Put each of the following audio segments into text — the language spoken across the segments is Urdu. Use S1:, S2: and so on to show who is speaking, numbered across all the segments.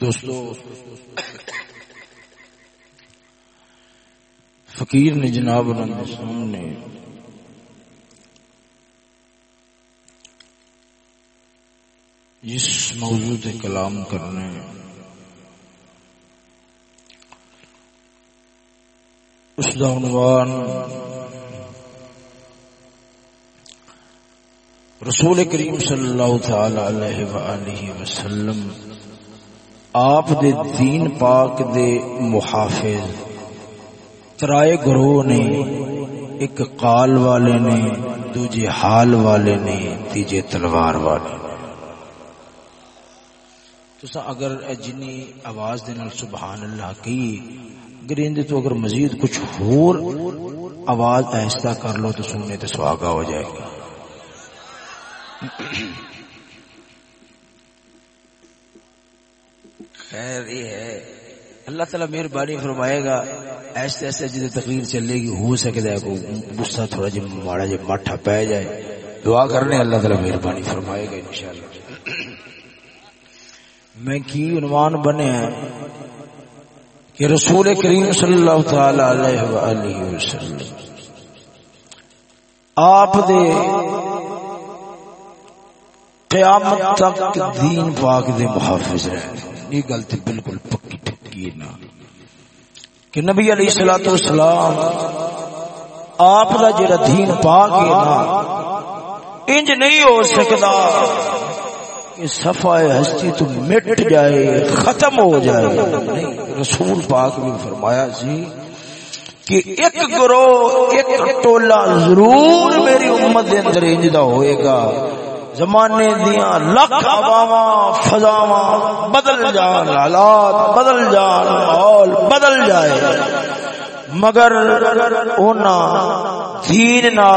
S1: دوستو، فقیر نے جناب سامنے جس موضوع سے کلام کرنے اس کا عنوان رسول کریم صلی اللہ تعالی علیہ وآلہ وسلم آپ دے دین پاک دے محافظ۔ ترائے گروہ نے، ایک قال والے نے، دوجے حال والے نے، تیجے تلوار والے تو اگر جنی آواز دے نال سبحان اللہ کی گریندے تو اگر مزید کچھ اور آواز آہستہ کر لو تو سننے تو سواگا ہو جائے گا خیر یہ ہے۔ اللہ تعالیٰ مہربانی فرمائے گا۔ ایسے ایسے جی تقریر چلے گی، ہو سکتا ہے کوئی غصہ تھوڑا جی ماڑا جی ماٹھا پہ جائے۔ دعا کرنے اللہ تعالیٰ مہربانی فرمائے گا انشاءاللہ۔ میں کی عنوان بنے ہیں کہ رسول کریم صلی اللہ تعالی علیہ وآلہ وسلم، آپ دے قیامت تک دین پاک دے محافظ رہے یہ غلطی بالکل پکی ٹھکی نہ کہ نبی علیہ الصلوۃ والسلام آپ دا جڑا دین پاک ہے نا، انج نہیں ہو سکتا کہ صفائے ہستی تو مٹ جائے، ختم ہو جائے۔ نہیں، رسول پاک بھی فرمایا سی کہ ایک گروہ، ایک ٹولا ضرور میری امت دے اندر انج دا ہوئے گا۔ زمانے دیا لکھ عواما فضاوا بدل جان، حالات بدل جان، ماحول بدل جائے۔ مگر اونا دین نہ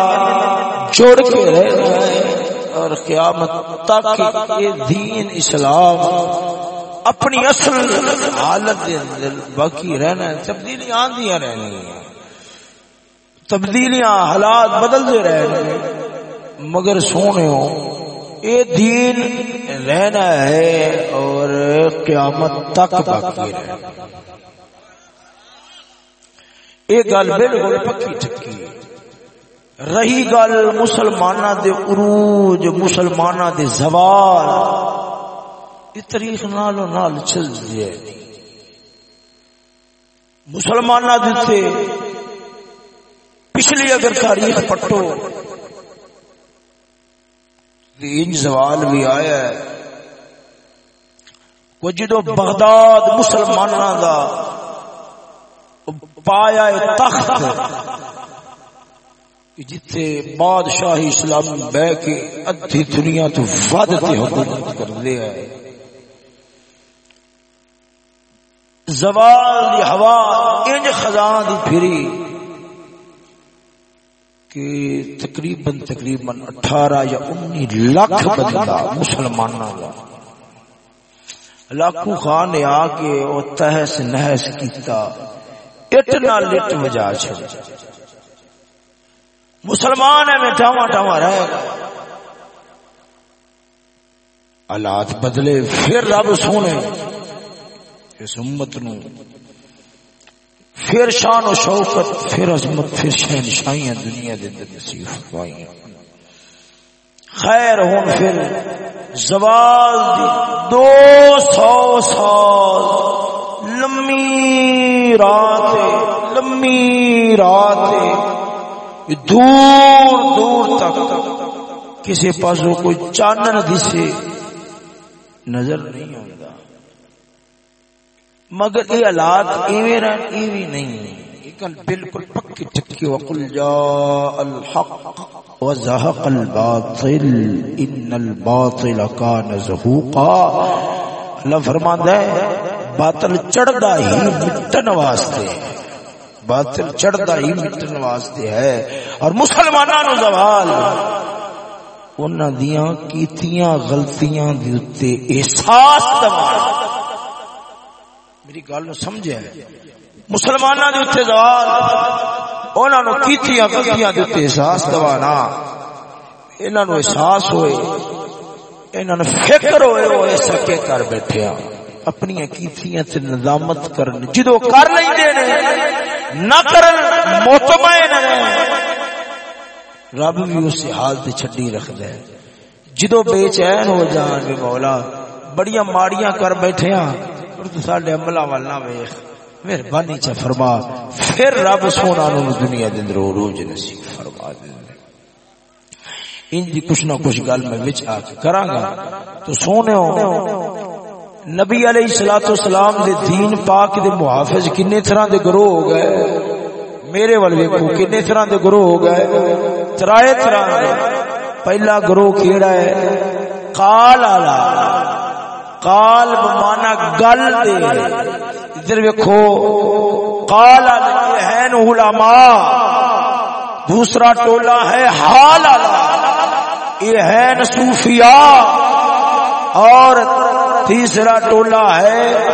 S1: جوڑ کے رہ جائے اور قیامت تک یہ دین اسلام اپنی اصل حالت دے اندر باقی رہنا ہے۔ تبدیلیاں آندیاں رہنی ہیں۔ تبدیلیاں حالات بدلتے رہنے مگر سونے ہو یہ دین رہنا ہے اور قیامت تک باقی رہنا یہ گل بالکل پکی چکی رہی گل مسلمانہ دے عروج مسلمانہ دے زوال۔ یہ تاریخ نالو نال چل جائے مسلمانہ دیتے پچھلی اگر تاریخ پٹو ان زوال بھی آیا ہے۔ وہ جدو بغداد مسلمانہ دا پایا تخت جتھے بادشاہی اسلام بہ کے ادھی دنیا تو ود تے حکومت کر لیا ہے۔ زوال دی ہوا انج خزاں دی پھری۔ کہ تقریباً تقریباً اٹھارہ یا انی لاکھ بندہ مسلمانوں کا۔ لاکھوں خان نے آ کے وہ تہس نہس کیتا۔ اتنا لٹ وجا چھڑ مسلمان ہے میں ٹاوا ٹاوا رہے گا حالات بدلے، پھر رب سونے اس امت نو پھر شان و شوکت، پھر عظمت، پھر شہنشاہیاں دنیا دے اندر نصیب فرمائیں خیر ہوں پھر زوال دی دو سو سال، لمبی رات لمبی رات دور دور تک کسی پاسوں کوئی چانن دسے نظر نہیں آتا مگر یہ حالات ایویں رہن، ایویں نہیں۔ لیکن بالکل پکی ٹکی وقل جاء الحق وزهق الباطل، ان الباطل كان زهوقا اللہ فرماندا ہے، باطل چڑھدا ہی مٹن واسطے باطل چڑھدا ہی مٹن واسطے ہے۔ اور مسلماناں نو زوال، انہاں دیاں کیتیاں غلطیاں دے اوتے احساس دوا میری گل نو سمجھے۔ مسلمانوں کے اتنے زوال انہوں نے کیتیاں کتیاں کے اتنے احساس دوانا۔ انہوں نے احساس ہوئے انہوں نے فکر ہوئے، وہ سکے کر بیٹھے اپنی کیتیاں تے ندامت کرن جدو کر لیندے نے، نہ کرن، مطمئن رب بھی اس حال تے چھڈی رکھدا ہے۔ جدو بے چین ہو جان بھی مولا، بڑیاں ماڑیاں کر بیٹھے ہاں اور تو ساڈے عملہ وال نہ ویکھ۔ مہربانی چ فرما۔ پھر رب سونا نو دنیا دے اندر روز نصیب فرما دے ان دی کچھ نہ کچھ گل میں وچ آ کے کراں گا۔ تو سونے نبی علیہ الصلوۃ والسلام دے دین پاک دے محافظ کنے طرح دے گروہ ہو گئے؟ میرے ول ویکھو، کنے طرح دے گروہ ہو گئے؟ ترائے طرح۔ پہلا گروہ کیڑا ہے؟ قال الا قال بمانا گل دے۔ ادھر ویکھو، قال ہے علماء۔ دوسرا ٹولا ہے، حال یہ ہے صوفیاء۔ اور تیسرا ٹولا ہے،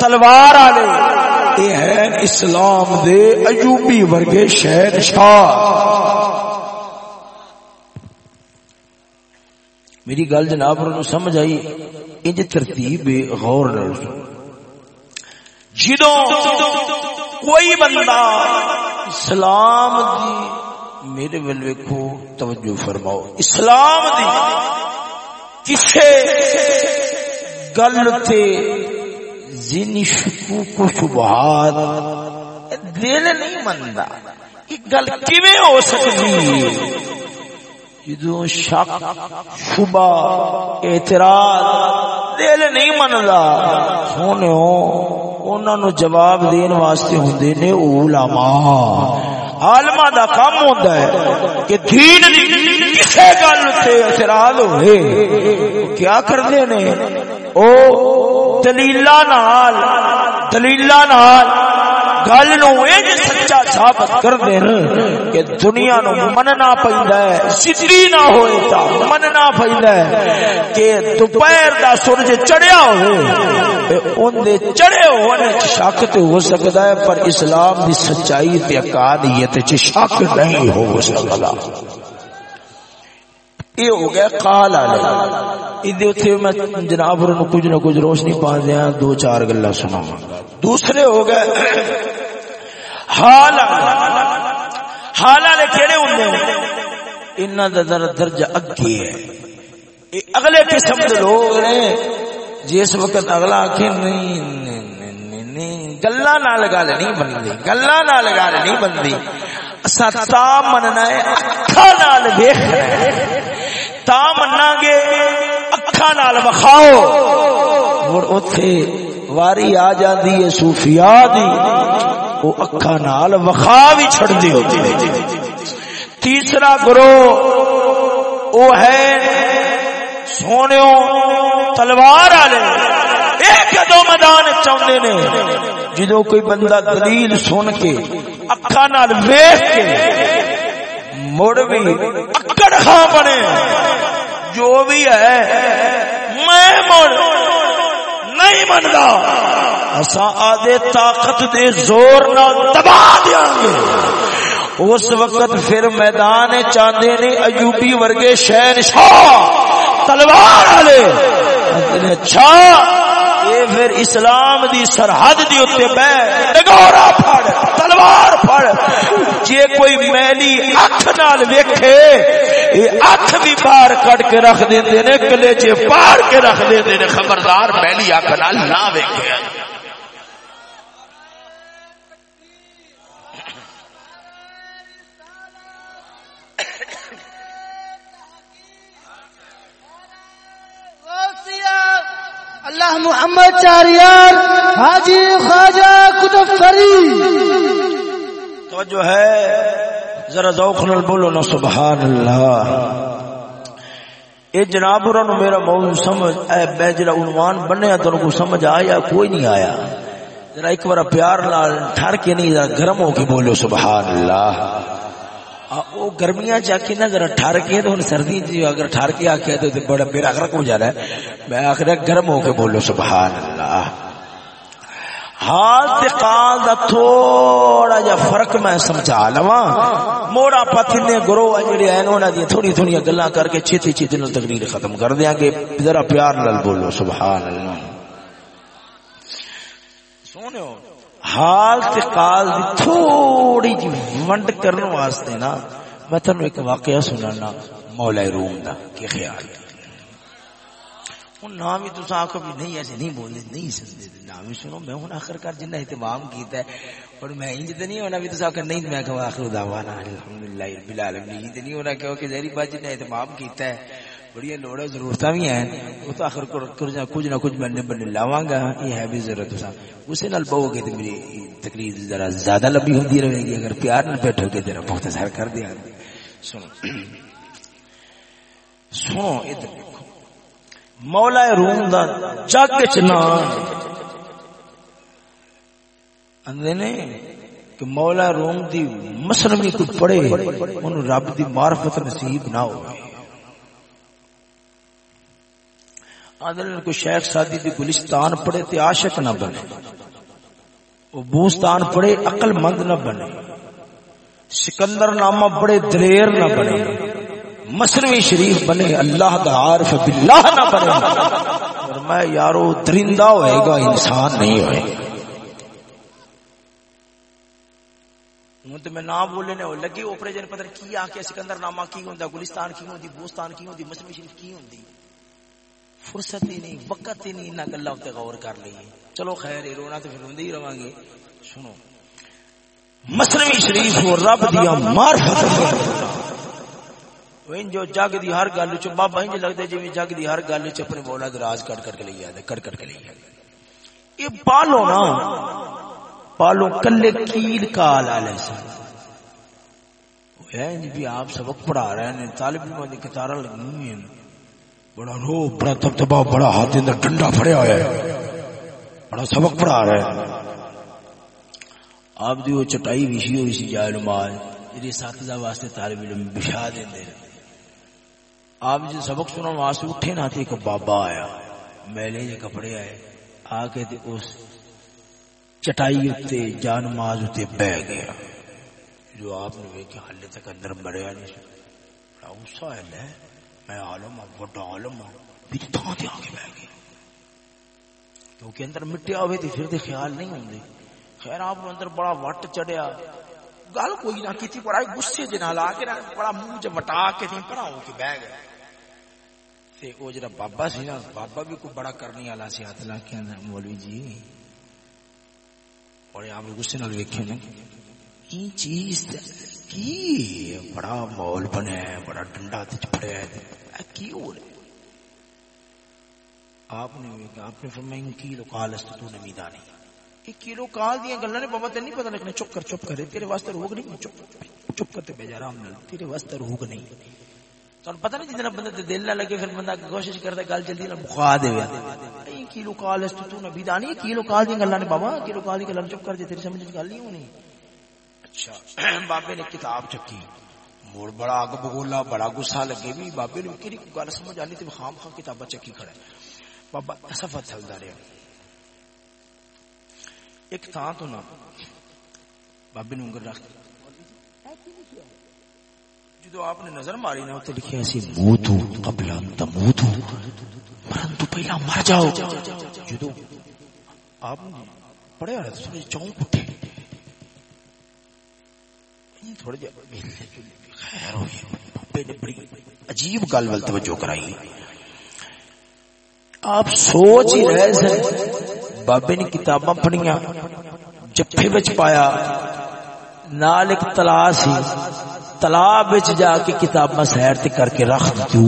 S1: تلوار والے یہ ہے اسلام دے ایوبی ورگے شہر شاہ میری گل جناب سمجھ آئی۔ انج ترتیب غور نہ جدو کوئی بندہ اسلام دی، میرے ول ویکھو، توجہ فرماؤ۔ اسلام دی کسے گل تے زینی شکوک و شبہات دل نہیں مندا یہ گل کیویں ہو سکتی جدو شک شبہ اعتراض دل نہیں مندا سونے انہوں نے جواب دین واسطے ہوندے نے علماء عالما دا کام ہوتا ہے کہ دین دی کسے گل تے اعتراض ہوئے کیا کرتے نے او دلیلا نال دلیلا نال گل نو انج سچا ثابت کر دین کہ دنیا نو مننا پیندا ہے سدری نہ ہوئے تا مننا پیندا ہے کہ دوپہر دا سورج چڑھیا ہوئے اون دے چڑھے ہونے چ شک تے ہو سکدا ہے، پر اسلام دی سچائی تے اقادیت چ شک نہیں ہو سکدا۔ یہ ہو گیا قال علیہ میں جناب کچھ نہ کچھ روشنی پا دیا، دو چار گلا سنا دوسرے ہو گئے۔ حال حال والے کہڑے ہوں انہوں کا در درجہ اگے ہے۔ اگلے قسم کے لوگ نے، جس وقت اگلا آخر نہیں گلا نال گل نہیں بنتی گلا نال گل نہیں بنتی اصا تا مننا ہے اکھا نال ویخ تا منا گے۔ اکھا نال وکھاؤ۔ اور اتے واری آ جاتی ہے صوفیاء دی۔ وہ اکھا نال وخا بھی چھڑ دی ہوتی ہے۔ تیسرا گروہ وہ ہے سونے تلوار والے۔ ایک دو میدان چاہتے نے؟ جدو کوئی بندہ دلیل سن کے اکھا نال ویخ کے مڑ بھی اکڑ خاں بنے۔ جو بھی ہے، میں مڑ نہیں منگا اسا آدھے طاقت دے زور نہ دبا دیا گے اس وقت پھر میدان چاندے نے ایوبی ورگے شہر شاہ تلوار والے اچھا یہ پھر اسلام دی سرحد دی اتنے بہ ڈگورا پھڑ تلوار پھڑ جے کوئی میلی اکھ نال ویکھے یہ اکھ بھی باہر کٹ کے رکھ دیندے نے کلے چے پار کے رکھ دیندے نے، خبردار میلی اکھ نال نہ ویکھے۔
S2: اللہ محمد چاریار، حاجی خواجہ کتب فری۔
S1: تو جو ہے۔ ذرا ذوق نال بولو نا سبحان اللہ اے جناب اور میرا موضوع سمجھ، اے بے جڑا عنوان بنیا تو کو سمجھ آیا، کوئی نہیں آیا۔ ذرا ایک بار پیار نال ٹھر کے نہیں، ذرا گرم ہو کے بولو سبحان اللہ وہ گرمیاں جا کے نا، ذرا ٹھار کے، تو سردی جی اگر ٹھار کے آ کے تو بڑا میرا غرق ہو جا رہا ہے۔ میں آخر گرم ہو کے بولو سبحان اللہ حال تے قال دا تھوڑا جا فرق میں سمجھا لوا موڑا پتھنے گرو جڑے ہیں انہاں دی جی تھوڑی تھوڑی گلاں کر کے چھتی چھتی نال تقریر ختم کر دیاں گے ذرا پیار نال بولو، سبحان اللہ۔ سونے حال تے قال دی تھوڑی جی ونڈ کرنے واسطے نا، میں تنو ایک واقعہ سنانا، مولا روم دا کہ خیال۔ ہے ہوں، نام ہی تصا آخو بھی نہیں، ایسے نہیں بولنے، نہیں سنتے نام ہی سنو۔ میں ہوں آخر کار جنہیں اہتمام کیتا ہے، اور میں انج تو نہیں ہونا بھی تصا آخر نہیں، میں کہوں آخر دعوانا الحمدللہ رب العالمین۔ انج تو نہیں ہونا کہ ظاہری بات جنہیں اہتمام کیتا ہے بڑی لوڑ ضرورت بھی ہیں۔ وہ تو آخر کچھ نہ کچھ بننے بننے لاواں گا۔ یہ ہے بھی ضرورت تصا اسے نال بہو گے تو میری تقریر ذرا زیادہ لمبی ہوتی رہے گی۔ اگر پیار نہ بیٹھو گے ذرا مختصر کر دیا سنو۔ سنو ادھر۔ مولا روم دا جگ چنا اندے نے کہ مولا روم دی مسلمی کو پڑھے، انہوں رب دی معرفت نصیب نہ ہوئے۔ کو شیخ سادی دی گلستان پڑھے تے عاشق نہ بنے۔ وہ بوستان پڑھے عقل مند نہ بنے۔ سکندر نامہ پڑھے، دلیر نہ بنے۔ مسلوی شریف بنے، اللہ دا عارف باللہ نہ بنے۔ اور میں یارو درندہ ہوئے گا، انسان نہیں ہوئے۔ تو میں نام بولنے نے لگی اوپرے جن پتر کی آ کے سکندر نامہ کی ہوندا گلستان کی ہوندی بوستان کی ہوندی مسلوی شریف کی ہوندی فرصت ہی نہیں، وقت ہی نہیں، نہ گلا تے غور کر لئیے چلو خیر رونا تو پھر روندے ہی رواں گے۔ سنو۔ مسلوی شریف اور رب دیا معرفت جو جگ دی ہر گل چ بابا انج لگتا جی جگ دی ہر گل چ اپنے مولا دراز کٹ کٹ کے لے آدھے، کٹ کٹ کے لے آدھے۔ یہ پالو نا، پالو کلے کیل کال والے سن۔ بھی آپ سبق پڑھا رہے ہیں، طالب علم کی کتارا لگی ہوئی ہیں۔ بڑا رو، بڑا تب تبا بڑا ہاتھ اندر ڈنڈا پھڑیا ہوا ہے۔ بڑا سبق پڑھا رہے ہیں۔ آپ دی وہ چٹائی وشی ہوئی سی جائے نماز جی ساتھ واسطے طالب علم بچھا دیں آپ جی سبق سنا واسطے اٹھے نہ تھے ایک بابا آیا۔ میلے جے کپڑے آئے۔ آ کے اس چٹائی اتنے، جان ماز اتنے بہ گیا۔ جو آپ نے کہ ہلے تک اندر مریا نہیں بڑا غصہ ہے لے میں عالم ہوں بڑا عالم ہوں میری تھان سے آگے بہ گیا۔ کیونکہ اندر مٹیا ہوئے تو پھر خیال نہیں ہوں خیر، آپ اندر بڑا وٹ چڑھیا۔ گل کوئی نہ کی بڑا گسے جنا لا کے بڑا منہ چ وٹا کے نہیں پڑا ہو کے بہ گیا تے او جڑا بابا سی نا، بابا بھی کوئی بڑا کرنے والا سی، ہاتھ لا کے مولوی جی۔ اور آپ غصے نال ویکھے نا کی چیز کی بڑا مول بنیا ہے، بڑا ڈنڈا پڑیا ہے۔ کی ہو رہا آپ نے آپ نے فرمایا کی لو کال است تو نمیدا نہیں کلو کال دیا گلا نے، بابا تین نہیں پتا لگنا، چپ کر چپ کر، تیرے واسطے روگ نہیں، چپ چپ کرتے بے آرام نال تیرے واسطے روگ نہیں۔ تو پتہ نہیں جتنا بندہ دل نہ لگے، پھر بندہ کوشش کرتا گل جلدی نہ بخا دے کلو کال است تو نبی دانی کلو کال دیا گلا نے، بابا کلو کال دی گلا چپ کر دے تیری سمجھ گل نہیں ہونی۔ اچھا بابے نے کتاب چکی۔ موڑ بڑا اگ بگولا، بڑا گسا لگے بھی۔ بابے نے کہڑی گل سمجھ آنی تے، خام خام کتاباں چکی کھڑا بابا سفر چلتا رہا ایک تھان تو نا بابے نے انگل رکھ۔ جدو آپ نے نظر ماری نا اتنے لکھا سی موتو قبل انت موتو مرن تو پہلا مر جاؤ۔ جدو آپ نے پڑھے رہا تھوڑے چونک اٹھے۔ یعنی تھوڑے جا خیر ہوئی۔ بابے نے بڑی عجیب گل ول توجہ کرائی۔ آپ سوچ ہی رہے سن۔ بابے نے کتاباں پڑھیاں جفے بچ پایا نال ایک تلا سی تلا بچ جا کے کتاباں سیر تے کر کے رکھ دی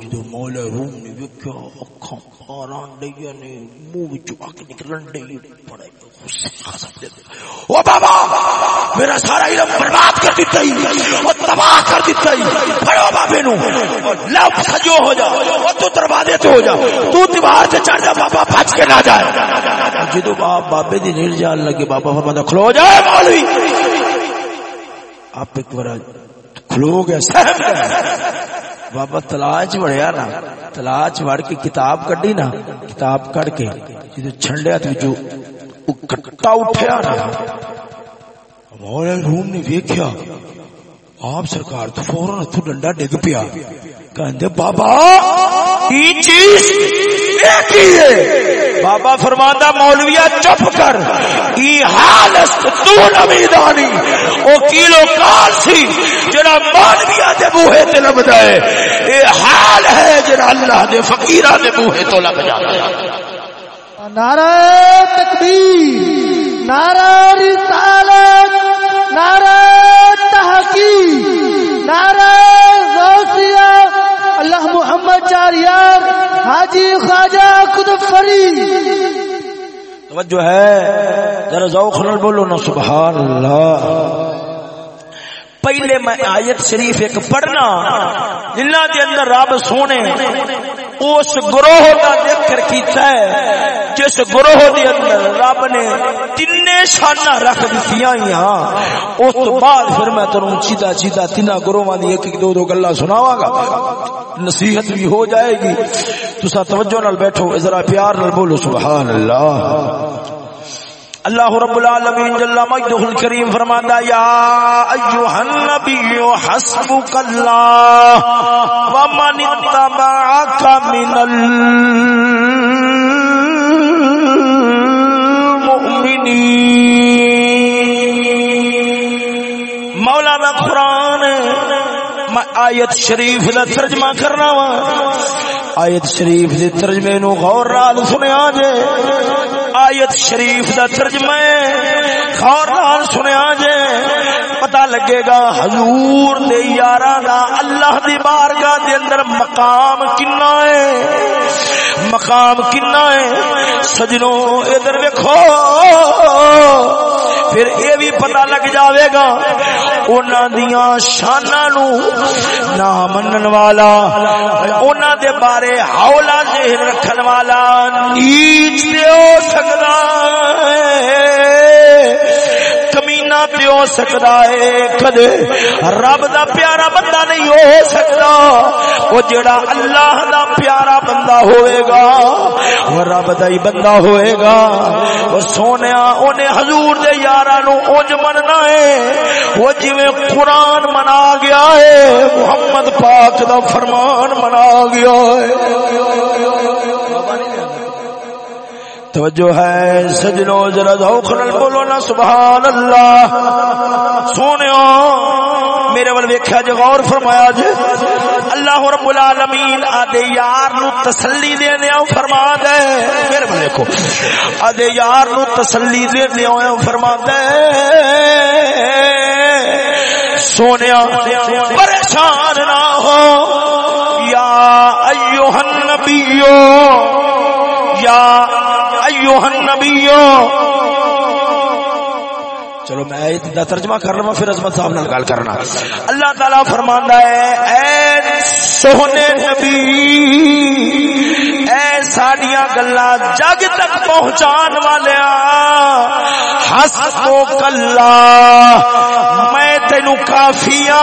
S1: جدو مولا روم نے ویکھیا اکھاں خاران ڈیاں نے منہ وچ اک نکلن ڈئی بڑے غصے خاص دے او بابا میرا سارا علم برباد کر دیتا ہی او تباہ کر دیتا ہی پڑھو بابے نو۔ لو سجو ہو جا او تو دروازے تے ہو جا تو دیوار تے چڑھ جا بابا بچ کے نہ جائے۔ جدو باپ بابے دی نیڑ جان لگے، بابا فرماتا، کھلو جا مولوی۔ آپ ایک بار کھلو گیا سہم گیا بابا تلاش بڑھیا نا۔ تلاش بڑھ کے کتاب کڈی نا۔ کتاب کڈ کے جدو چھنڈیا تو جو کٹا اٹھیا نا۔ مولا روم نے ویکھیا۔ آپ سرکار تو فورن ہتھوں ڈنڈا ڈگ پیا۔ کہ بابا، کی چیز بابا فرماندا مولویا چپ کر۔ ای حال است تو نمیدانی۔ او کیلو کال سی جڑا مولویا دے بوہے تے لبدا ہے۔ اے حال ہے جڑا اللہ دے فقیراں دے بوہے تو لب جاتا ہے
S2: نعرہ تکبیر، نعرہ رسالت، نعرہ حقی نعرہ غوثیہ، اللہ محمد چاریار حاجی خواجہ کتب فری۔
S1: توجہ ہے، ذرا ذوق نال بولو نا، سبحان اللہ۔ پہلے میں آیت شریف ایک پڑھنا جنہ دے اندر رب سونے، اس گروہ کا ذکر کیتا ہے، جس گروہ دے اندر رب نے تین شانہ رکھ دتیاں ہاں اس تو بعد پھر میں تنوں سیدھا سیدھا تین گروہاں دی ایک ایک دو دو گلاں سناواں گا۔ نصیحت بھی ہو جائے گی۔ تسا توجہ نال بیٹھو ذرا پیار نال بولو، سبحان اللہ۔ اللہ رب العالمین جل مجدہ الکریم فرماتا یا ایوہ النبی حسبک اللہ ومن اتبعک من المؤمنین۔ مولانا قرآن آیت شریف دا ترجمہ کرنا وا۔ آیت شریف دے ترجمے نو غور نال سنیا جے۔ آیت شریف دا ترجمہ غور نال سنیا جے۔ پتہ لگے گا حضور دے یاراں دا اللہ دی بارگاہ دے اندر مقام کنا ہے۔ مقام کنا ہے۔ سجنوں ادھر ویکھو۔ پھر یہ بھی پتہ لگ جاوے گا۔ انہاں دیاں شاناں نو نہ منن والا انہاں دے بارے ہولا ذہن رکھن والا، نیچ تے ہو سکدا ہے۔ کمینا پہ ہو سکتا ہے؟ کدے رب دا پیارا بندہ نہیں ہو سکتا وہ جڑا اللہ دا پیارا بندہ ہوئے گا وہ رب دا ہی بندہ ہوئے گا۔ وہ سونے انہیں حضور دے یارا نو اونج مننا ہے۔ وہ جویں قرآن منا گیا ہے، محمد پاک دا فرمان منا گیا ہے۔ توجہ ہے سجنوں ذرا ذوق نال بولو نا سبحان اللہ سونےو میرے ول ویکھیا جے، غور فرمایا جے۔ اللہ رب العالمین آدے یار نو تسلی دینے او فرما دے میرے ول دیکھو آدے یار نو تسلی دینے او فرما دے سونیا پریشان نہ ہو۔ ایوہ النبیو یا ایوہ النبیو چلو میں ایت دا ترجمہ کر رہا ہوں، پھر عظمت صاحب نال گل کرنا۔ اللہ تعالی فرماندا ہے، اے سونے نبی، اے ساڈیاں گلاں جگ تک پہنچان والےاں ہس تو کلا میں نو کافیا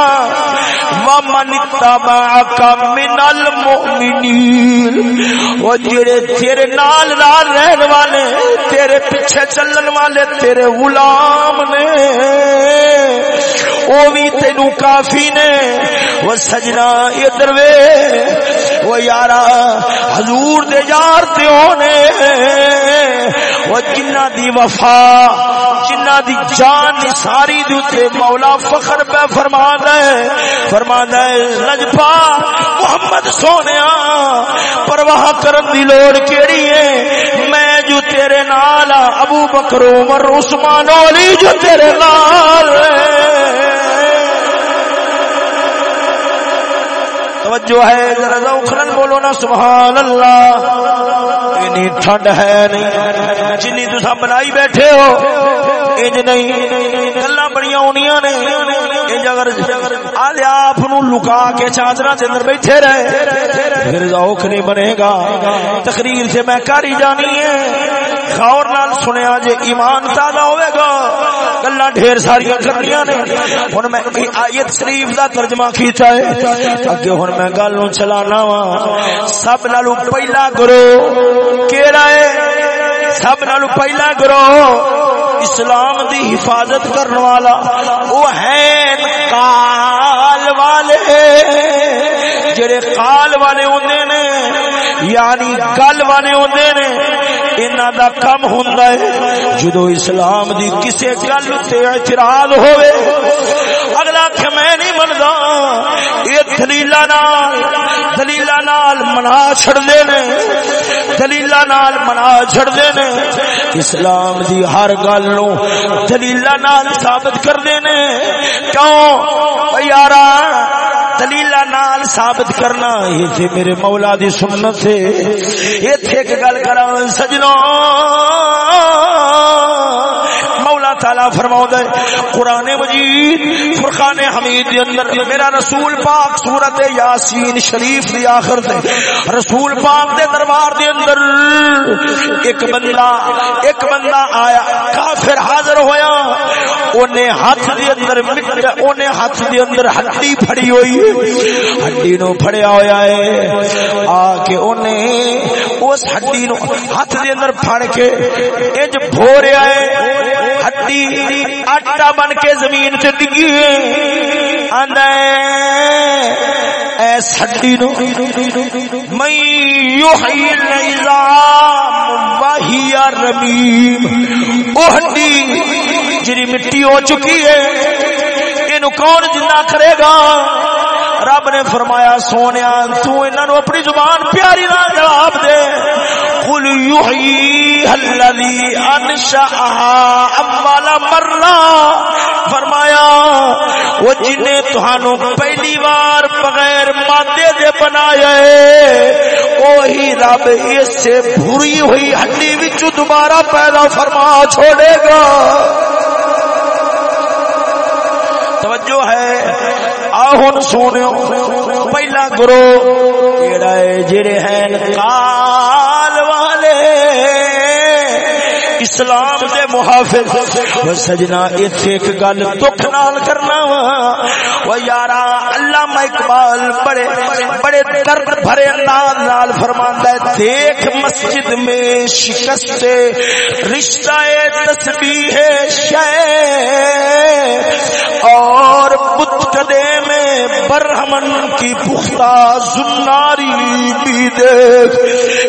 S1: و من تبعک من المؤمنین وہ جڑے تیرے نال نال رہن والے، تیرے پیچھے چلن والے، تیرے غلام نے۔ وہ بھی تینو کافی نے۔ وہ سجنا ادھر وے۔ وہ یارا حضور دے یار تے ہونے وہ جنہ دی وفا، جنہ دی جان ساری دوتے مولا فخر پہ فرما دے فرما دے لجپا محمد سونیا، پرواہ کرن دی لوڑ کیڑی ہے؟ میں جو تیرے نال ہاں، ابو بکر، عمر، عثمان، علی جو تیرے نال توجہ ہے، ذرا ذوقن بولو نا سبحان اللہ اتنی ٹھنڈ ہے نہیں۔ جنی تسا بنائی بیٹھے ہو، انج نہیں۔ گلا بڑیاں ہونیاں نے۔ انج اگر آلے آپ نو لکا کے چادرہ کے اندر بیٹھے رہے، پھر ذوق نہیں بنے گا۔ تقریر سے میں کاری جانی ہے۔ غور نال سنیا، جے ایمان تازہ ہوئے گا گلا ڈھیر ساری کرنیاں نے۔ ہن میں آیت شریف دا ترجمہ کیتا ہے۔ اگے ہن میں گل نو چلانا وا سب نالو پہلا گرو کیڑا ہے؟ سب نالو پہلا گرو اسلام دی حفاظت کرنے والا۔ وہ ہے کال والے۔ جڑے قال والے ہوندے نے یعنی گل والے ہوندے نے، انہاں دا کم ہوندا ہے۔ جدو اسلام دی کسے گل تے اعتراض ہوئے، اگلا کہ میں نہیں مندا یہ دلیلاں نال دلیلاں نال منا چھڑ دے نے دلیلاں نال منا چھڑ دے نے۔ اسلام دی ہر گل نو دلیلاں نال ثابت کر نے۔ کیوں؟ یارا دلیل نال ثابت کرنا یہ تھے میرے مولا دی سنت سے یہ تھے کہ گل کرا سجنوں تعالی فرماؤں دے قرآن مجید، فرقان حمید دی اندر میرا رسول پاک سورت یاسین شریف دی آخر دے، رسول پاک دے دربار دی اندر ایک بندہ ایک بندہ آیا، کافر حاضر ہویا، اونے ہاتھ دی اندر مٹا اونے ہاتھ دی اندر ہڈی پھڑی ہوئی، ہڈی نو پھڑیا ہویا ہے، آ کے اونے اس ہڈی نو ہاتھ دی اندر پھڑ کے انج بھوریا ہے ہڈی آٹا بن کے زمین سے ڈگی آندا ہے، ایس ہڈی نو میں یحیی العظام وہی رمیم۔ او ہڈی جری مٹی ہو چکی ہے، اینو کون زندہ کرے گا؟ رب نے فرمایا سونے تو انہاں نو اپنی زبان پیاری نہ جواب دے۔ قل یحیی الذی انشأها اول مرہ فرمایا، وہ جنے تہانوں پہلی بار بغیر مادے دے بنایا وہی رب اس سے بھری ہوئی ہڈی وچ دوبارہ پیدا فرما چھوڑے گا۔ توجہ ہے آہن سونے پہلا گرو کیڑا ہے جڑے ہیں قال والے۔ اسلام دے محافظ۔ سجنا ایتھے ایک گل دکھ نال کرنا وا۔ یارا علامہ اقبال بڑے بڑے درد بھرے انداز نال فرماندا ہے، دیکھ مسجد میں شکست، رشتہ تسبیح شے۔ اور بت کدے میں برہمن کی پختہ زناری بھی دیکھ۔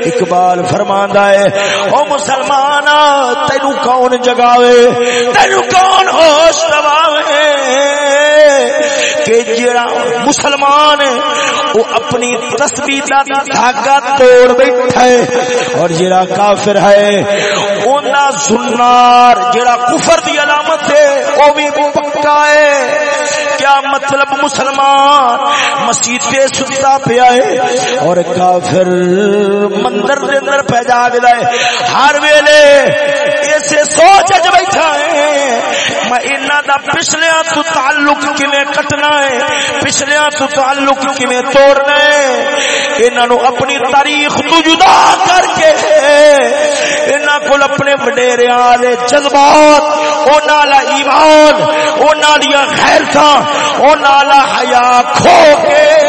S1: اقبال فرماندا ہے، او مسلمان تینو کون جگاوے؟ تینو کون ہوش دواوے کہ جڑا مسلمان ہے، وہ اپنی تسبیح دا دھاگا توڑ بیٹھا ہے اور جڑا کافر ہے اوناں سنار جڑا کفر دی علامت ہے، وہ بھی پکا ہے۔ کیا مطلب مسلمان مسجد پہ ستا پیا ہے اور کافر مندر دے اندر پہ ہے ہر ویلے ایسے سوچ اج بیٹھا ہے۔ میں انہاں دا پچھلیاں تو تعلق کیویں کٹنا ہے؟ پچھلیاں تو تعلق کیویں توڑنا ہے؟ انہاں نو اپنی تاریخ تو جدا کر کے انہاں کول اپنے وڈیریاں والے جذبات او نالا ایمان او نالیا غیرتاں او نالا حیا کھو کے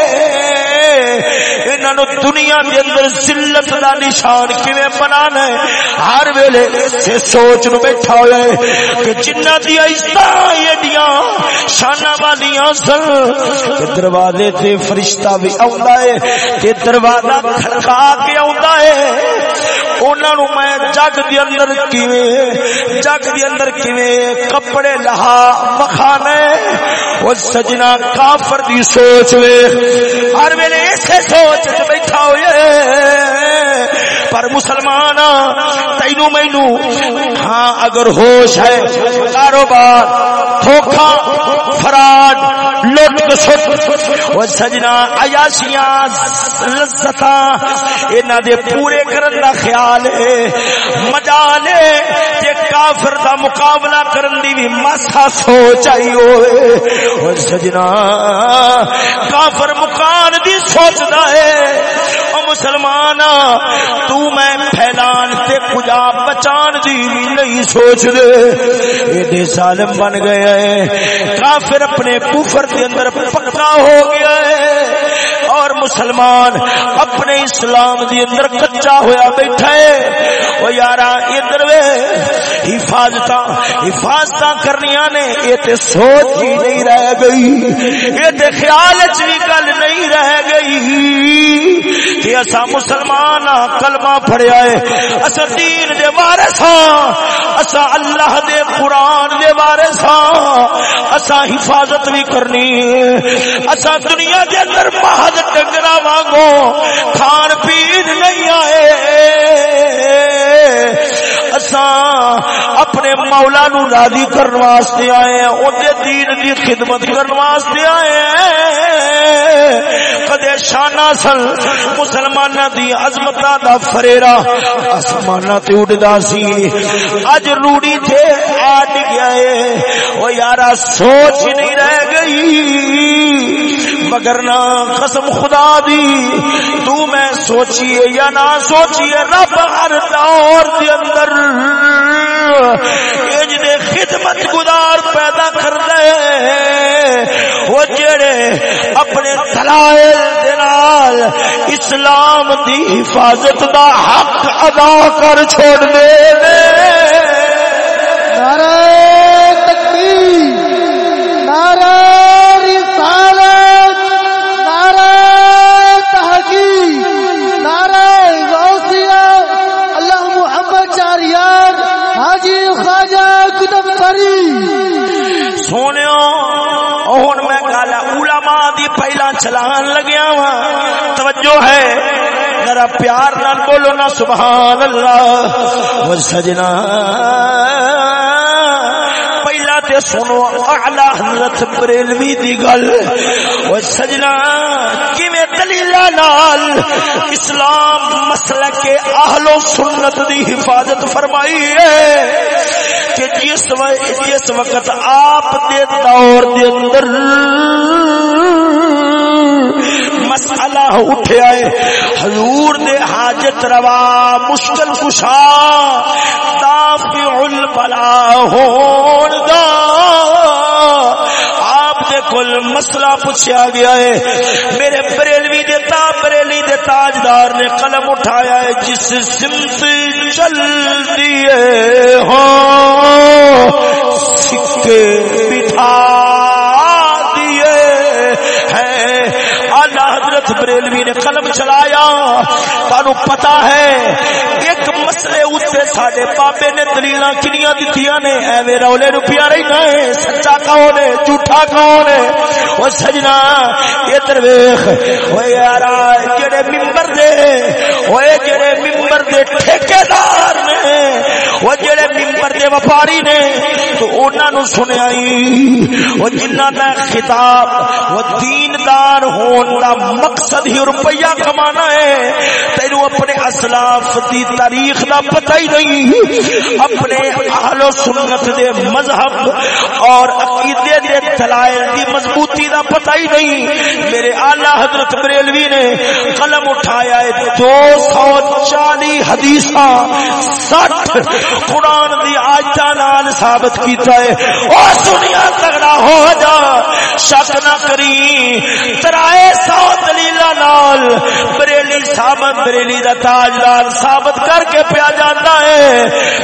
S1: انہوں دنیا کے اندر ذلت دا نشان کیویں بنانا ہے؟ ہر ویلے سے سوچ نو بیٹھا ہوا ہے کہ جنہ دی عزت ایڈیاں شانہ والیاں سن دروازے تے فرشتہ بھی آوندا ہے، تے دروازہ کھڑکا کے آوندا ہے۔ انہاں نو میں جگ دی اندر کیویں، جگ دی اندر کیویں کپڑے لہا مخانے او سجنا کافر دی سوچ وے ہر ویلے ایسے سوچ وچ بیٹھا ہوئے۔ پر مسلمان تینو مینو ہاں اگر ہوش ہے، کاروبار دھوکھا فراڈ لٹ سٹ۔ وہ سجنا عیاشیاں، لذتاں، انہاں دے پورے کرن دا خیال ہے۔ مجال ہے کہ کافر دا مقابلہ کرن دی بھی مسا سوچ آئی ہوئے۔ وہ سجنا، کافر مکان دی سوچدا ہے۔ او مسلمان تو میں پھیلان خدا بچان دی بھی نہیں سوچ دے ایڈے ظالم بن گئے ہیں۔ کافر اپنے کفر کے اندر پکا ہو گیا ہے۔ اور مسلمان اپنے اسلام دی اندر کچا ہویا بیٹھا ہے۔ وہ یارا، ادھر وے۔ حفاظت حفاظت کرنی نے۔ یہ تے سوچ ہی نہیں رہ گئی۔ یہ تے خیال بھی گل نہیں رہ گئی۔ کہ اصا مسلمان کلمہ پڑیا ہے۔ اصا دین دے وارث ہاں اصا اللہ دے قرآن دے وارث ہاں اصا حفاظت بھی کرنی اصا دنیا دے اندر محض ڈنگرا وانگو کھان پین نہیں آئے۔ اساں اپنے مولا نو راضی کرنے واسطے آئے ہیں اندر دین دی خدمت کرنے واسطے آئے ہیں۔ کدے شانہ سن مسلمان دی عظمت دا فریرا آسمان تے اڑدا سی۔ اج روڑی تھے آٹ گیا ہے۔ وہ یارا، سوچ نہیں رہ گئی۔ مگر نہ، قسم خدا دی، تو میں سوچیے یا نہ سوچیے، رب ہر دور کے اندر خدمت گزار پیدا کر دے وہ جڑے اپنے دلائل دلال اسلام دی حفاظت دا حق ادا کر چھوڑ دے
S2: نعرہ
S1: سونے ہوں میں گل علماء دی پہلا چلان لگیا وا توجہ ہے میرا پیار نہ بولو نا، سبحان اللہ۔ وہ سجنا۔ پہلا تے سنو، اعلی حضرت بریلوی دی گل۔ وہ سجنا، کیویں دلیل نال اسلام مسلک کے اہل و سنت دی حفاظت فرمائی ہے؟ جس جس وقت آپ دے دور دے اندر مسئلہ اٹھے آئے۔ حضور دے حاجت روا، مشکل کشا دافع البلا ہون دا کل مسئلہ پوچھا گیا ہے۔ میرے بریلوی دے تا بریلی دے تاجدار نے قلم اٹھایا ہے، جس سمت چل دیے ہو ہاں، سکے بٹھا۔ اللہ بریلوی نے قلم چلایا۔ تانوں پتا ہے ایک مسئلے اتنے سڈے بابے نے دلیل کنیا دتیاں نے۔ ایویں رولے روپیہ رہنا ہے۔ سچا کون ہے؟ جھوٹا کون ہے؟ وہ سجنا، ادھر ویخ وہ یار جڑے ممبر دے؟ وہ جڑے ممبر دے ٹھیکیدار نے۔ وہ جڑے ممبر دے وپاری نے، تو انہاں نو سنیا وہ جنہ دا خطاب، وہ دیندار ہون دا مقصد ہی روپیہ کمانا ہے تینو اپنے اسلاف دی تاریخ دا پتہ ہی نہیں۔ اپنے اہل و سنت دے مذہب اور عقیدے دے دلائل دی مضبوطی دا پتہ ہی نہیں۔ میرے اعلی حضرت بریلوی نے قلم اٹھایا ہے، دو سو چالی حدیث سٹھ قرآن دی آیتاں نال ثابت کیتا ہے۔ او دنیا تگڑا ہو جا، شک نہ کری۔ ترائے سو دلیل نال بریلی ثابت بریلی دا تاجدار ثابت کر کے پیا جاتا ہے۔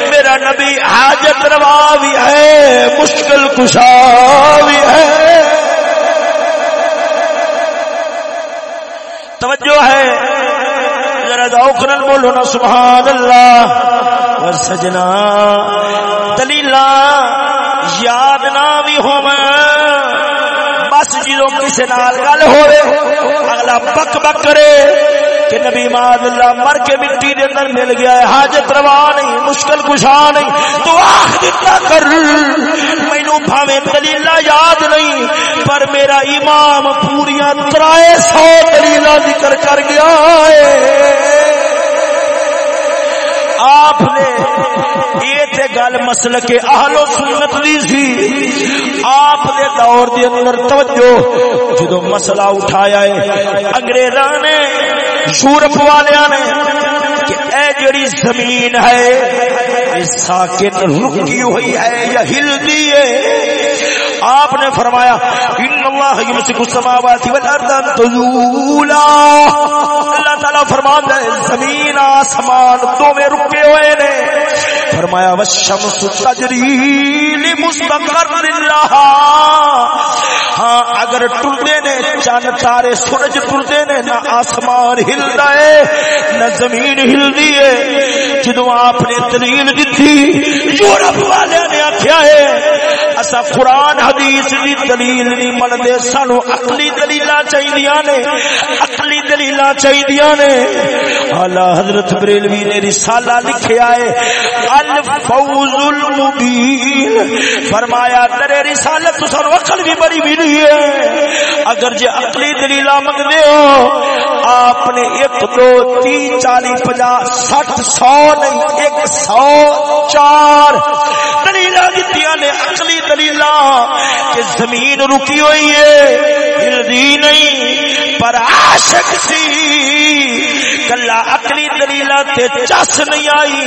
S1: میرا نبی حاجت روا بھی ہے، مشکل کشا بھی ہے۔ توجہ ہے۔ ذرا ذوقن بولو نا، سبحان اللہ۔ اور سجنا دلیل یاد نہ بھی ہو بس جدو کسی نال گل ہو اگلا بک بک کرے کہ نبی ماد اللہ مر کے مٹی دے اندر مل گیا ہے۔ حاجت روا نہیں، مشکل کشا نہیں۔ تو آخ دیتا کر۔ مینو بھاوے دلیلا یاد نہیں، پر میرا امام پوریا ترائے سو دلیلا ذکر کر گیا ہے۔ آپ نے یہ تے گل مسل کے اہل و سنت دی سی۔ آپ دے دور دے اندر توجہ جدو مسئلہ اٹھایا ہے، انگریزاں نے یورپ والے نے کہ اے جڑی زمین ہے ساکن رکی ہوئی ہے یا ہل دی ہے آپ نے فرمایا ان اللہ یمسک السماوات والارض ان تزولا. اللہ تعالی فرماندا ہے، زمین آسمان دو میں رکے ہوئے نے. فرمایا، والشمس تجری لمستقر لها ہاں اگر ٹردے نے چند تارے سورج ٹردے نے، نہ آسمان ہلدا ہے نہ زمین ہلدی ہے۔ جدو آپ نے دلیل دیتی یورپ والے نے آخیا ہے اصا قرآن، حدیث دی دلیل نہیں منتے سانو اقلی دلیل چاہیے نے۔ اقلی دلیل چاہیے نے۔ اعلی حضرت بریلوی نے رسالہ لکھیا ہے الفوز المبین فرمایا تیرے رسالت تو سر عقل بھی بڑی ملی ہے۔ اگر جے اقلی دلیل منگتے ہو، آپ نے ایک، دو، تین چالی پجا سٹھ، سو نہیں، ایک، سو، چار دلیل دیتی نے۔ اقلی دلیل کہ زمین رکی ہوئی ہے ہلدی نہیں، پر عاشق سی। کلا اقلی دلیل تے چس نہیں آئی۔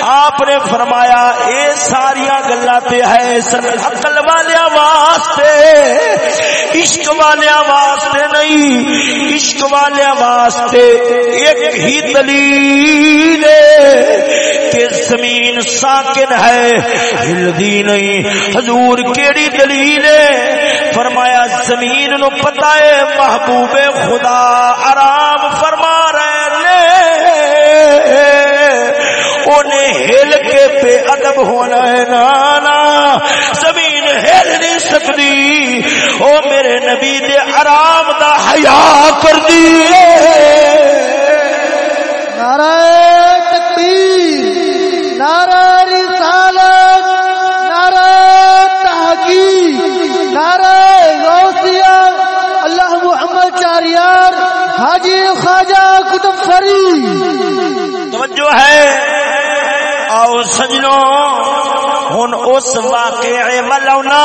S1: آپ نے فرمایا، اے ساری گلا تے ہے سن عقل والے واسطے۔ عشق والے واسطے نہیں۔ عشق والے واسطے ایک ہی دلیل کہ زمین ساکن ہے۔ ہلدی نہیں۔ حضور کیڑی دلیل ہے؟ فرمایا، زمین نو پتا ہے، محبوب خدا آرام فرما رہے ہل کے بے ادب ہونا ہے نانا زمین ہل نہیں سکتی۔ او میرے نبی دے آرام دا حیا کر دی
S2: نعرہ تکبیر، نعرہ رسالت۔ حاجی خواجہ کتب فری۔
S1: توجہ ہے۔ آؤ سجنو۔ ہن اس واقعے ملونا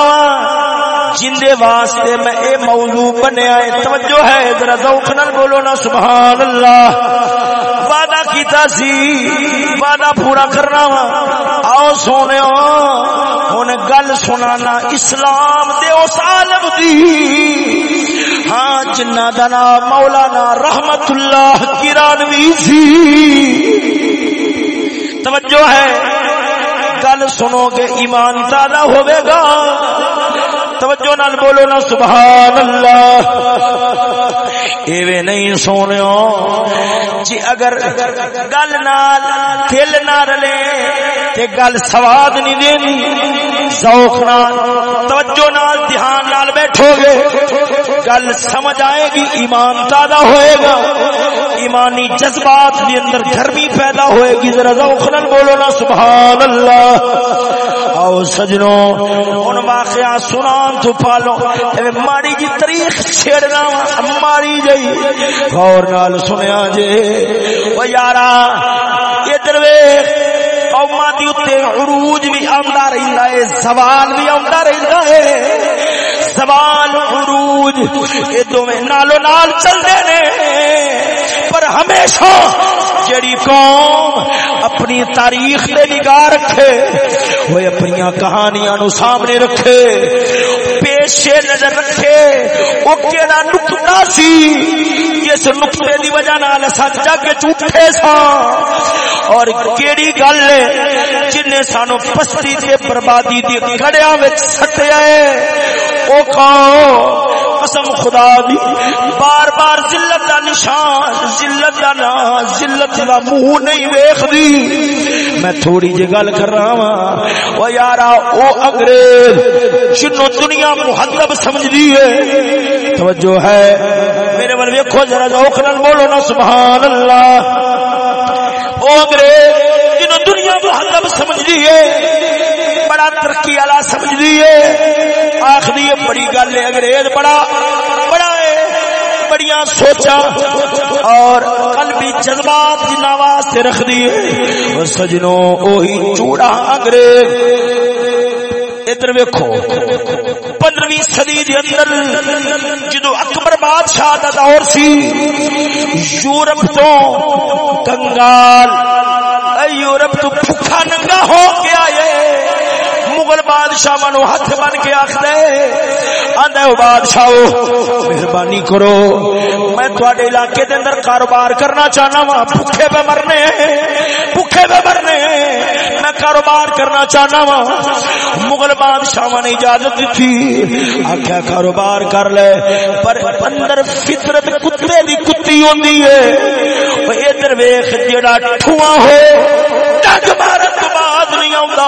S1: جندے واسطے میں اے موضوع بنیا ہے۔ توجہ ہے۔ ذرا ذوق نال بولو نا سبحان اللہ وعدہ کیتا سی۔ وعدہ پورا کرنا وا۔ آؤ سونے ہن گل سنانا اسلام دے اس عالم دی۔ ہاں جنہ دا نام مولانا رحمت اللہ کرانوی سی۔ توجہ ہے، گل سنو گے، ایمان تازہ ہوے گا۔ توجہ نال بولو نا، سبحان اللہ۔ ایویں نہیں سونیو جی اگر گل نال دل نہ رلے تے گل سواد نہیں دینی، ذوق نال، توجہ نال دھیان نال بیٹھو گے۔ گل سمجھ آئے گی، ایمان تازہ ہوئے گا۔ ایمانی جذبات کے اندر گرمی پیدا ہوئے گی۔ ذرا ذوق نال بولو نا، سبحان اللہ۔ آؤ سجنو۔ ان واقعہ سنان تو پالو۔ ماڑی جی تاریخ چھیڑنا ماڑی جئی غور نال سنیا جے۔ او یارا، ادھر ویکھ قوما دی اوتے عروج بھی آندا رہندا ہے زوال بھی آندا رہندا ہے۔ زوال عروج اے دوویں نالو نال چلدے نے۔ پر ہمیشہ جڑی قوم اپنی تاریخ تے نگاہ رکھے وہ اپنی کہانیاں نو سامنے رکھے پیش نظر رکھے وہ کیڑا نقطہ سی، جس نقطے دی وجہ نال اسا جگ جھوٹے سا اور کیڑی گل جن سانو پستی تے بربادی دی گھڑیاں وچ سٹیا ہے، او کہو قسم خدا دی۔ بار بار ذلت دا نشان، ذلت دا نا ذلت دا منہ نہیں ویکھدی۔ میں تھوڑی جی گل کر رہا ہاں۔ او یارا، او انگریز جنوں دنیا مہذب سمجھدی ہے۔ توجہ ہے۔ میرے ول ویکھو، ذرا ذوق نال بولو نا، سبحان اللہ۔ او انگریز جنوں دنیا مہذب سمجھدی ہے۔ بڑا ترقی والا سمجھدی ہے۔ آخری بڑی گل ہے، انگریز بڑا بڑا ہے، بڑیاں سوچا اور قلبی جذبات جنہ واسطے رکھ دیے سجنوں، اوہی چوڑا انگریز۔ ادھر ویکھو پندرہویں صدی دے اندر جدو اکبر بادشاہ دا دور سی، یورپ تو کنگال یورپ تو بھوکا ننگا ہو گیا ہے۔ مغل بادشاہ نو ہاتھ بن کے آخر آدھا بادشاہ مہربانی کرو، میں تھوڑے علاقے دے اندر کاروبار کرنا چاہنا وا بھوکے پہ مرنے بھوکے پہ مرنے، میں کاروبار کرنا چاہنا وا مغل بادشاہ نے اجازت دیتی آخیا کاروبار کر لے، پر اندر فطرت کتے دی کتی ہوندی ہے۔ ادھر ویخ جڑا ٹھواں ہو ڈگ مارن تو بعد نہیں آتا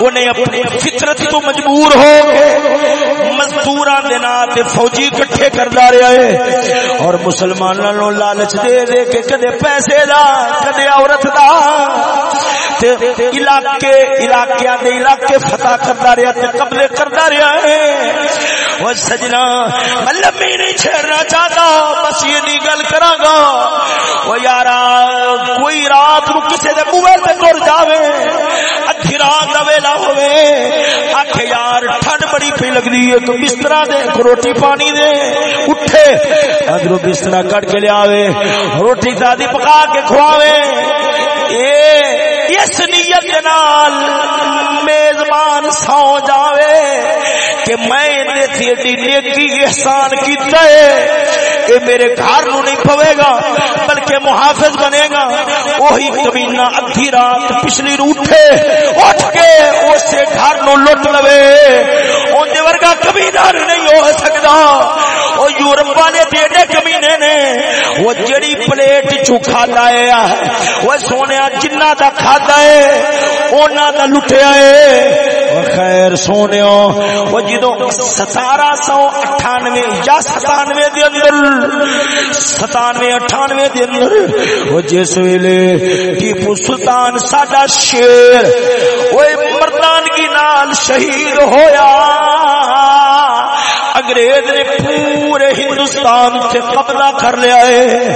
S1: انہیں اپنی فطرت تو مجبور ہو مزدور فوجی کٹھے کرتا رہا ہے۔ اور مسلمانوں لالچ دے دے کے کدے پیسے دا، کدے عورت دا۔ علاقے علاقے دے علاقے فتح کرتا رہا تے قبلے کرتا رہا ہے۔ وہ سجنا، میں لمبی نہیں چھیڑنا چاہتا، بس یہ گل کرا گا۔ وہ یار کوئی رات نو کسی دے منہ تے تر جاوے ادھی رات کا ویلا ہوے آخ یار ٹھنڈ بڑی پی لگتی ہے، تو بستر دے روٹی پانی دے، اٹھے ادھر بستر کٹ کے لیا روٹی دادی پکا کے کھواوے۔ اے، اس نیت نال میزبان سو جاوے کہ میں نے تھی نیکی احسان کیتا ہے۔ یہ میرے گھر نو نہیں پوے گا، بلکہ محافظ بنے گا۔ وہی کمینہ ادھی رات پچھلی روٹے اٹھ کے اسے گھر نو لٹ لوے۔ اندر ورگا کمینہ نہیں ہو سکتا۔ وہ یورپ والے جیڑے کمینے نے، وہ جڑی پلیٹ چوکھا لایا وہ سونے جنہ دا کھادا ہے، اونا دا لٹیا ہے۔ خیر سونے وہ جدو ستارہ سو اٹھانوے یا ستانوے دے اندر، ستانوے اٹھانوے دے اندر، وہ جس ویلے ٹیپو سلطان ساڈا شیر وہ مردانگی نال شہید ہویا۔ انگریز نے پورے ہندوستان سے قبضہ کر لیا ہے۔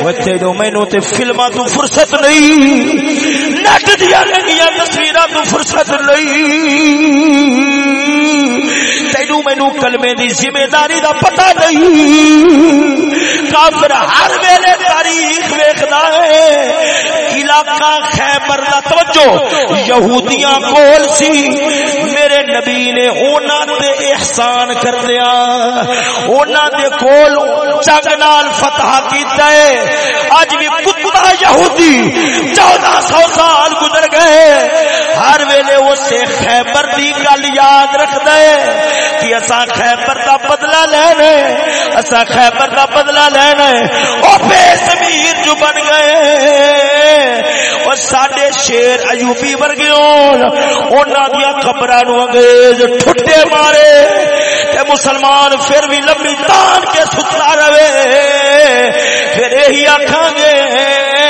S1: وہ تیرو مینو تے فلما تو فرصت نہیں۔ نٹ دیا لگیا تصویر تو فرصت نہیں۔ مینو کلمے دی ذمہ داری دا پتہ نہیں۔ کافر ہر ویلے تاریخ ویکھدا ہے۔ علاقہ خیبر دا توجہ یہودیاں کول سی۔ میرے نبی نے اونا دے احسان کر دیا اونا دے کول جنگ نال فتح کیتا ہے۔ اج بھی کتا یہودی چودہ سو سال گزر گئے۔ ہر ویلے اسے خیبر دی گل یاد رکھ دے کہ اسا خیبر دا بدلہ لینے اسا خیبر دا بدلہ لینے۔ او بے زمیر جو بن گئے۔ اور ساڈے شیر ایوبی ورگے ہون انہاں دیا قبراں نو انگریز ٹھٹے مارے۔ تے مسلمان پھر بھی لمبی تان کے سترا رہے۔ پھر یہی آخان گے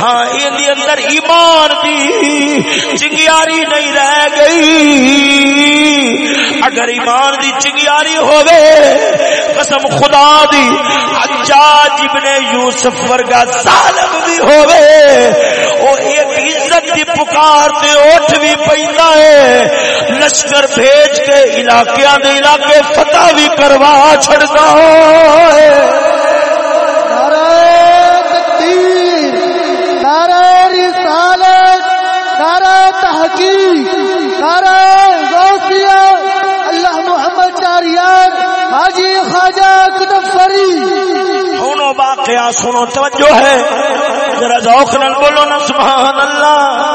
S1: ہاں یہ اندر ایمان دی چنگیاری نہیں رہ گئی۔ اگر ایمان دی چنگیاری ہوئے قسم خدا دی، حجاج ابن یوسف ورگا ظالم بھی ہوئے او ایک عزت دی پکار تے اٹھ بھی پیندا ہے۔ لشکر بھیج کے علاقے دے علاقے فتح بھی کروا چھڑتا ہے۔
S2: اللہ محمد چاریار، حاجی خواجہ کتب فری۔
S1: سنو واقعہ، سنو توجہ ہے۔ ذرا ذوق نال بولو نا، سبحان اللہ۔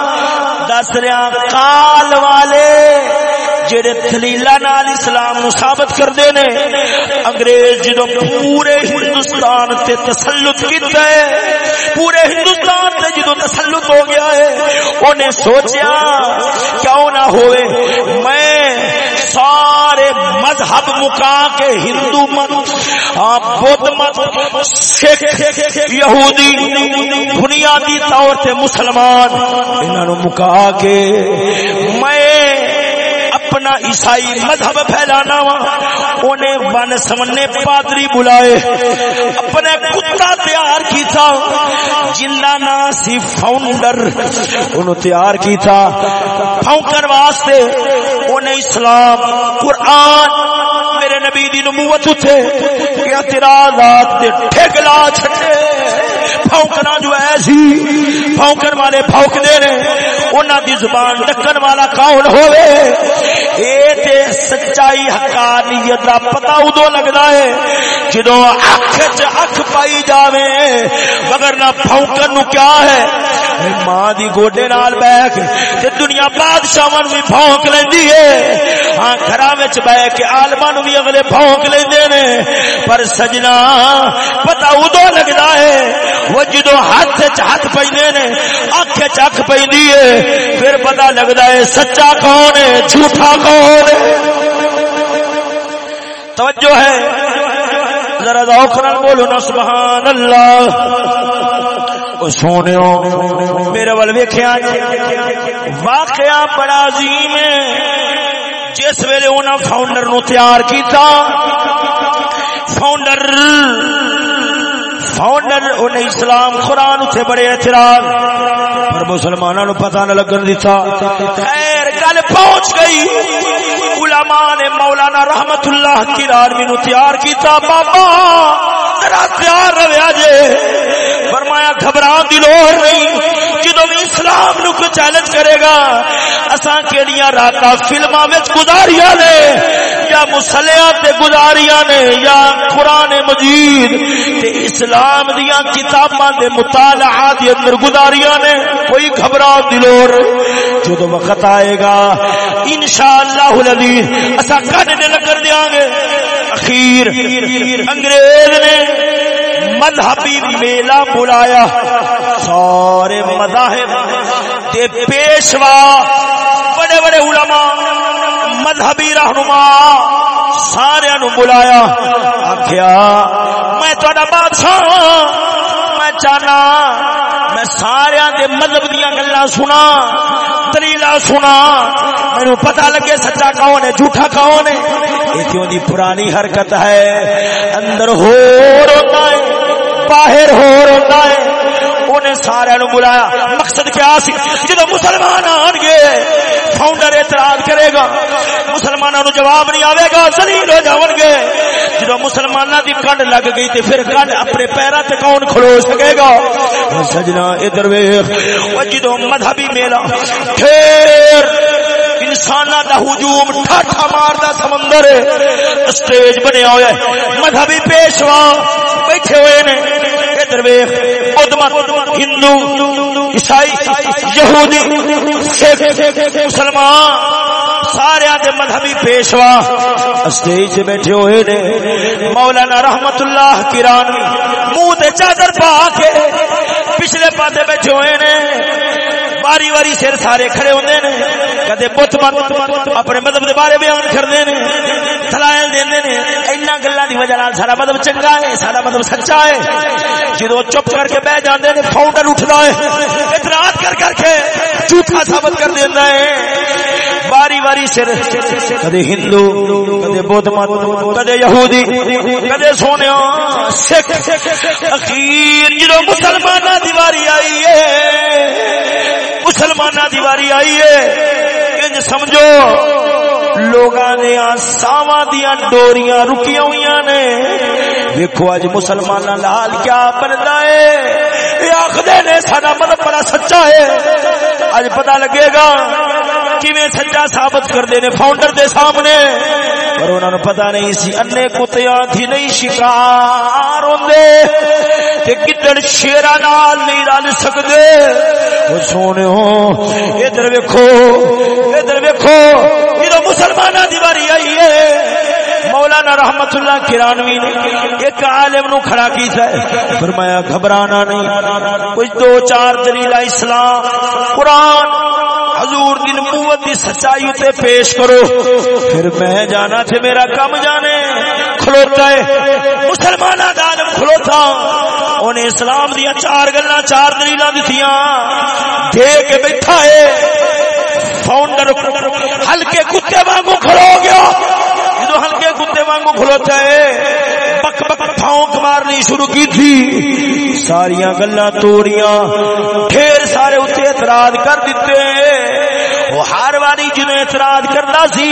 S1: دس رہا، کال والے۔ جڑے دلیلا نال اسلام نو ثابت کردے نے انگریز جدو پورے ہندوستان تے تسلط کیتا ہے، پورے ہندوستان تے جدو تسلط ہو گیا ہے اونے سوچیا کیوں نہ ہوئے، میں سارے مذہب مکا کے ہندو مت ہاں، بدھ مت، سکھ، یہودی، بنیادی طور سے مسلمان انہوں مکا کے میں اپنا عیسائی مذہب پھیلانا وا۔ انہیں ون سمنے پادری بلائے۔ اپنے کتا تیار کیتا۔ جنہ نا سی فاؤنڈر انہوں تیار کیتا۔ فاؤنڈر واسطے انہیں اسلام، قرآن میرے نبی دی نبوت اٹھے کہ اعتراضات دے ٹھگلا چھٹے پھونکنا جو ایسی پھونکن والے پھونک دے رہے انہاں دی زبان ڈکن والا کون ہوئے اے تے سچائی حقانیت دا پتہ ادو لگدا ہے۔ جدو اکھ چ اکھ پائی جاوے، مگر نہ پھونکن نو کیا ہے؟ ماں دی گوڈے نال بیٹھ تے دنیا بادشاہاں نو بھی پھونک لیندی ہے۔ ہاں گھراں وچ بیٹھ کے عالماں نو بھی اگلے پھونک لیندے نے۔ پر سجنا پتہ ادو لگدا ہے۔ وہ جدو ہاتھ چ ہاتھ پیندے نے اکھ چ اکھ پھر پتہ لگدا ہے سچا کون ہے جھوٹا کون ہے توجہ ہے ذرا ذوق نال بولو نا سبحان اللہ او سونیو میرے ول ویکھیا واقعہ بڑا عظیم ہے جس ویلے انہاں فاؤنڈر نو تیار کیتا فاؤنڈر فاؤنڈر انہیں اسلام قرآن اتنے بڑے اعتراض، پر مسلمانوں نو پتہ نہ لگن دیتا۔ خیر، گل پہنچ گئی۔ علماء نے مولانا رحمت اللہ کی رارمی نو تیار کیتا۔ بابا، ذرا تیار رویا جے فرمایا گھبران دی لوڑ نہیں جدو بھی اسلام نو کو چیلنج کرے گا، اساں کیڑیاں راتاں فلماں وچ گزاریاں نے، یا مسلیاں تے گزاریاں نے، یا قرآن مجید تے اسلام دیاں کتاباں دے مطالعہ دے اندر گزاریاں نے، کوئی گھبرا دلور جدو وقت آئے گا، انشاءاللہ العزیز، اساں کڈ نے لگر دیاں گے۔ اخیر، انگریز نے مذہبی میلہ بلایا۔ سارے مذاہب دے پیشوا، بڑے بڑے علماء، مذہبی رہنما سارے نو بلایا۔ آخیا میں تھوڑا بادشاہ ہاں، میں چاہنا، میں سارے دے مذہب دیا گلا سنا دلیل سنا۔ میرے پتا لگے سچا کون ہے، جھوٹا کون ہے۔ یہ کیوں دی پرانی حرکت ہے؟ اندر ہو روتا ہے۔ باہر ہو روتا ہے۔ انہیں سارے نو بلایا۔ مقصد کیا سی؟ جدو مسلمان آن گے فاؤنڈر اعتراض کرے گا۔ مسلمانوں نو جواب نہیں آئے گا زلیل ہو جاون گے۔ جدو مسلمانوں دی کنڈ لگ گئی تے پھر کنڈ اپنے پیروں تے کون کھلو سکے گا؟ سجنا، ادھر ویخ جدو مذہبی میلہ، پھر انسان دا ہجوم ٹھاٹھا ماردا سمندر، اسٹیج بنیا ہوا ہے۔ مذہبی پیشوا بیٹھے ہوئے نے۔ ادھر ویخ ہندو، عیسائی، یہودی، سکھ، مسلمان، سارے دے مذہبی پیشوا اسٹیج سے بیٹھے ہوئے نے۔ مولانا رحمت اللہ کرانی منہ تے چادر پا کے پچھلے پاسے بیٹھے ہوئے نے۔ باری باری سر سارے کھڑے ہوندے نے، کدے بت مت اپنے مذہب دے بارے بیان کردے نے، دلائل دیندے نے، اینا گلاں دی وجہ نال سارا مذہب چنگا ہے، سارا مذہب سچا ہے۔ جدو چپ کر کے بیٹھ جاندے نے، فاؤنڈر اٹھدا ہے، اعتراض کر کر کے جھوٹا ثابت کر دیندا ہے۔ باری باری سر، کدے ہندو، کدے بدھ مت، کدے یہودی، کدے سونے سکھ اخیر جدو مسلمانہ دیواری آئی ہے مسلمان دیواری آئی ہے۔ انج سمجھو، لوگاں نے ساواں دیا ڈوریاں رکیاں ہوئی نے۔ دیکھو اج مسلمان لال کیا بنتا ہے۔ یہ آخر نے سارا مطلب بڑا سچا ہے. اج پتا لگے گا کیویں سچا ثابت کرتے ہیں فاؤنڈر دے سامنے۔ پر انہوں نے پتا نہیں سی انے کتیاں تھی نہیں، شکار ہوندے۔ گدڑ شیرا نال نہیں رل سکتے سونے ادھر ویکو ادھر ویکو جدو مسلمان دی باری آئی ہے۔ مولانا رحمت اللہ کرانوی نے ایک عالم نو کھڑا کیتا ہے۔ فرمایا، گھبرانا نہیں۔ کچھ دو چار دلیل اسلام، قرآن، حضور دی نبوت دی سچائی تے پیش کرو۔ پھر میں جانا تھے، میرا کم جانے۔ کھلوتا ہے۔ مسلمان عالم کھلوتا۔ انہیں اسلام دیا چار گلا چار دلیل دتیاں دے کے بیٹھا ہے۔ فاؤنڈر ہلکے کتے وانگو کھلو گیا۔ وانگو کھلوتا ہے بک بک پھونک مارنی شروع کی تھی۔ ساریاں گلا توڑیاں ڈھیر سارے اتنے اعتراض کر دیتے وہ ہر واری جنو اعتراض کرتا سی،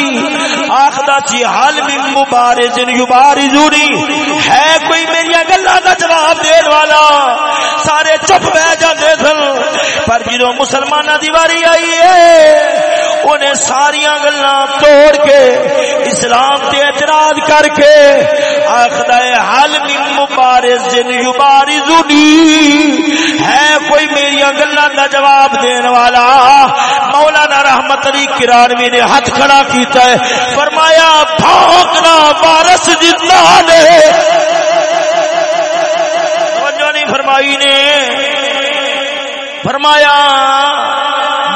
S1: آخدا سی حال من مبارز یبارزونی ہے کوئی میری گلا کا جواب دین والا۔ سارے چپ بہ جاتے سن۔ پر جدو مسلمانوں دی واری آئی ہے، انہیں ساریا گلا توڑ کے اسلام تے اعتراض کر کے آخر حل من مبارز جن یبارزونی۔ ہے کوئی میری گلا کا جواب دین والا۔ مولانا رحمت علی کرانوی نے ہاتھ کھڑا کیتا ہے۔ فرمایا بھونکنا بارس جنہ نے فرمائی نے فرمایا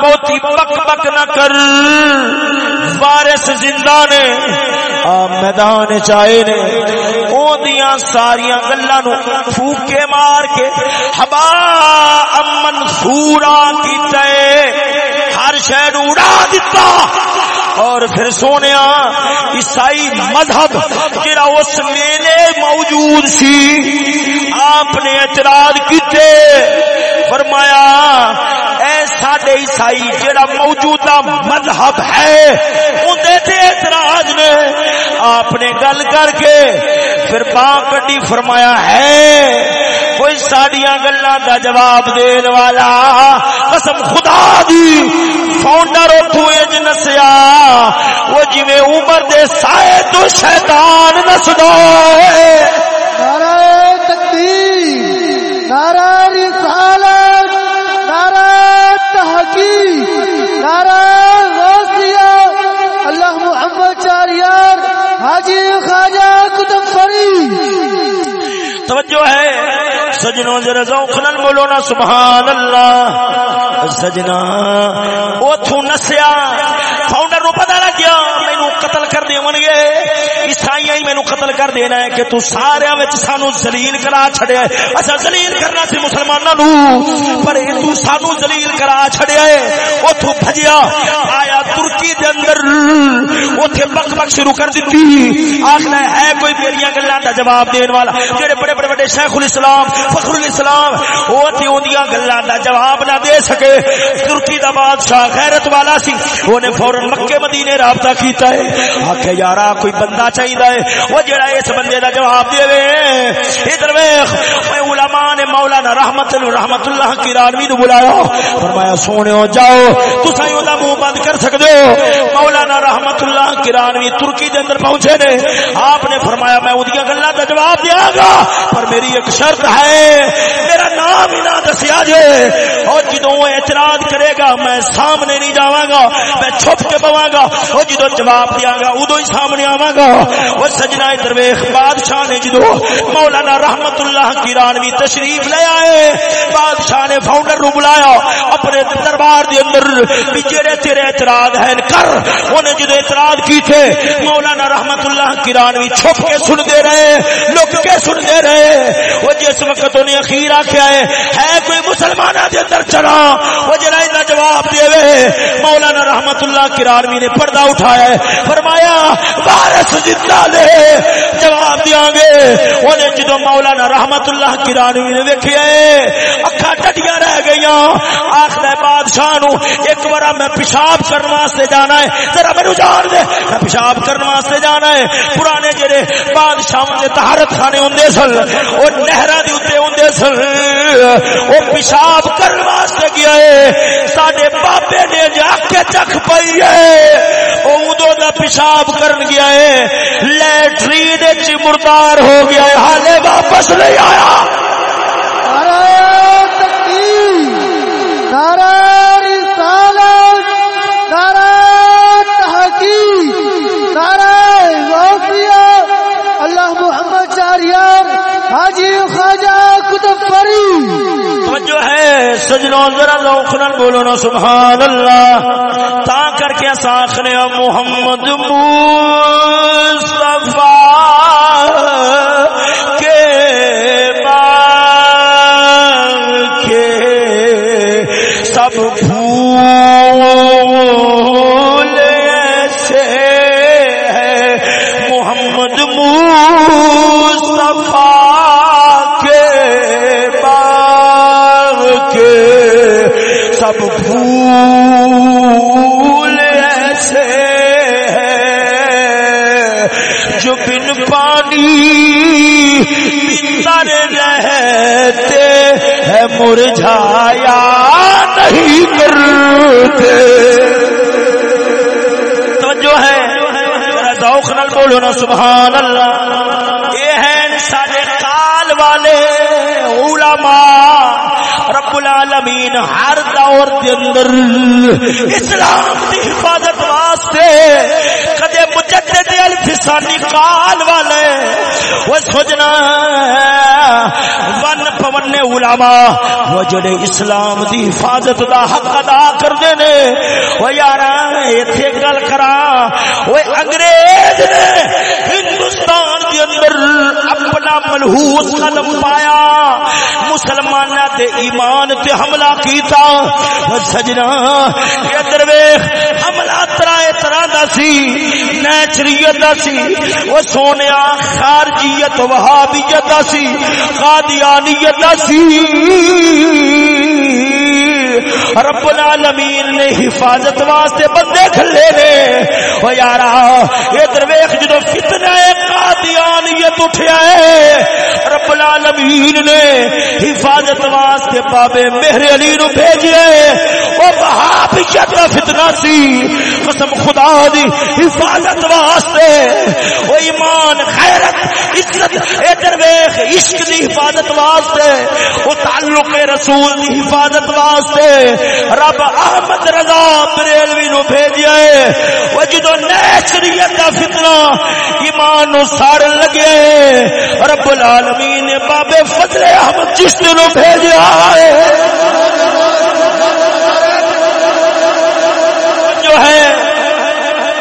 S1: بہتی بک بک نہ کر۔ وارث زندہ نے میدان چائے نے۔ اودیاں ساریاں گلاں نو پھوکے مار کے ہبا امن سورا کیتا ہر شے نو اڑا دتا۔ اور پھر سونے عیسائی مذہب جڑا اس میلے موجود سی، آپ نے اعتراض کیتے۔ فرمایا، اے ساڈے عیسائی، جڑا موجودہ مذہب ہے اندے تے اعتراض نے آپ نے گل کر کے پھر باں کڈی فرمایا، ہے، کوئی ساڈیاں گلاں دا جواب دین والا؟ قسم خدا دی، فاؤنڈر اتو اج نسیا، وہ جویں عمر دے سائے تو شیطان نسدا ہے۔
S2: نعرہ تکبیر، نعرہ رسالت۔
S1: توجہ ہے۔ سجنوں ذرا ذوق نال بولو نا، سبحان اللہ۔ سجنا اوتھوں نسیا، فاؤنڈر نو پتہ لگ گیا مینوں قتل کر دیون گے۔ عیسائی مینوں قتل کر دینا ہے کہ تو سارے وچ سانو ذلیل کرا چھڑیا ہے۔ اچھا ذلیل کرنا سی مسلماناں نو پر تو سانو ذلیل کرا چھڑیا ہے۔ اوتھوں بھجیا، آیا ترکی دے اندر۔ اوتھے بک بک شروع کر دتی۔ آکھنا ہے کوئی میری گلاں دا جواب دین والا۔ جڑے بڑے بڑے بڑے شیخ الاسلام، فخر الاسلام وہ تے اودیاں گلاں دا جواب نہ دے سکے۔ ترکی دا بادشاہ غیرت والا سی۔ اونے فورن مکے، مدینے رابطہ کیتا ہے۔ آکھے، یارا، کوئی بندہ چاہیدا ہے؟ او جڑا اس بندے دا جواب دے وے۔ ادھر ویکھ میں علماء نے مولانا رحمت رحمت اللہ کی رانوی نو بلایا۔ فرمایا سونےو جاؤ۔ تساں دا منہ بند کر سکدے ہو۔ مولانا رحمت اللہ کی رانوی ترکی دے اندر پہنچے نے۔ آپ نے فرمایا، میں اودیاں گلاں دا جواب دیاں گا، پر میری ایک شرط ہے۔ میرا نام ہی نہ دسیا جے۔ اور جدو اعتراض کرے گا، میں سامنے نہیں جاواں گا، میں چھپ کے پواں گا۔ اور جدو جواب دیاں گا ادو ہی سامنے آواں گا وہ سجنا درویش بادشاہ نے جدو مولانا رحمت اللہ کی رانوی تشریف لے آئے، بادشاہ نے فاؤنڈر نو بلایا۔ اپنے دربار دے اندر بھی جڑے تیرے اعتراض ہیں، کر۔ انہیں جدو اعتراض کی تھے مولانا رحمت اللہ کی رانوی چھپ کے سن دے رہے، لک کے سن دے رہے۔ وہ جس وقت انہیں اخیر آخیا ہے ہے کوئی مسلمان دے اندر چلا وہ جرا ان جواب دے وے مولانا رحمت اللہ کرانوی نے پڑھ پردہ اٹھایا ہے۔ فرمایا بارس جتنا لے، جواب دیا گے۔ انہیں جدو مولانا رحمت اللہ کرانوی نے ویکیا ہے اکھا ٹٹیاں رہ گئی آخر بادشاہ نو ایک بار میں پیشاب کرنے واسطے جانا ہے۔ ذرا میرے جان دے، میں پیشاب کرنے واسطے جانا ہے۔ پرانے جڑے بادشاہ کے تہارت خانے ہوں سن وہ نہرا دے ہوں سن وہ پیشاب کرنے واسطے گیا ہے۔ سڈے بابے نے جا کے چکھ پی ہے۔ وہ ادو کا پیشاب کرن گیا ہے لیٹرین مردار ہو گیا ہے۔ حالے واپس نہیں آیا۔
S2: اللہ محمد چاریار حاجی خواجہ کتب فری
S1: جو ہے، سجنوں ذرا لوکھن بولو نا سبحان اللہ تا کر کے ساخنے محمد مصطفیٰ سب پھول پھول ایسے ہے جو بن پانی بستر رہتے ہے مرجھایا نہیں کرتے۔ جو ہے، ذوق نال بولو نا، سبحان اللہ۔ یہ ہیں سارے کال والے علماء۔ العالمین ہر دور کے اندر اسلام کی حفاظت واسطے کدے مجدد الفسانی کال والے، وہ سوچنا ون پون علماء، وہ جڑے اسلام دی حفاظت دا حق ادا کرتے نے، وہ یار ایتھے گل کرا، وہ انگریز نے ہندوستان کے اندر اپنا ملحوس قدم پایا مسلمان تے ایمان تے حملہ کیتا۔ سجنا ادھر ویخ حملہ ترائے طرح دا سی، نیچریت دا سی۔ وہ سونے خارجیت، وہابیت دا سی، قادیانیت دا سی۔ رب العالمین نے حفاظت واسطے بندے کھلے نے۔ او یارا اے درویش جدو فتنہ قادیانیت اٹھیا ہے رب العالمین نے حفاظت واسطے بابے مہر علی نو بھیجے ہے وہابیت دا فتنہ سی؟ قسم خدا دی، حفاظت واسطے۔ او ایمان، غیرت، عزت، اے درویش، عشق دی حفاظت واسطے۔ او تعلق رسول دی حفاظت واسطے۔ رب احمد رضا بریلوی نو بھیجیا ہے وہ جدو نیچریت دا فتنہ ایمان نو سار لگے رب العالمین نے بابے فضل احمد چشتی نو بھیجیا ہے جو ہے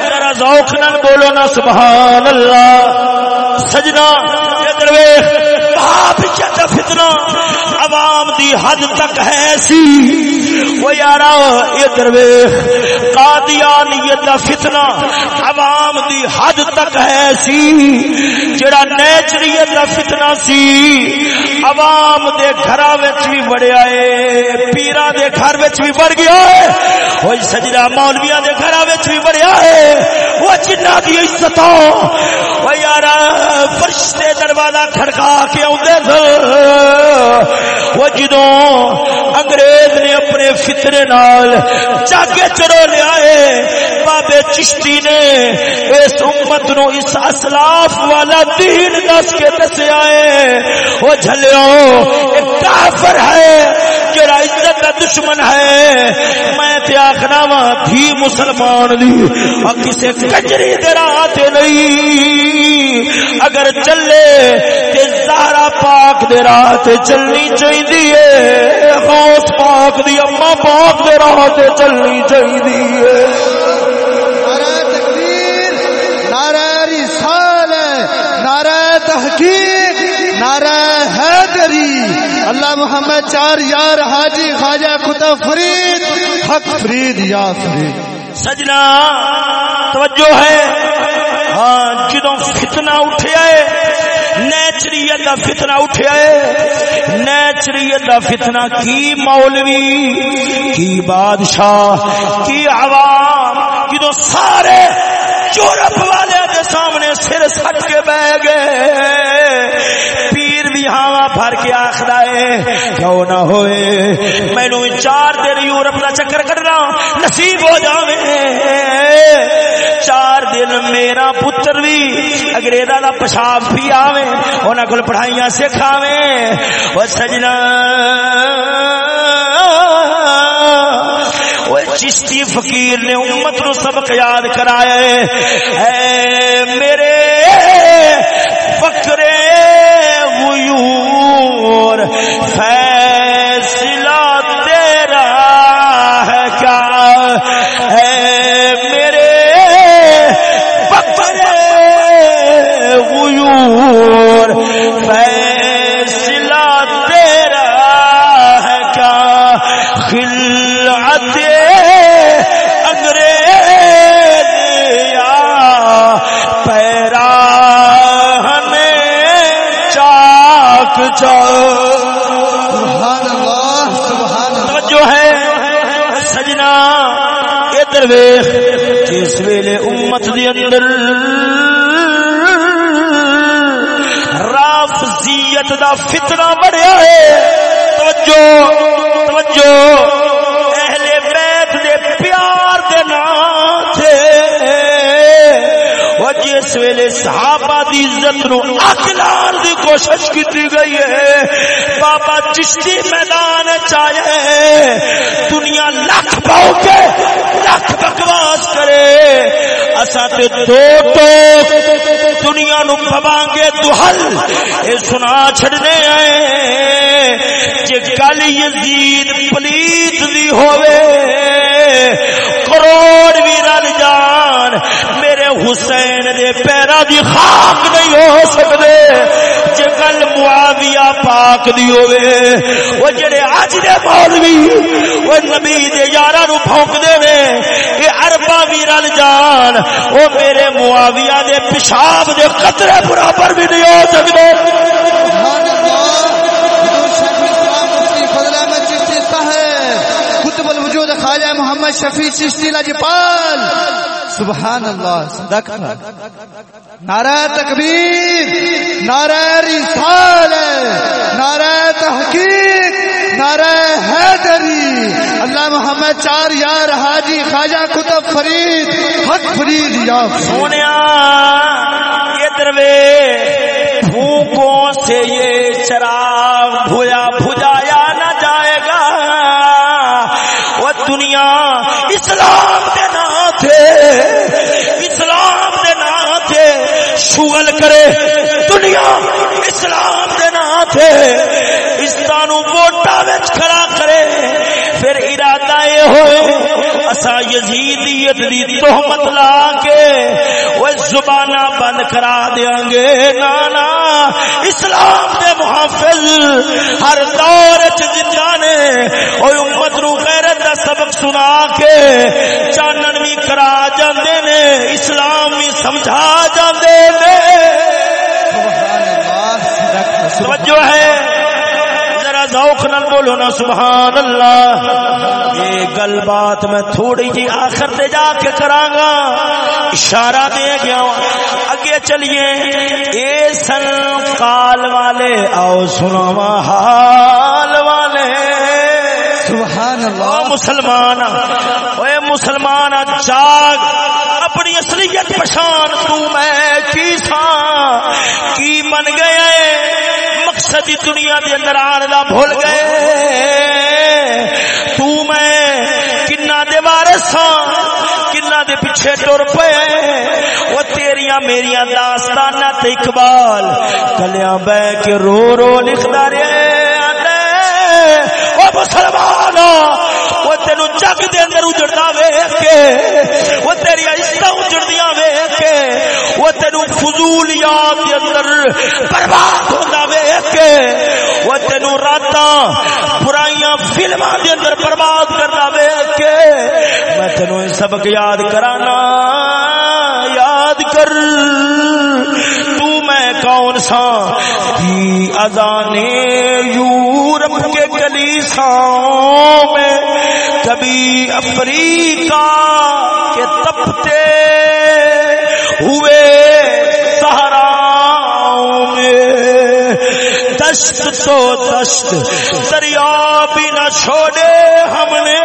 S1: ذرا ذوق نال بولو نا سبحان اللہ۔ سجنا درویش باب فتنہ عوام دی حد تک ہے سی وہ یارا یہ درویش قادیانیت دا فتنہ عوام دی حد تک ہے سی جڑا نیچریت دا فتنہ سی، عوام دے گھراں وچ بھی بڑیا ہے، پیراں دے گھر وچ بھی بڑھ گیا ہے۔ وہ سجدہ مولویاں دے گھراں وچ بھی بڑیا ہے۔ وہ جنہ دی عزت وہ یارا، فرشتے دروازہ کھڑکا کے اوندے وہ جدو انگریز نے اپنے فطرے نال جاگے چڑو لیا ہے بابے چشتی نے اس امت نو اس اسلاف والا دین دس کے دسیا ہے وہ جھلیو ایک کافر ہے جڑا عزت دشمن ہے۔ میں تے آخنا وا تھی مسلمان دی۔ اور کسے کجری دے راہ تے نہیں۔ اگر چلے تے زہرا پاک دے راہ تے چلنی چاہیے غوث پاک دی اما پاک دے راہ تے چلنی چاہیے
S2: تحقیق، نعرہ حیدری۔ اللہ محمد چار یار حاجی خواجہ کتب فرید، حق فرید، یا فرید۔
S1: سجنا، توجہ ہے۔ ہاں جدو فتنہ اٹھیا ہے نیچریت کا فتنہ اٹھیا ہے نیچریت کا فتنہ کی مولوی، کی بادشاہ، کی عوام جدو سارے یورپ والے کے سامنے سر سٹ کے بہ گئے۔ ہاوا بھر کے آخر ہے، کیوں نہ ہوئے مینو چار دن یورپ کا چکر کٹنا نصیب ہو جاوے۔ چار دن میرا پتر بھی انگریزا کا پیشاب بھی آوے انہوں کو پڑھائیاں سکھاوے۔ وہ سجنا چشتی فقیر نے امت نو سبق یاد کرایا ہے۔ جو ہے سجنا ادھر ویخ جس ویلے امت دی اندر رافضیت دا فتنہ بڑھیا ہے، توجہ توجہ، اہل بیت دے پیار دے نام تے وہ جس ویلے صحابہ دی عزت نو دی کوشش کی گئی ہے۔ بابا چشتی میدان چاہے دنیا لکھ پاؤ کے لکھ بکواس کرے۔ اسا تے دو ٹوک دنیا نو پواں گے دوہل اے سنا چھڑنے آئے جے گل یزید پلیت دی ہووے حسین دے پیرا دی خاک نہیں ہو سکدے۔ جے گل معاویہ پاک دی ہووے او جڑے اج دے مولوی او نبی دے یاراں نو بھونک دے نے اے عرباں بھی رل جان او میرے معاویہ دے پیشاب دے قطرے برابر بھی نہیں ہو سکدے۔
S2: سبحان خواجہ محمد شفیع چشتی لاجپال۔ سبحان اللہ صدق نعرہ تکبیر، نعرہ رسال نعرہ تحقیق، نعرہ حیدری۔ اللہ محمد چار یار حاجی خواجہ کتب فرید، حق فرید یا
S1: سونے ادھر وے سے یہ چراغ بھویا بھجایا نہ جائے گا۔ وہ دنیا اسلام اسلام کے نام تھے شغل کرے۔ دنیا اسلام کے نام تھے اس ووٹا وچ کھڑا پھر ارادہ یہ ہوئے، اسا یزیدیت دی تہمت لا کے وہ زبانہ بند کرا دیاں گے۔ نا نا اسلام دے محافظ ہر دور چ جندا نے او امت نو غیرت دا سبق سنا کے چانن بھی کرا جاندے نے، اسلام بھی سمجھا جاندے نے۔ سبحان اللہ۔ توجہ ہے۔ ذوق نال بولو نا سبحان اللہ یہ گل بات میں تھوڑی جی آخر تے جا کے کراں اشارہ دے گیا اگے چلیے۔ اے سن قال والے آؤ سناوا حال والے۔
S2: سبحان
S1: او
S2: اللہ
S1: مسلمان اوے مسلمان جاگ۔ اپنی اصلیت پہچان تو میں کی سا کی بن گئے؟ مقصد دنیا دے اندر آن دا بھول گئے۔ تو میں کنا دے وارث ہاں کنا دے پیچھے ٹر پے وہ تیریاں میریاں داستاناں تے اقبال کلیاں بہ کے رو رو لکھدا رہے۔ او مسلمان جگ دے اندر اجڑدا ویکھ کے، وہ تیری عزت اجڑدیاں ویکھ کے، وہ تینو فضول یاد دے اندر برباد ہوندا ویکھ کے، وہ تینو راتاں برائیاں فلماں دے اندر برباد کردا ویکھ کے، میں تینو سبق یاد کرانا، یاد کر، تو میں کون سا؟ کی اذانے یورپ کے گلیساؤں میں کبھی افریقہ کے تپتے ہوئے صحراؤں میں۔ دشت تو دشت، دریا بھی نہ چھوڑے ہم نے۔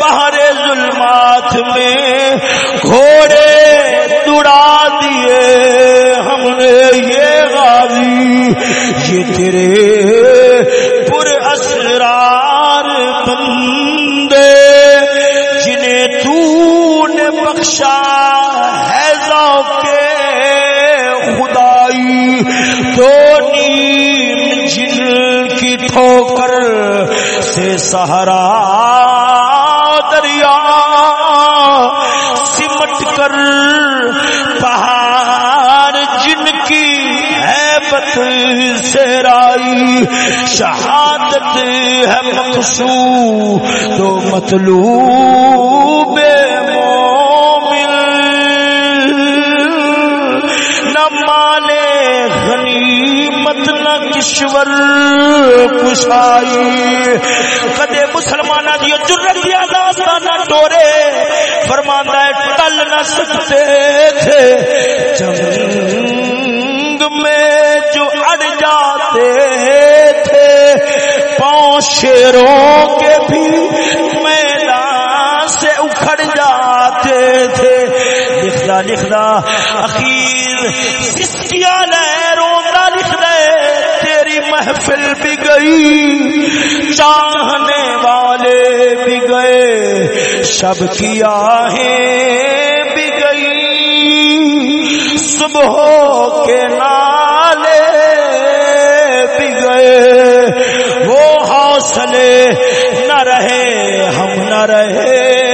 S1: باہر ظلمات میں گھوڑے دوڑا دیے ہم نے۔ یہ غازی، یہ تیرے پر اسرار نے بخشا ہے کے خدائی تو نیم جن کی ٹھوکر سے سہارا دریا سمٹ کر، پہاڑ جن کی حیبت سے رائی، شہادت ہے مقصود، تو مطلوب کشور کشائی۔ کدے مسلمان دی جرت دیا داستانہ ٹورے فرمانا ہے ٹل نہ سکتے تھے۔ جنگ میں جو اڑ جاتے تھے، پاؤں شیروں کے بھی میدان سے اکھڑ جاتے تھے۔ لکھنا لکھنا، اخیر سسکیا لہروں کا لکھ دے، تیری محفل بھی گئی، چاہنے والے بھی گئے، شب کی آہیں بھی گئی۔ صبح کے نالے بھی گئے۔ وہ حوصلے نہ رہے، ہم نہ رہے۔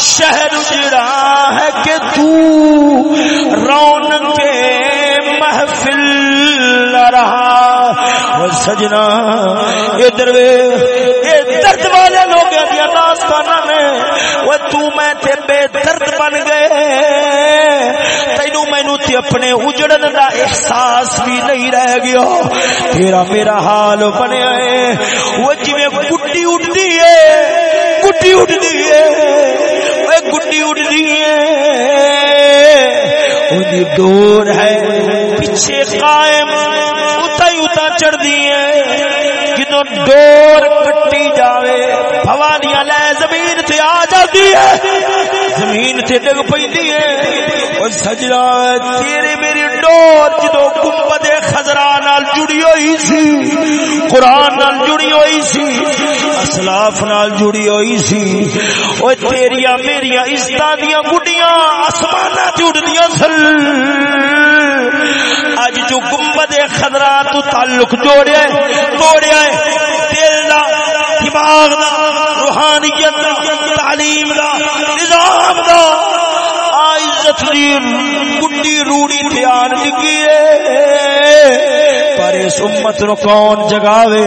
S1: شہر اجڑا ہے کہ تو رون کے محفل رہا۔ سجنا یہ دروے یہ درد والے لوگ دیا داستانہ نے وہ تو میں تے بے درد بن گئے۔ تینو مینو تے اپنے اجڑن دا احساس بھی نہیں رہ گیا۔ تیرا میرا حال بنیا ہے۔ وہ جویں گڈی اٹھتی ہے گڈی اٹھتی ہے۔ ہے ڈور ہے۔ پیچھے قائم اتا ہی اتا چڑھ دی ہے جدو ڈور کٹی جاوے، بھوانیاں لے زمین تے آ جاتی ہے زمین تے ڈگ پی ہے اور سجنا تیرے میری ڈور جدو گنبد خزرا نال جڑی ہوئی سی، قرآن نال جڑی ہوئی سی۔ اسلاف نال جڑی ہوئی سی۔ او تیریا میریا عزت دیا گڈیاں آسمان جڑدیاں سن۔ اج جو گنبد خزرا تو تعلق جوڑیا ہے، توڑیا ہے۔ دل دا، دماغ دا، روحانیت دا، تعلیم دا، نظام دا۔ عزت دی گڈی روڑی دھیان لگی ہے۔ پر اس امت نو کون جگاوے؟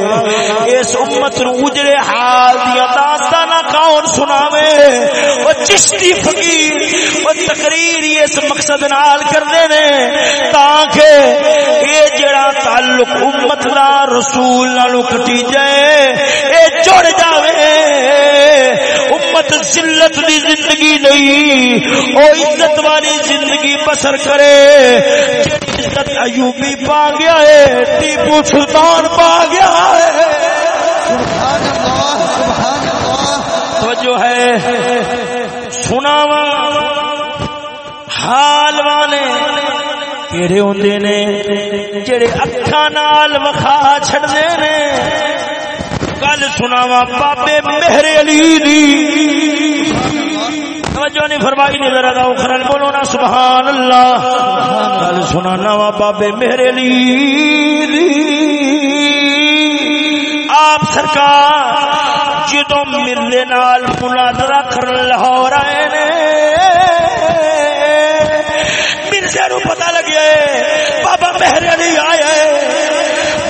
S1: اس امت نو اجڑے حال دیا داستانا کون سناوے؟ وہ چشتی فقیر، وہ تقریر اس مقصد نال کردے نے، تاکہ اے جڑا تعلق امت دا رسول نالو کٹی جائے، اے جڑ جاوے۔ امت ذلت دی زندگی نہیں، او عزت والی زندگی بسر کرے۔ ایوبی پا گیا ہے، ٹیپو سلطان پا گیا ہے۔
S2: سبحان اللہ سبحان اللہ
S1: تو جو ہے سناوا حال والے کہڑے ہوندے نے، جڑے اکھاں نال وکھا چھڑدے نے۔ گل سناوا بابے مہر علی دی۔ توجہ نہیں فرمائی نہیں ذرا دا اخرل بولو نا سبحان اللہ۔ گل سنانا وا بابے مہر علی دی آپ سرکار جدو ملے نال مناظرہ کرن لاہور آئے نے مرزے نو پتہ لگیا ہے بابا مہر علی آیا ہے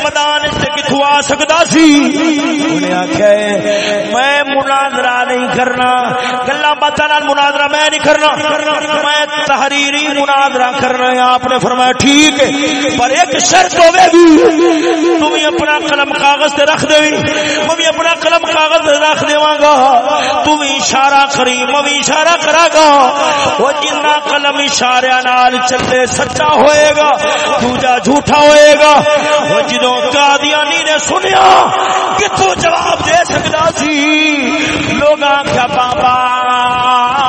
S1: میدان کتوں آ سکتا انہیں آخیا میں مناظرہ نہیں کرنا گلا باتوں مناظرہ میں نہیں کرنا، میں تحریری مناظرہ کرنا ہے، آپ نے فرمایا ٹھیک ہے، پر ایک شرط ہوے گی تم اپنا قلم کاغذ سے رکھ دے میں بھی اپنا قلم کاغذ سے رکھ دیواں گا تم اشارہ کری، میں بھی اشارہ کرا گا، وہ جنہ قلم اشارے نال چلے سچا ہوئے گا، دوجا جھوٹا ہوئے گا، وہ جدوں قادیانی نے سنیا کتوں جواب دے سکتا سی؟ لوگ آخیا بابا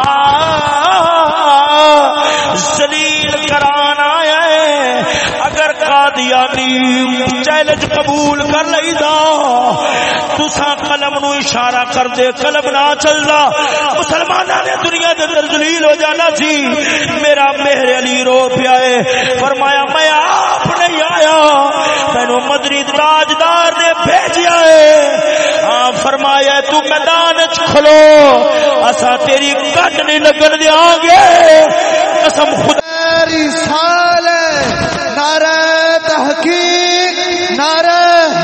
S1: قادیانی چیلنج قبول کر لئی دا تسا قلم نو اشارہ کر دے قلم نہ چلدا۔ مسلماناں نے دنیا دے اندر ذلیل ہو جانا سی۔ میرا مہر علی رو پیا ہے فرمایا، میں آپ نہیں آیا۔ مینو مدری تاجدار نے بھیجیا ہے۔ ہاں فرمایا، تو میدان چ کھلو۔ اسا تیری کٹ نہیں لگن دیا گے۔ قسم خدا۔
S2: رسال نعرہ تحقیق، نعرہ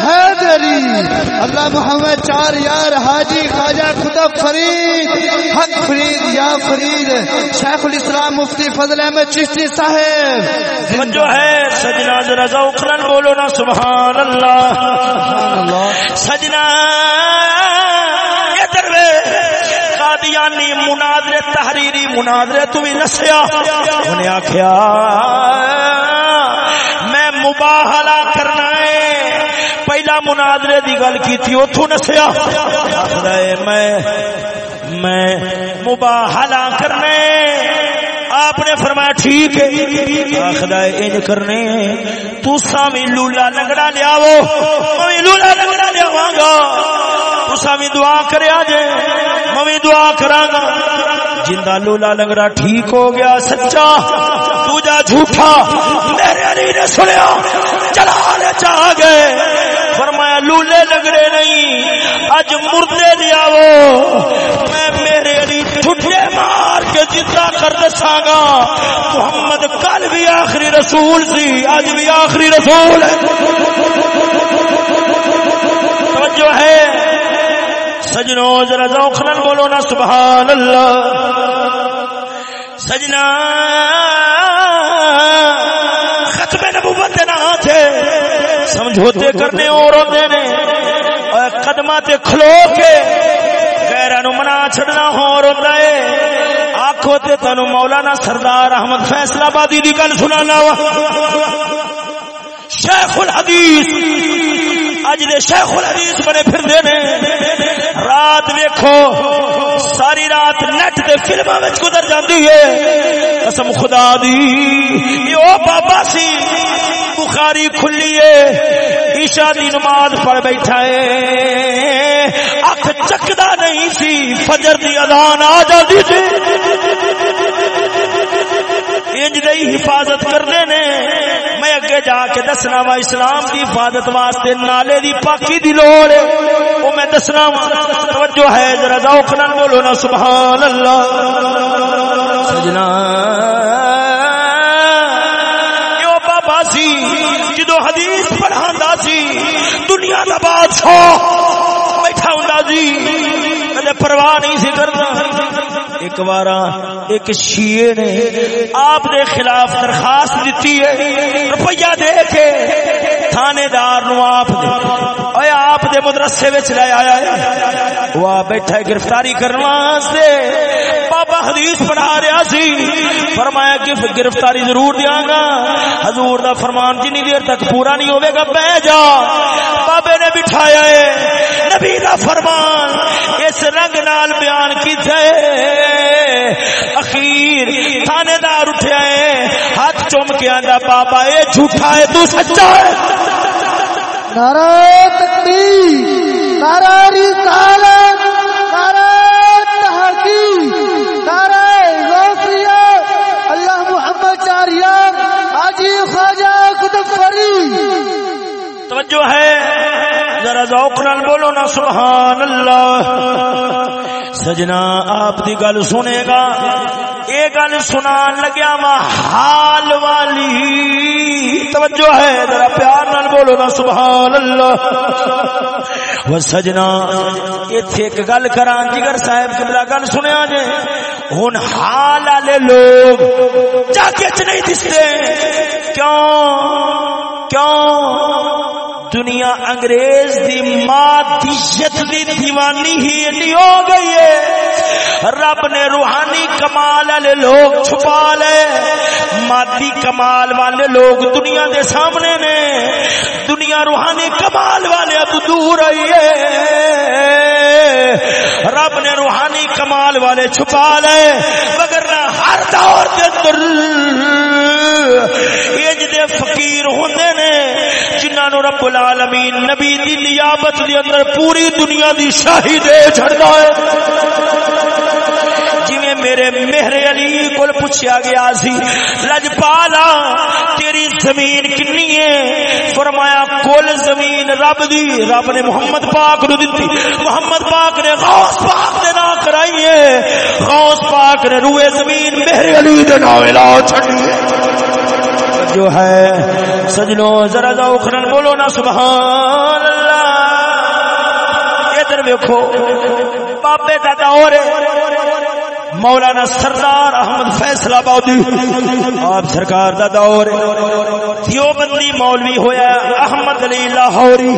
S2: حیدری۔ اللہ محمد چار یار، حاجی خواجہ خطب فرید، حق فرید، یا فرید۔ شیخ الاسلام مفتی فضل احمد چشتی صاحب۔
S1: جو ہے، سجنا ذرا ذوقرن بولو نا، سبحان اللہ۔ سجنا ادھر وے قادیانی مناظرے، تحریری مناظرے، تو بھی نسیا انہیں آخیا میں مباہلہ کرنا ہے۔ پہلا مناظرے دی گل کی تھی اتو نسیا۔ آخر میں میں مباہلا کرنے آپ نے فرمایا، ٹھیک ہے۔ آخر ان کرنے تو سامی لولا لنگڑا لیا میں لولا لنگڑا لیا گا تو سامی دعا کریا جے۔ میں دعا کرا گا۔ جندہ لولا لنگڑا ٹھیک ہو گیا، سچا۔ تو جھوٹا۔ میرے علی نے سنیا چلا چاہ گئے۔ فرمایا، لولے لگڑے نہیں، اج مردے دیا وہ میں میرے علی ٹھٹے مار کے جتا کر دسا گا۔ محمد کل بھی آخری رسول سی، اج بھی آخری رسول ہے۔ جو ہے۔ سجنوں ذرا ذوقن بولو نا، سبحان اللہ۔ سجنا سمجھوتے کرنے اور ہوتے نے۔ قدمہ تے کھلو کے غیرہ نو منا چھڑنا ہو ہوتا ہے۔ آنکھوں تے تنو مولانا سردار احمد فیصلہ آبادی دی گل سنانا وا۔ شیخ الحدیث اج دے شیخ الحدیث بنے پھر دے نے۔ رات ویکھو، ساری رات نیٹ دے فلماں وچ گزر جاندی ہے۔ قسم خدا دی۔ او بابا سی، بخاری کھلی ہے۔ عشاء دی نماز پڑھ بیٹھا ہے۔ اکھ چکدا نہیں سی، فجر دی اذان آ جاندی سی۔ انج دی حفاظت کرنے نے۔ میں اگے جا کے دسنا وا، اسلام دی حفاظت واسطے نالے دی پاکی دی لوڑ ہے۔ او میں دسنا وا، توجہ ہے، ذرا ذوق نال بولو نا، سبحان اللہ۔ سجنا۔ سی؟ جدو حدیث پڑھا سی، دنیا کا بادشاہ بیٹھا ہوں جی پرواہ نہیں سی کرنا ایک ایک شیعہ نے آپ دے خلاف درخواست دیتی ہے، روپیہ دے کے تھانے دار نو آپ دے۔ آپ دے مدرسے وچ لے آیا ہے۔ وہ بیٹھا گرفتاری کرنے واسطے۔ بابا حدیث پڑھا رہا سی۔ فرمایا کہ گرفتاری ضرور دیاں گا۔ حضور دا فرمان جنی دیر تک پورا نہیں ہوے گا، بہ جا۔ بابے نے بٹھایا ہے۔ نبی دا فرمان، اس رنگ نال بیان کیتا ہے۔ اخیر تھانے دار اٹھیا ہے۔ ہاتھ چوم کے آندا، بابا، اے جھوٹا ہے، تو سچا ہے۔
S3: نعرہ تکبیر نعرہ رسالت تحقیق غوثیہ اللہ محمد چاریان حاجی خواجہ قطب فرید
S1: توجہ ہے۔ ذرا ذوق نال بولو نا، سبحان اللہ۔ سجنا آپ دی گل سنے گا۔ یہ گل سنان لگیا وا، حال والی۔ توجہ ہے، ذرا پیار نال بولو نا، سبحان اللہ۔ وہ سجنا، ایتھے ایک گل کراں، جگر صاحب قبلہ گل سنیا جے۔ ہن حال والے لوگ چاچے چ نہیں دستے۔ کیوں؟ کیوں؟ دنیا انگریز دی مادیت دی دیوانی ہی نہیں ہو گئی ہے۔ رب نے روحانی کمال والے لوگ چھپا لے۔ مادی کمال والے لوگ دنیا دے سامنے نے۔ دنیا روحانی کمال والے تو دور آئی ہے۔ رب نے روحانی کمال والے چھپا لے۔ مگر ہر دور کے اندر یہ فقیر ہوندے نے، جنہاں نو رب العالمین، نبی دی نیابت دی اندر پوری دنیا دی شاہی دے چھڑدا ہے۔ جویں میرے مہر علی کول پوچھا گیا سی لجپالا تیری زمین کنی ہے؟ فرمایا کل زمین رب دی، رب نے محمد پاک نو دتی۔ محمد پاک نے غوث پاک دے نام کرائی ہے۔ غوث پاک نے روئے زمین مہر علی دے نام لا چھڑی ہے جو ہے. سجنوں ذرا ذوقن بولو نا سبحان اللہ ادھر دیکھو بابے دا دور مولانا سردار احمد فیصل آبادی. آپ سرکار دا دور دیوبندی مولوی ہویا احمد علی لاہوری.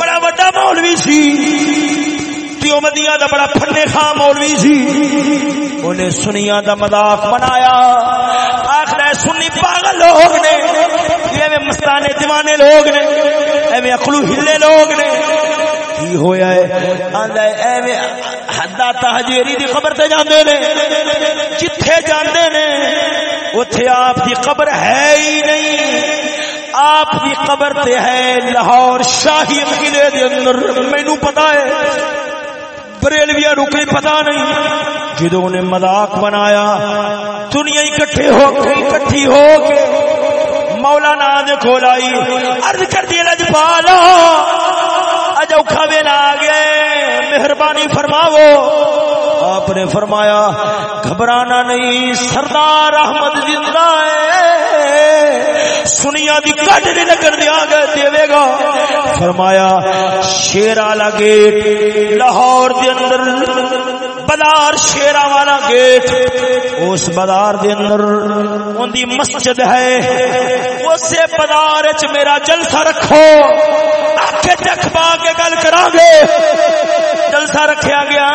S1: بڑا بڑا مولوی سی. دیوبندیاں دا بڑا پھٹے خاں مولوی سی. انہیں سنیاں دا مذاق بنایا. پاگل لوگ نے یہ مستانے دیوانے لوگ نے، ایویں اکلو ہلے لوگ نے۔ کی ہویا ہے؟ آندا ہے، ایویں حدا تہجیری دی قبر تے جاندے نے۔ جتھے جاندے نے، اوتھے آپ دی قبر ہے ہی نہیں۔ آپ دی قبر تے ہے لاہور شاہی قلعے دے اندر۔ مینوں پتہ ہے۔ بریلویا نو کوئی پتا نہیں۔ جدو نے مذاق بنایا، دنیا اکٹھے ہو کے، اکٹھی ہو کے مولانا دے کھول آئی۔ عرض کر دی لج پالا اج اوکھا ویلا آ گئے مہربانی فرماو آپ نے فرمایا، گھبرانا نہیں، سردار احمد زندہ ہے۔ سنیا دی کٹ نہیں لگن دیا گیا دے گا۔ فرمایا شیر والا گیٹ، لاہور دے اندر بازار شیرا والا گیٹ۔ اس بازار دے اندر ان دی مسجد ہے۔ اسے بازار چ میرا جلسہ رکھو۔ آکھے چکھ پا کے گل کرا گے جلسہ رکھیا گیا۔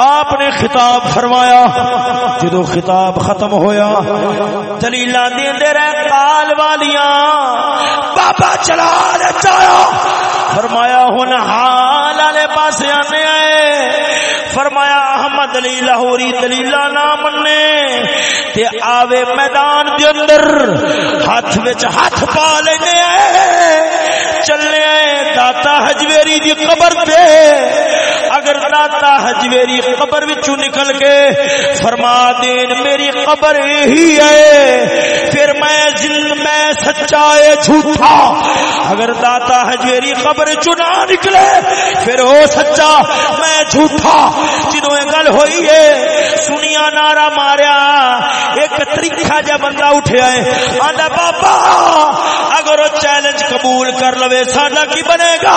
S1: آپ نے خطاب فرمایا، جدو خطاب ختم ہویا دلیل دے رہے کال والیاں، بابا چلا لے چایا، فرمایا ہن حال والے پاس آنے آئے۔ فرمایا، احمد علی لاہوری دلیلا نہ مننے۔ تے آوے میدان دے اندر، ہاتھ وچ ہاتھ پا لینے چلنے آئے داتا حجویری دی قبر تے۔ اگر داتا حجویری قبر وچوں نکل کے فرما دین، میری قبر ہی ہے۔ پھر میں زند میں سچا ہے جھوٹا۔ اگر داتا حجویری قبر چنا نکلے، پھر ہو سچا، میں جھوٹا۔ جدو یہ گل ہوئی ہے، سنیا نارا ماریا، ایک طریقہ جا بندہ اٹھیا ہے آدھا بابا، اگر وہ چیلنج قبول کر لوے، ساڈا کی بنے گا؟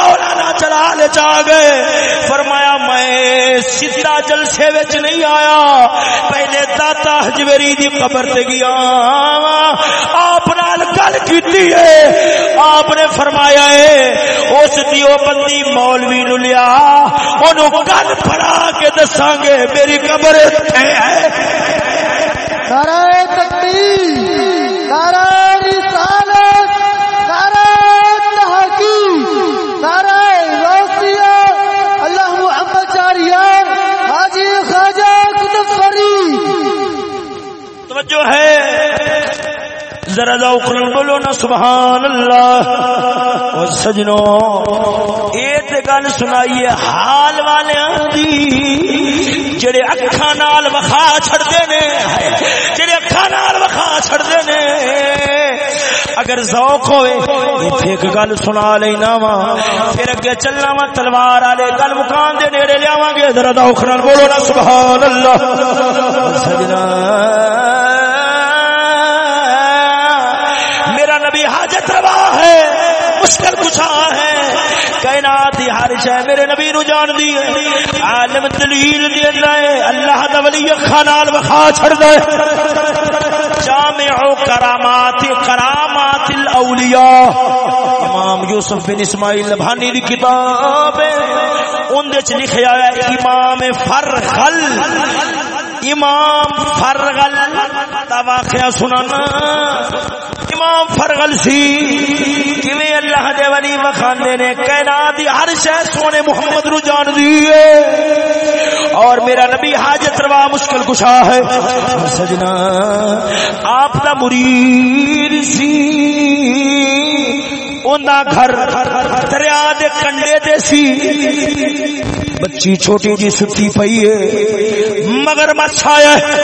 S1: مولانا چلا لے چا گئے۔ فرمایا، میں سیدھا جلسے وچ نہیں آیا، پہلے داتا حجویری دی قبر تے گیا۔ آپ نال گل کیتی ہے۔ آپ نے فرمایا ہے اس دیو بندی مولوی نو لیا اونوں گل پڑھا کے دساں گے میری قبر اتنے ہے۔
S3: نعرہ تکبیر نعرہ رسالت نعرہ تحقیق نعرہ غوثیہ اللہ محمد چاریار حاجی خواجہ قطب فرید
S1: توجہ ہے۔ ذرا ذوق بولو نا، سبحان اللہ۔ او سجنو، اے تے گل سنائیے حال والیاں دی۔ جڑے اکھاں نال وکھا چھڑدے نے، جڑے اکھاں نال وکھا چھڑدے نے۔ اگر ذوق ہوئے ایتھے ایک گل سنا لینا وا۔ پھر اگے چلنا وا، تلوار والے گل مکان دے نیڑے لیاواں گے۔ ذرا ذوق نال بولو نا، سبحان اللہ۔ سجنا مشکل ہے۔ کائنات دی ہر شے میرے نبی نو جان دی ہے۔ عالم دلیل دیندا ہے۔ اللہ دا ولی اکھاں نال وکھا چھڑدا ہے جامع کرامات کرامات الاولیاء۔ امام یوسف بن اسماعیل لبھانی دی کتاب ہے۔ اون دے وچ لکھیا ہے، امام فرغل۔ امام فرغل۔ دا واقعہ سنانا۔ امام فرغل سی۔ کیویں اللہ دے ولی وکھاندے نے، کائنات دی ہر شے سونے محمد نو جان دی ہے۔ اور میرا نبی حاجت روا مشکل کشا ہے۔ سجنا، آپ دا مرید سی۔ اوندا گھر دریا دے کنڈے تے سی۔ بچی چھوٹی جی ستی پئی ہے۔ مگر مچھ آیا ہے۔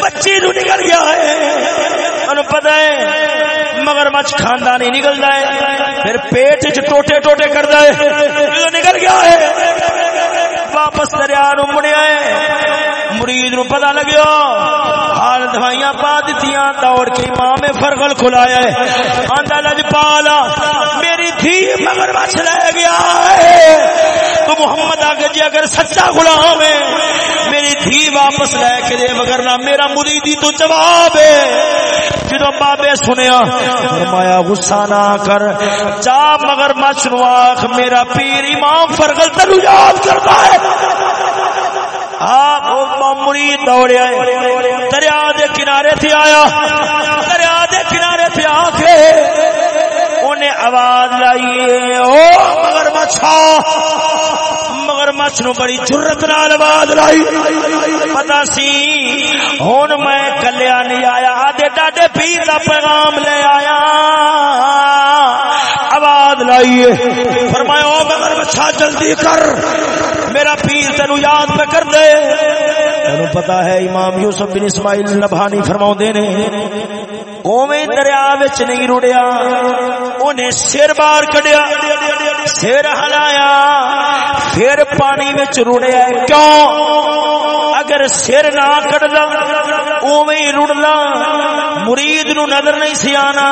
S1: بچی نو نکل گیا ہے۔ پتا پتہ ہے، مگر مچھ کھانا نہیں نکلتا ہے، پھر پیٹ چ ٹوٹے ٹوٹے کرتا ہے۔ نکل گیا ہے؟ واپس دریا نو مڑیا ہے۔ مرید نو پتہ لگیا، حال دوائیاں پا دیتیاں دوڑ کے امام فرغل کھلایا ہے۔ آندہ لج پالا میری تھی مگر مچھ لے گیا ہے۔ تو محمد آگے جی اگر سچا غلام ہے، میری دھی واپس لے کے دے مگر نہ میرا مریدی تو جواب ہے۔ جدو بابے سنیا، فرمایا، غصہ نہ کر۔ جا مگر مچھ نو آخ میرا پیر امام فرغل تلو یاد کرتا ہے۔ آپ مرید دوڑے آئے۔ دریا دے کنارے تھے آیا۔ دریا دے کنارے پہ آ کے انہیں آواز لائیے او مگر مچھا مگر مچھ نو بڑی جرت نال آواز لائی۔ پتا سی ہوں میں کلیا نہیں آیا۔ آدھے ڈاڈے پیر کا پیغام لے آیا۔ آواز لائیے۔ فرمایا، او مگر مچھا جلدی کر۔ میرا پیر تینو یاد پہ کر دے۔ تینو پتا ہے، امام یوسف بن اسماعیل نبھانی فرماؤں دے نے، اوویں دریا وچ نہیں رڑیا اونے سر باہر کڈیا، سر ہلایا، پھر پانی وچ رڑیا کیوں؟ اگر سر نہ کڈدا، اوویں رڑنا مرید نو نظر نہیں سی آنا۔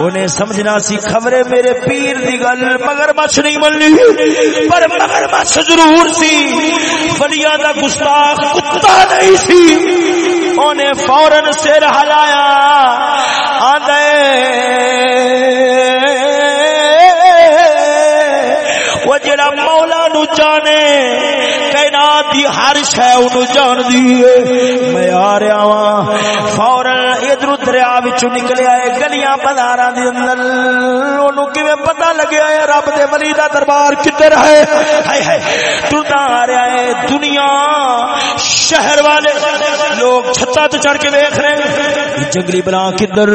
S1: اونے سمجھنا سی خبرے میرے پیر دی گل، مگر مچھ نہیں ملنی پر مگر مچھ ضرور سی۔ ولیاں دا گستاخ کتا نہیں سی۔ اونے فورن سر ہلایا وہ جڑا مولا نو جانے دی ہر شے اونوں جان دی میں آ رہا ہاں۔ فورن ادھر دریا وچوں نکلیا ہے گلیاں بازاراں دے اندر۔ اونوں کیویں پتہ لگیا ہے رب دے ولی دا دربار کدھر ہے؟ ہائے ہائے ٹرتا آ رہا ہے۔ دنیا، شہر والے لوگ چھتا تے چڑھ کے دیکھ رہے جنگلی بنا کدھر؟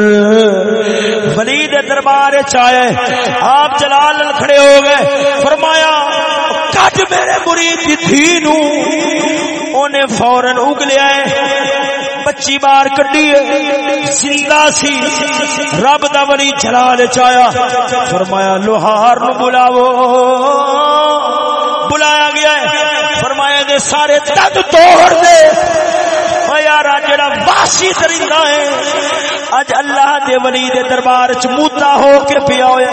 S1: ولی دے دربار چائے آپ جلال کھڑے ہو گئے۔ فرمایا اج میرے مرید کی تھی نو، اونے فورن اگلیا ہے بچی بار کڈی زندہ سی، رب دا ولی جلال چایا۔ فرمایا، لوہار نو بلاو۔ بلایا گیا ہے، فرمایا، دے سارے تد توڑ دے۔ ہاں او یار جڑا واسی درندہ ہے۔ اج اللہ دے ولی دے دربار چ موتا ہو کے پیا ہوئے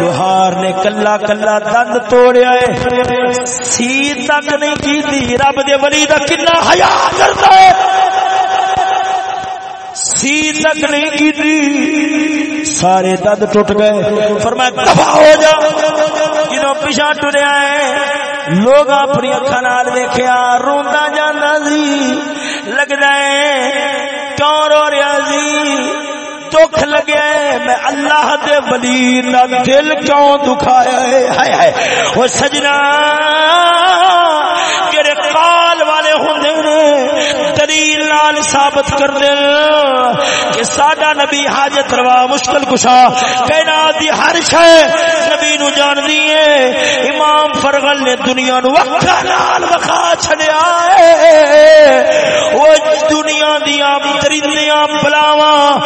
S1: لوہار نے کلا کلا دند توڑیا ہے۔ سی تک نہیں کیتی، رب دے ولی دا کنا حیا کرتا ہے۔ سی تک نہیں کی سارے دند ٹوٹ گئے۔ فرمایا دفا ہو جا۔ جنوں پیچھا ٹریا ہے، لوگ اپنی اکھا نال ویکھیا، روندا جاندا سی۔ لگدا ہے۔ کیوں رو رہا جی دکھ لگیا ہے میں اللہ دے ولی دا دل کیوں دکھایا ہے؟ ہائے ہائے۔ او سجنا جڑے قال والے ہوندے نے دلیل نال ثابت کر دے کہ ساڈا نبی حاجت روا مشکل کشا، کائنات دی ہر شے نبی نو جان دی ہے۔ امام فرغل نے دنیا نو وکھا نال وکھا چھڈیا ہے۔ او دنیا دیاں درندیاں بلاواں،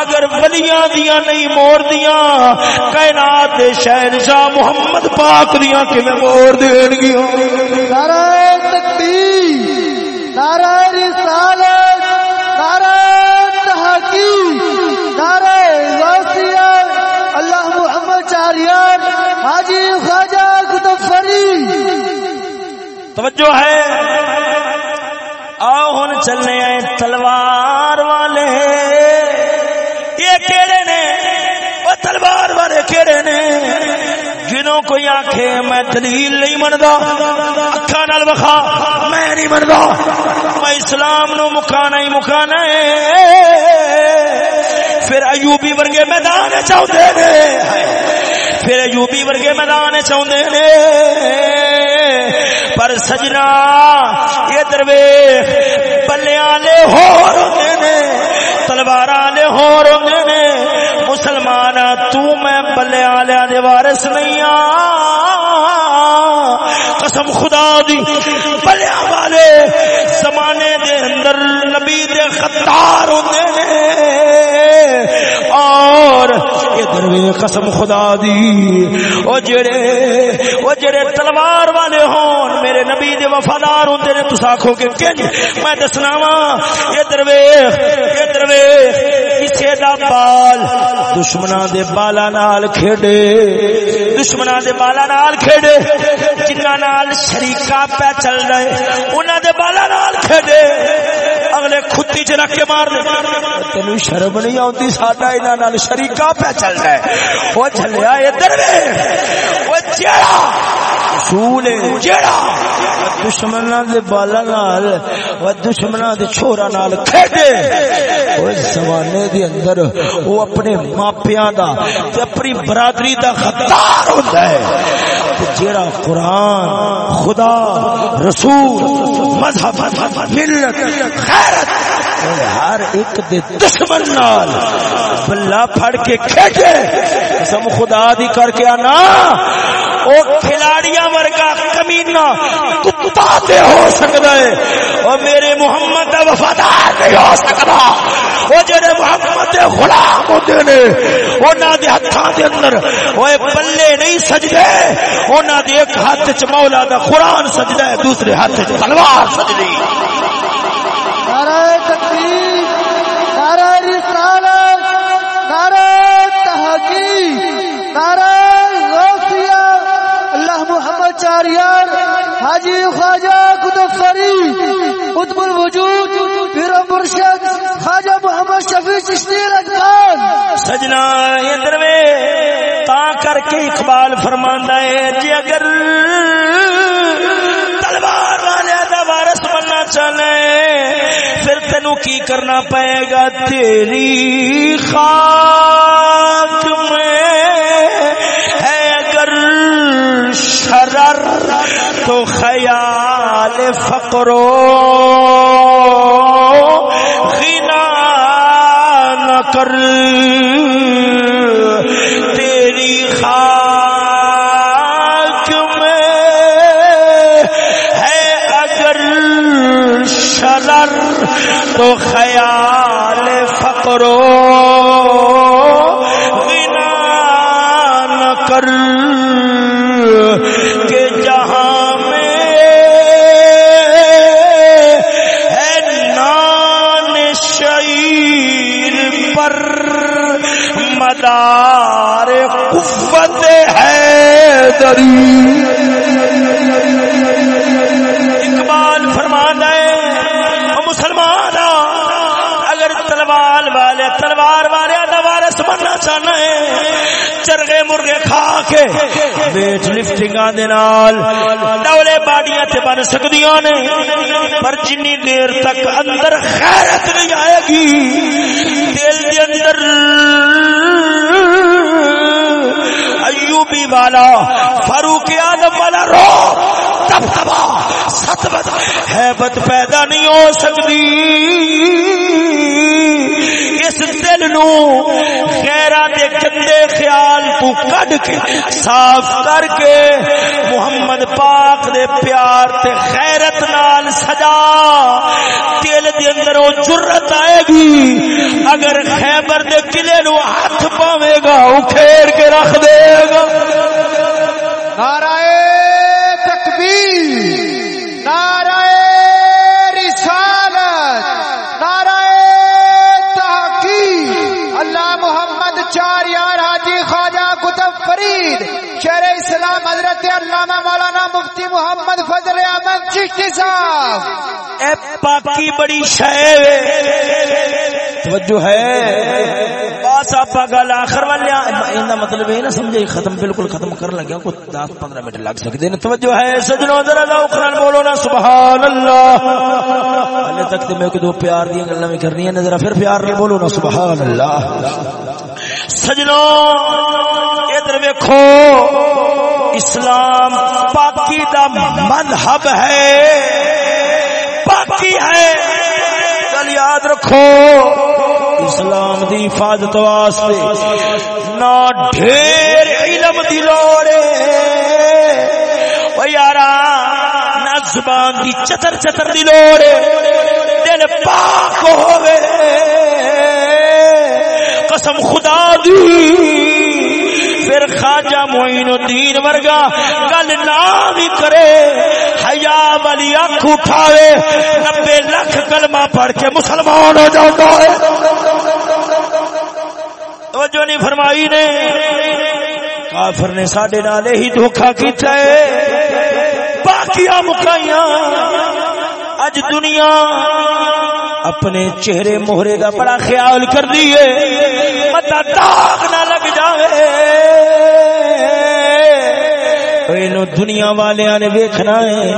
S1: اگر ولیاں دیاں نہیں موڑ دیاں، کائنات دے شہنشاہ محمد پاک دیاں کیویں موڑ دین گیاں؟
S3: نعرہ تکبیر نعرہ رسالت، نعرہ تحقیق، نعرہ غوثیہ اللہ محمد چاریان، حاجی خواجہ کتب فرید
S1: توجہ ہے۔ آؤ ہن چلنے آئے تلوار۔ جنوں کوئی آنکھے میں دلیل نہیں مندا؟ اکھاں نال وکھا، میں نہیں مندا۔ میں اسلام نو مکانا ہی مکانا ہے۔ پھر ایوبی ورگے میدان چاہتے نے۔ پھر ایوبی ورگے میدان چاہتے نے۔ پر سجنا، یہ درویش بلے والے ہو رہے نے، تلوار والے ہو رہے نے۔ مسلمان تو میں بلے آلیا دے وارث نہیں آ۔ قسم خدا دی، بلے والے زمانے دے اندر نبی دے خطار ہوندے نے۔ اور یہ قسم خدا دی۔ او جڑے او جڑے تلوار والے ہون، میرے نبی دے وفادار ہوندے نے تسا آکھو کہ کنج، میں دسنا وا یہ دروے یہ دروے کسے دا بال۔ دشمناں دے بالا نال کھیڈے۔ دشمناں دے بالا نال کھیڈے۔ جنہاں نال شریکا پہ چل رہے، انہاں دے بالا نال کھیڈے۔ اگلے کھتی چ رکھ کے مار دے۔ تینوں شرم نہیں آتی ساڈا انہاں نال شریکا پہ چل رہا ہے۔ وہ چلیا ادھر وہ جڑا اصول ہے۔ جیڑا دشمناں دے بالا نال و دشمناں دے چھورا نال کھیڈے۔ او زمانے دے اندر او اپنے ماپیاں دا تے اپنی برادری دا غدار ہوندا ہے۔ تے جیڑا قرآن خدا رسول مذہب ملت خیرت ہر ایک دے دشمن نال بلا پھڑ کے کھیڈے قسم خدا دی کر کے آنا او کھلاڑیاں ورگا کمینہ کتا تے ہو سکتا ہے او میرے محمد دا وفادار نہیں ہو سکتا او جڑے محمد دے غلام ہوندے نے انہاں دے ہتھاں دے اندر اوے پلے نہیں سجدے انہاں دے ایک ہاتھ چ مولا دا قرآن سجدہ ہے دوسرے ہاتھ چ تلوار سجدی
S3: نعرہ تکبیر نعرہ رسالت، نعرہ تحقیق، نعرہ غوثیہ، اللہ محمد چاریار حاجی خواجہ قطب فری، قطب الوجود، پیر مرشد خواجہ محمد شفیع چشتی رجان
S1: سجنا ادھر وے تا کر کے اقبال فرماندا ہے جی اگر وارث پھر تینو کی کرنا پائے گا تیری خاک میں؟ ہے اگر شرر تو خیال فقرو، غنا نہ کر۔ تو خیال ویٹ لفٹنگاں دے نال ڈولے باڈیاں تے بن سکدیاں نے، پر جنی دیر تک اندر خیرت نہیں آئے گی۔ دل دے اندر ایوبی والا، فاروق آدم والا رو تب تبا ستبت حیبت پیدا نہیں ہو سکتی۔ اس دل نو خیرہ دے گندے خیال تو کڈ کے صاف کر کے محمد پاک دے پیار تے خیرت نال سجا دل دے اندر او جرت آئے گی۔ اگر خیبر دے قلعے نو ہاتھ پاوے گا اکھیڑ کے رکھ دے گا۔
S2: نعرہ علامہ مولانا مفتی محمد فضل احمد چشتی صاحب۔
S1: اے پاکی بڑی شے توجہ ہے۔ بس آپ گل آخر والے ایندا مطلب یہ نہ سمجھے، ختم بالکل ختم کر لگیا۔ کو 10 15 منٹ لگ سکتے ہیں۔ توجہ ہے۔ سجنوں ذرا ذوق نال بولو نا سبحان اللہ ہلے تک تے میں کو دو پیار دی گلاں بھی کرنی ہیں ذرا پھر پیار نال بولو نا سبحان اللہ سجنوں، ادھر ویکھو۔ اسلام پاکی دا مذہب ہے، پاکی ہے۔ گل یاد رکھو، اسلام دی حفاظت واسطے نہ ڈھیر علم دی لوڑ او یارا، نہ زبان دی چتر چتر دی لوڑ دل پاک ہوے قسم خدا دی۔ خواجہ معین الدین ورگا گل نہ بھی کرے، حیا والی اکھ اٹھاوے، نبے لاکھ کلمہ پڑھ کے مسلمان ہو جاتا ہے توجہ نہیں فرمائی نے؟ کافر نے ساڈے نال ہی دھوکا کیتا ہے۔ باقیاں مکائیاں اج دنیا اپنے چہرے مہرے کا بڑا خیال کر دیے متا داغ نہ اینو دنیا والے نے ویکھنا ہے۔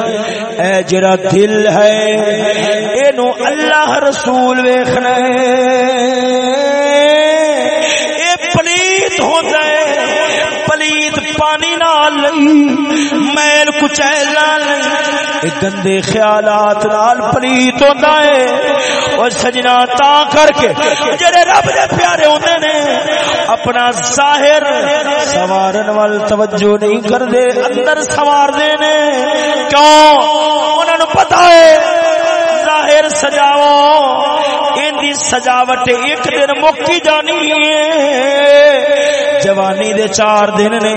S1: اے جڑا دل ہے، اینو اللہ رسول ویکھنا ہے۔ میل کچیل گندے خیالات نال پلیت ہوتا ہے اور سجنا تا کر کے جڑے رب دے پیارے ہوندے نے، اپنا ظاہر سوارن وال توجہ نہیں کردے، اندر سوار دے نے۔ کیوں؟ انہاں نو پتہ ہے ظاہر سجاو ان دی سجاوٹ ایک دن مکی جانی ہے۔ جوانی دے چار دن نے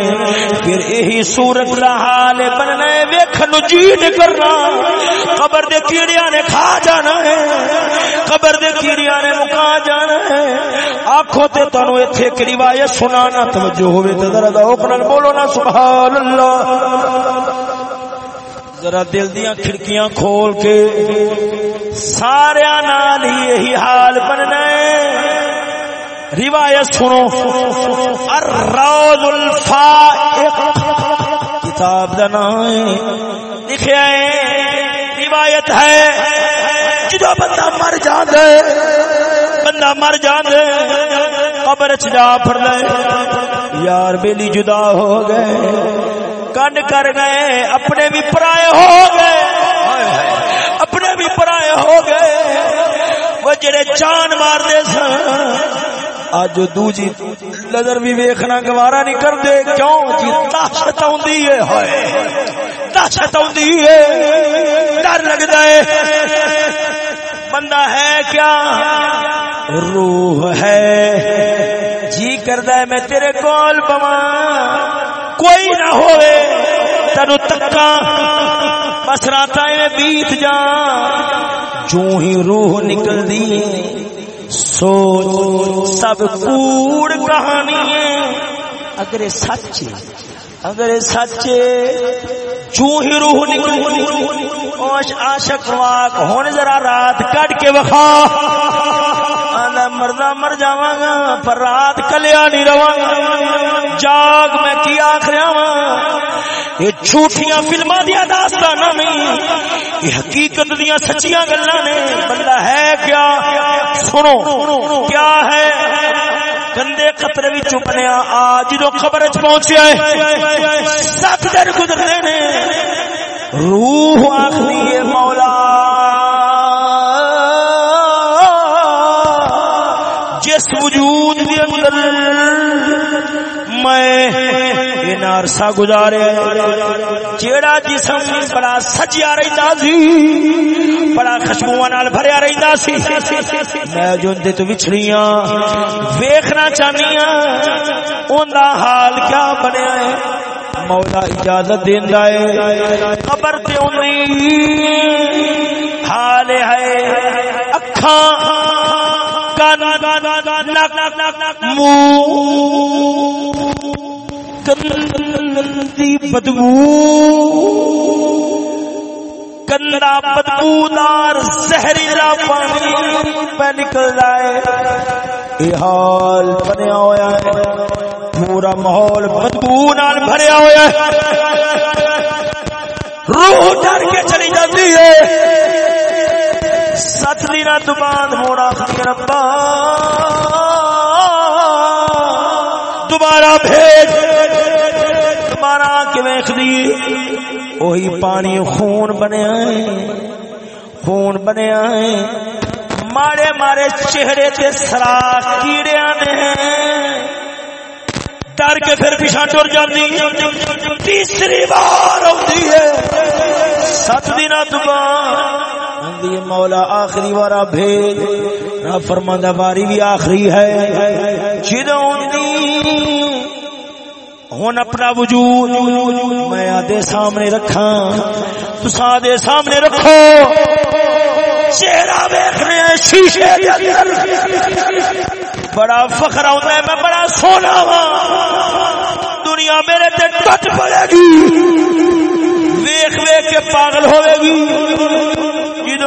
S1: پھر یہی صورت دا حال بننا ہے۔ ویکھن جی نہیں کرنا۔ قبر دے کیڑیاں نے کھا جانا ہے۔ قبر دے کیڑیاں نے مکا جانا ہے۔ آنکھوں تے تانوں ایتھے ایک روایت سنانا، توجہ ہوے تے ذرا ذوق نال بولو نا، سبحان اللہ۔ ذرا دل دیاں کھڑکیاں کھول کے سارے نال ہی یہی حال بننا ہے۔ روایت سنو۔ الروض الفائق۔ کتاب دا نام ہے۔ لکھیا ہے۔ روایت ہے۔ جدو بندہ مر جاندا ہے، بندہ مر جاندا ہے، قبر چ جا پھردا ہے۔ یار بیلی جدا ہو گئے۔ کنڈ کر گئے اپنے بھی پرائے ہو گئے اپنے بھی پرائے ہو گئے وہ جڑے جان مار دے سن اج دوجی نظر بھی ویکھنا گوارا نہیں کرتے کیوں جی دہشت آندی ہے ہائے دہشت آندی ہے ڈر لگتا ہے بندہ ہے کیا روح ہے جی کردا ہے میں تیرے کول پواں کوئی نہ ہوئے، تینو تکا۔ بس رات بیت جا۔ جو ہی روح نکل دی سوچ، سب کوڑ کہانی ہے۔ اگر سچ اگر سچ جو ہی روح نکل عاشق واق ہونے ذرا رات کٹ کے وخا مردہ مر جاواں گا، پر رات کلیا نہیں رواں گا۔ جاگ میں کیا کی آخریا یہ جھوٹیاں فلماں دیا داستان نہیں، یہ حقیقت دیا سچیاں گلا نے۔ بندہ ہے کیا؟ سنو، کیا ہے؟ گندے قطرے بھی چپنے آ جدو خبر چ پہنچیا ہے، سات دن گزرنے نے۔ روح آخری ہے مولا۔ جس وجود کے اندر عرصہ گزارے۔ جیڑا جسم بڑا سجیا رہتا سی، بڑا خشبو نال بھریا رہتا سی۔ میں جو اندے تو بچھڑیاں ویکھنا چاہنی ان حال کیا بنیا ہے؟ مولا اجازت دیندا ہے۔ قبر تے اونی حال ہے۔ اکھاں، کن، نک، منہ۔ گندی بدبو۔ گندا بدبودار زہریلا پانی پہ نکل ہے یہ حال بنیا ہوا ہے۔ پورا ماحول بدبو نال بھریا ہوا ہے۔ روح ڈر کے چلی جاتی ہے۔ سات دن تو بعد ہونا ربا دوبارہ بھیج دوبارہ کے ویخ دی وہی پانی خون بنیا خون بنیا مارے مارے چہرے تے سرا کیڑیا نے۔ ڈر کے پھر پیچھا ٹر جاتی تیسری بار آتی ہے۔ سات دن بعد دی مولا آخری وارا بھیج۔ نہ فرماندہ باری بھی آخری ہے۔ جدوں دی ہوں اپنا وجود میں آدھے سامنے رکھا تسا دے سامنے رکھو۔ چہرہ ویخنے شیشے بڑا فخر آتا ہے، میں بڑا سونا وا دنیا میرے تے ٹٹ پڑے گی۔ ویخ ویخ کے پاگل ہوے گی۔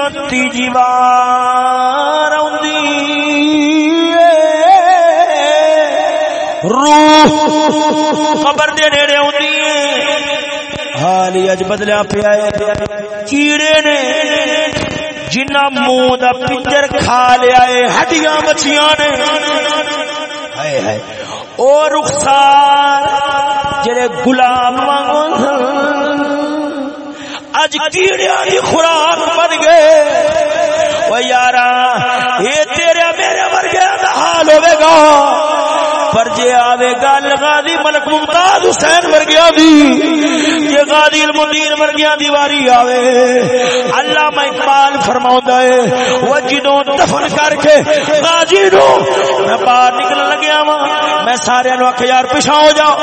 S1: جدو تیجی بار روح خبر دے نیڑے آتی ہے حال ہی اج بدلیا پیا ہے کیڑے نے جنہ منہ دا پنجر کھا لیا ہے ہڈیاں مچھیاں نے ہائے ہائے او رخسار جڑے غلام وانگو اج کیڑیاں دی خوراک بن گئے۔ او یارا اے تیرے میرے ورگے دا حال ہوے گا۔ پر جے آوے گل غازی ملک ممتاز حسین ورگیا دی، جے غازی المدین ورگیا دی واری آوے۔ اللہ میں اقبال فرماوندا ہے وہ جدوں دفن کر کے غازی نو میں باہر نکل لگیا وا میں سارے نو آخ یار پیچھا ہو جاؤ۔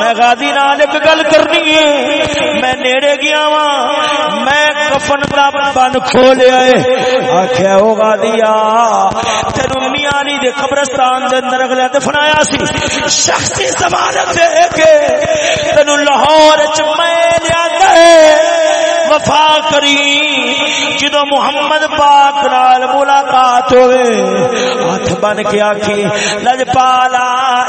S1: میں غازی نال ایک گل کرنی ہے۔ میں نیڑے گیا وا میں کفن دا بن کھولیا ہے۔ آخیا او غازیا تینو میاں علی دے قبرستان دے اندر اگلے دفنایا سی شخصی ضمانت دے کے تینو لاہور چ میں لیا وفا کری جدو محمد پاک نال ملاقات ہوئے، ہاتھ بن کے آخی لجپالا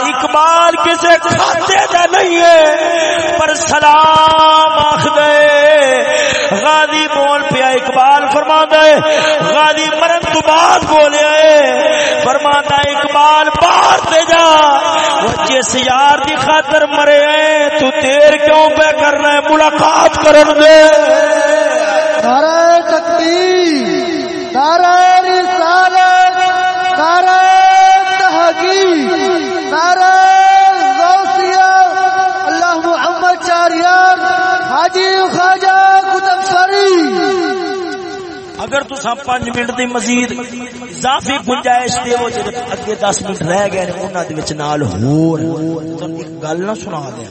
S1: اقبال کسے کھاتے دا نہیں ہے، پر سلام آخ دے غازی بول پیا اقبال فرما دے غازی مرن تو بعد بولے فرماتا اقبال باہر تے جا۔ وہ جس یار دی خاطر مرے تو دیر کیوں پہ کرنا ہے ملاقات کرن دے۔
S3: نعرہ تکبیر، نعرہ رسالت، نعرہ تحقیق، نعرہ غوثیہ، اللہ محمد چاریان، حاجی خواجہ
S1: اگر تسا پانچ منٹ دی مزید اضافی گنجائش دے وہ جڑے اگے دس منٹ رہ گئے نے، انہاں دے وچ نال ہور۔ ایک گل نہ سنا دیا۔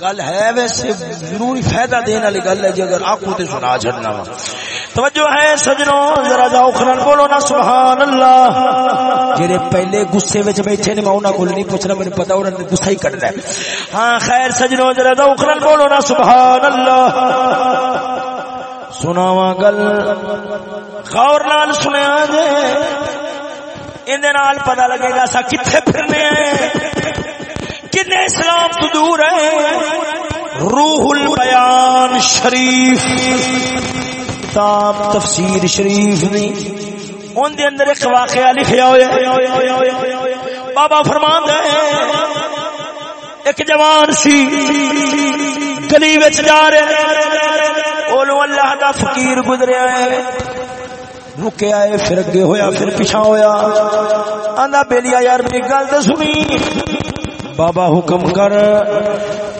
S1: گل ہے ویسے ضروری فائدہ دینے والی گل ہے جی اگر آنکھوں تے سنا چھڑنا وا۔ توجہ ہے سجنوں، ذرا جاؤ کھلن بولو نا، سبحان اللہ۔ جڑے پہلے غصے وچ بیٹھے نے، میں انہاں کول نہیں پوچھنا مجھے پتہ انہاں نے غصہ ہی کڈنا ہے۔ ہاں خیر سجنوں، ذرا جاؤ کھلن بولو نا، سبحان اللہ۔ سناواں گل۔ غور نال سنیا جے۔ اندے نال پتہ لگے گا سا کتھے پھرنے ہیں۔ کنے اسلام تو دور ہے۔ روح البیان شریف۔ کتاب تفسیر شریف نے ان دے اندر ایک واقعہ لکھیا ہویا بابا فرمان ہے۔ ایک جوان سی گلی وچ جا رہے اولو اللہ دا فقیر گزریا ہے۔ رکیا ہے پھر اگے ہویا، پھر پیچھا ہویا۔ آندا بیلیا یار، میری گل تے سنی۔ بابا حکم کر۔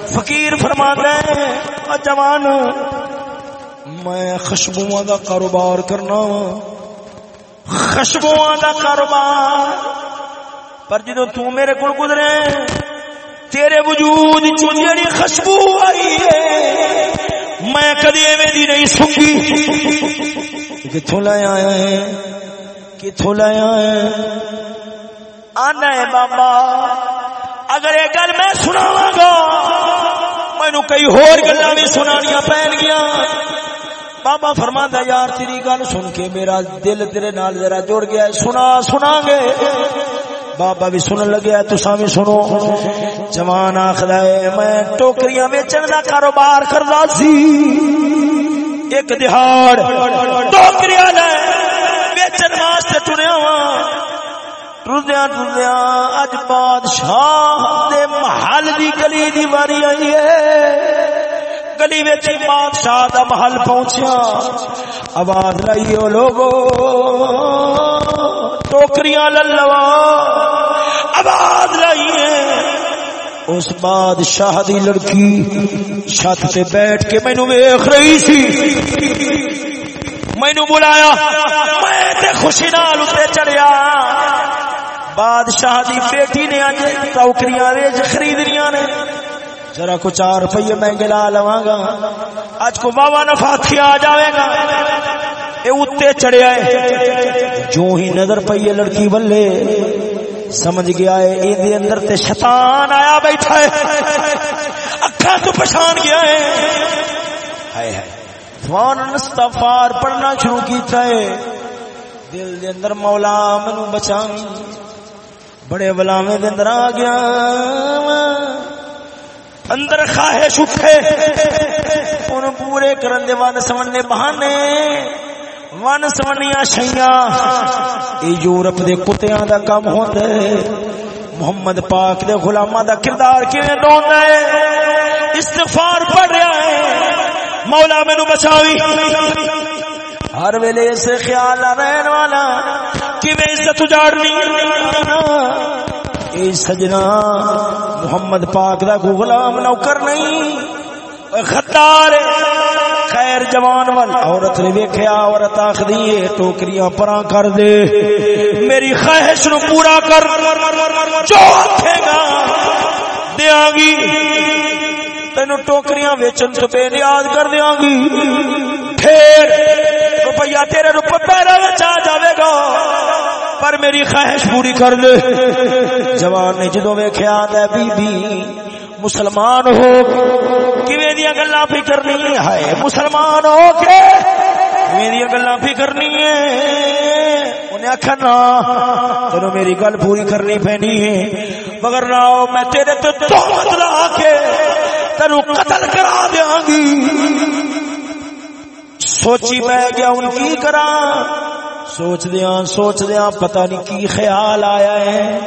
S1: فقیر فرماتا ہے او جوان، میں خشبواں دا کاروبار کرنا خشبواں دا کاروبار۔ پر جدو تو میرے کول گزرے، تیرے وجود چوں جڑی خوشبو آئی ہے میں کدی ایویں دی نہیں سنگی کتھوں لایا ہے؟ کتھوں لایا ہے؟ آنا ہے بابا اگر یہ گل میں سناواں گا مینو کئی ہور گلاں بھی سنانیاں پین گیا بابا فرماندا یار تیری گل سن کے میرا دل تیرے نال ذرا جڑ گیا ہے سنا سنا گے۔ بابا بھی سنن لگیا تسا بھی سنو۔ جوان آخر ہے، میں ٹوکریاں ویچن دا کاروبار کردا سی۔ ایک دہاڑ ٹوکریاں لے ویچن واسطے ٹریا وا ٹردیا ٹردیا اج بادشاہ دے محل دی گلی دی واری آئی ہے۔ گلی وچ بادشاہ دا محل پہنچیا۔ آواز لائیو لوگو، ٹوکریاں للوا آواز لائیے اس بادشاہ دی لڑکی چھت تے بیٹھ کے مینو ویخ رہی سی۔ مینو بلایا، میں خوشی نال اتنے چڑیا بادشاہ دی بیٹی نے اج ٹوکریاں ویچ خریدنیاں نے۔ ذرا کو چار روپیے میں گلا لوا گا۔ اج کو واوا نفا تھیا آ جائے گا۔ اے اتنے چڑھیا ہے جو ہی نظر پئی لڑکی بلے سمجھ گیا ہے اے دے اندر تے شیطان آیا بیٹھا ہے اکھاں تو پہچان گیا ہے ہائے ہائے۔ فوراً استغفار پڑھنا شروع کیتا ہے دل دے اندر مولا منو بچا بڑے بلاویں دے اندر آ گیا اندر خواہش اٹھے۔ ان پورے کرن دے ون سمنے بہانے۔ ون سمنیاں شیاں۔ اے یورپ دے کتیاں دا کم ہوندا ہے۔ محمد پاک دے غلاماں دا کردار کیویں دوندا ہے؟ استغفار پڑھ رہا ہے۔ مولا مینوں بچاوی۔ ہر ویلے سے خیال رہن والا کیویں عزت اجاڑنی؟ اے سجنا۔ محمد پاک دا کو غلام نوکر نہیں. غدار خیر جوان وال عورت نے ویکھیا، عورت آخدی ہے، ٹوکریاں پراں کر دے. میری خواہش نو پورا کر. جو آکھے گا، دیاں گی. تینو ٹوکریاں ویچن تو بے نیاز کر دیاں گی. پھر روپیہ تیرے روپے پیرا آ جاوے گا. پر میری خواہش پوری کر دے جوان نے جدو ویکھیا تے بی بی مسلمان ہو کیویں دی گلاں پی کرنی ہے؟ مسلمان ہو کے۔ کیویں دی گلاں پی کرنی ہے؟ انہیں آخیا نا، تینوں میری گل پوری کرنی پینی ہے۔ مگر نہ میں تیرے تے تہمت لا کے تینوں قتل کرا دیاں گی۔ سوچی میں گیا ان کی کرا سوچ دیا سوچ دیا پتہ نہیں کی خیال آیا ہے۔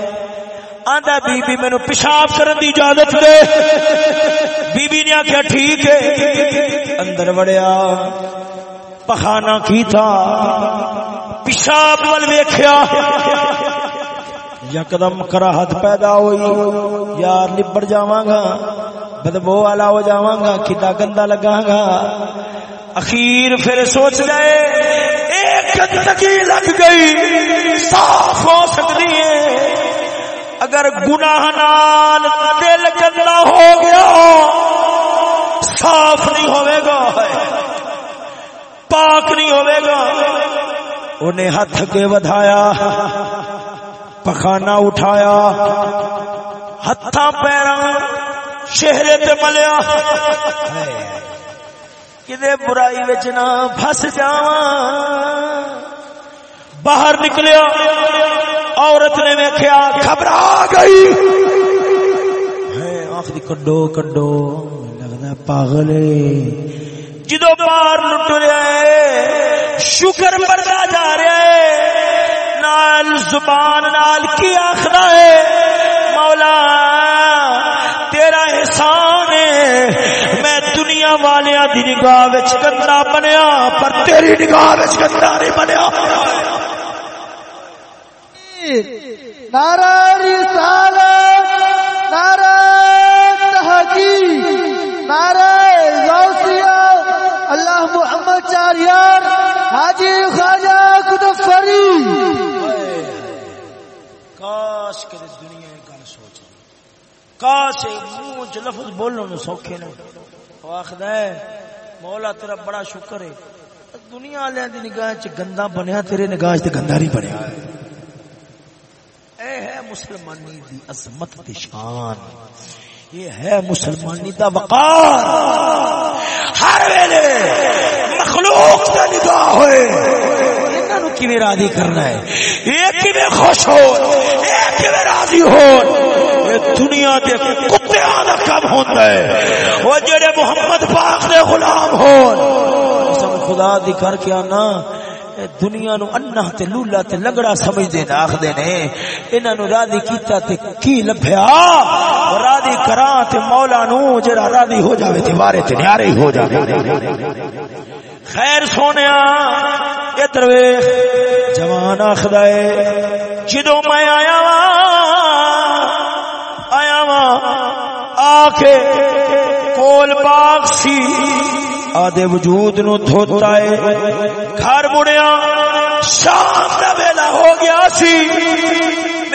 S1: آندا بی بی مینو پیشاب کرن دی اجازت دے۔ بی بی نے آخیا ٹھیک ہے۔ اندر وڑیا پخانا کی تھا پیشاب ول ویکھیا۔ یکدم کراہت پیدا ہوئی۔ یار لبڑ جاواں گا، بدبو والا ہو جاواں گا کتا گندا لگا گا۔ اخیر پھر سوچ گئے ایک گندگی لگ گئی، صاف ہو سکتی ہے۔ اگر گناہ نال دل گندا ہو گیا، صاف نہیں ہوئے گا۔ پاک نہیں ہوئے گا۔ انہیں ہاتھ کے ودھایا پخانا اٹھایا ہتھا پیرا چہرے تے ملیا۔ کدے برائی وچ نہ پھس جاواں۔ باہر نکلیا، عورت نے ویکھیا، گھبرا گئی۔ ہے، آخری کڈو کڈو۔ لگدا پاگل جدو باہر لٹ رہا ہے، شکر بڑھتا جا رہا ہے۔ نال زبان، نال کی آخر ہے، مولا، تیرا احسان ہے۔ دنیا والیا دی نگاہ وچ گندا بنیا پر تیری نگاہ وچ گندا نہیں بنیا۔
S3: نعرہ رسالت نعرہ تحقیق نعرہ غوثیہ اللہ محمد چاریار حاجی خواجہ قطب فرید
S1: کاش کہ دنیا ایک گل سوچ کاش منہ لفظ بولنے سوکھے نے۔ وہ آخد ہے، مولا تیرا بڑا شکر ہے۔ دنیا والے دی نگاہ چ گندا بنیا، تیرے نگاہ چ گندا نہیں بنیا۔ اے ہے مسلمانی دی عظمت دی شان۔ یہ ہے مسلمانی دا وقار۔ ہر ویلے مخلوق دا نگاہ ہوئے۔ انہاں نو کیویں راضی کرنا ہے؟ یہ کیویں خوش ہو یہ کیویں راضی ہو یہ دنیا دے کتےاں دا کم ہوندا ہے۔ وہ جڑے محمد پاک دے غلام ہون۔ قسم خدا دی کر کے آنا دنیا نو انا تے لولا تے لگڑا سمجھ دے آخدے نے، انہاں نو راضی کیتا تے کی لبھیا؟ راضی کراں تے مولا نو جڑا راضی ہو جاوے تے وارے تے نیارے ہی ہو جاوے۔ خیر سونیا، ادھر ویکھ، جوان آخدا ہے، جدوں میں آیا وا آ کے کول باغ سی۔ آدھے وجود نو دھوتا ہے۔ گھر مڑیا شام کا ویلا ہو گیا سی۔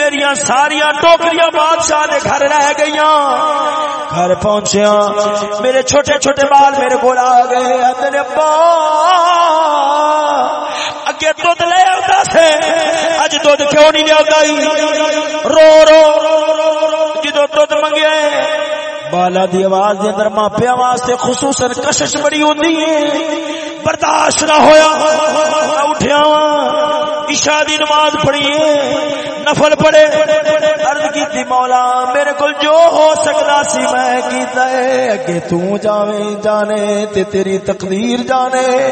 S1: میرا ساریا ٹوکریاں بادشاہ دے گھر رہ گئی گھر پہنچیا میرے چھوٹے چھوٹے بال میرے کو آ گئے میرے ابا اگے دھد لے آتا سے اج دھد کیوں نہیں لیا رو رو جدو دھد منگے بالا دی آواز دے اندر ماپیا واسطے خصوصا کشش بڑی ہوندی ہے۔ برداشت نہ ہویا۔ اٹھیا عشاء دی نماز پڑھی نفل پڑے عرض کی مولا، میرے کو جو ہو سکتا سی میں کیتا ہے۔ اگے تو جاویں جانے تے تیری تقدیر جانے۔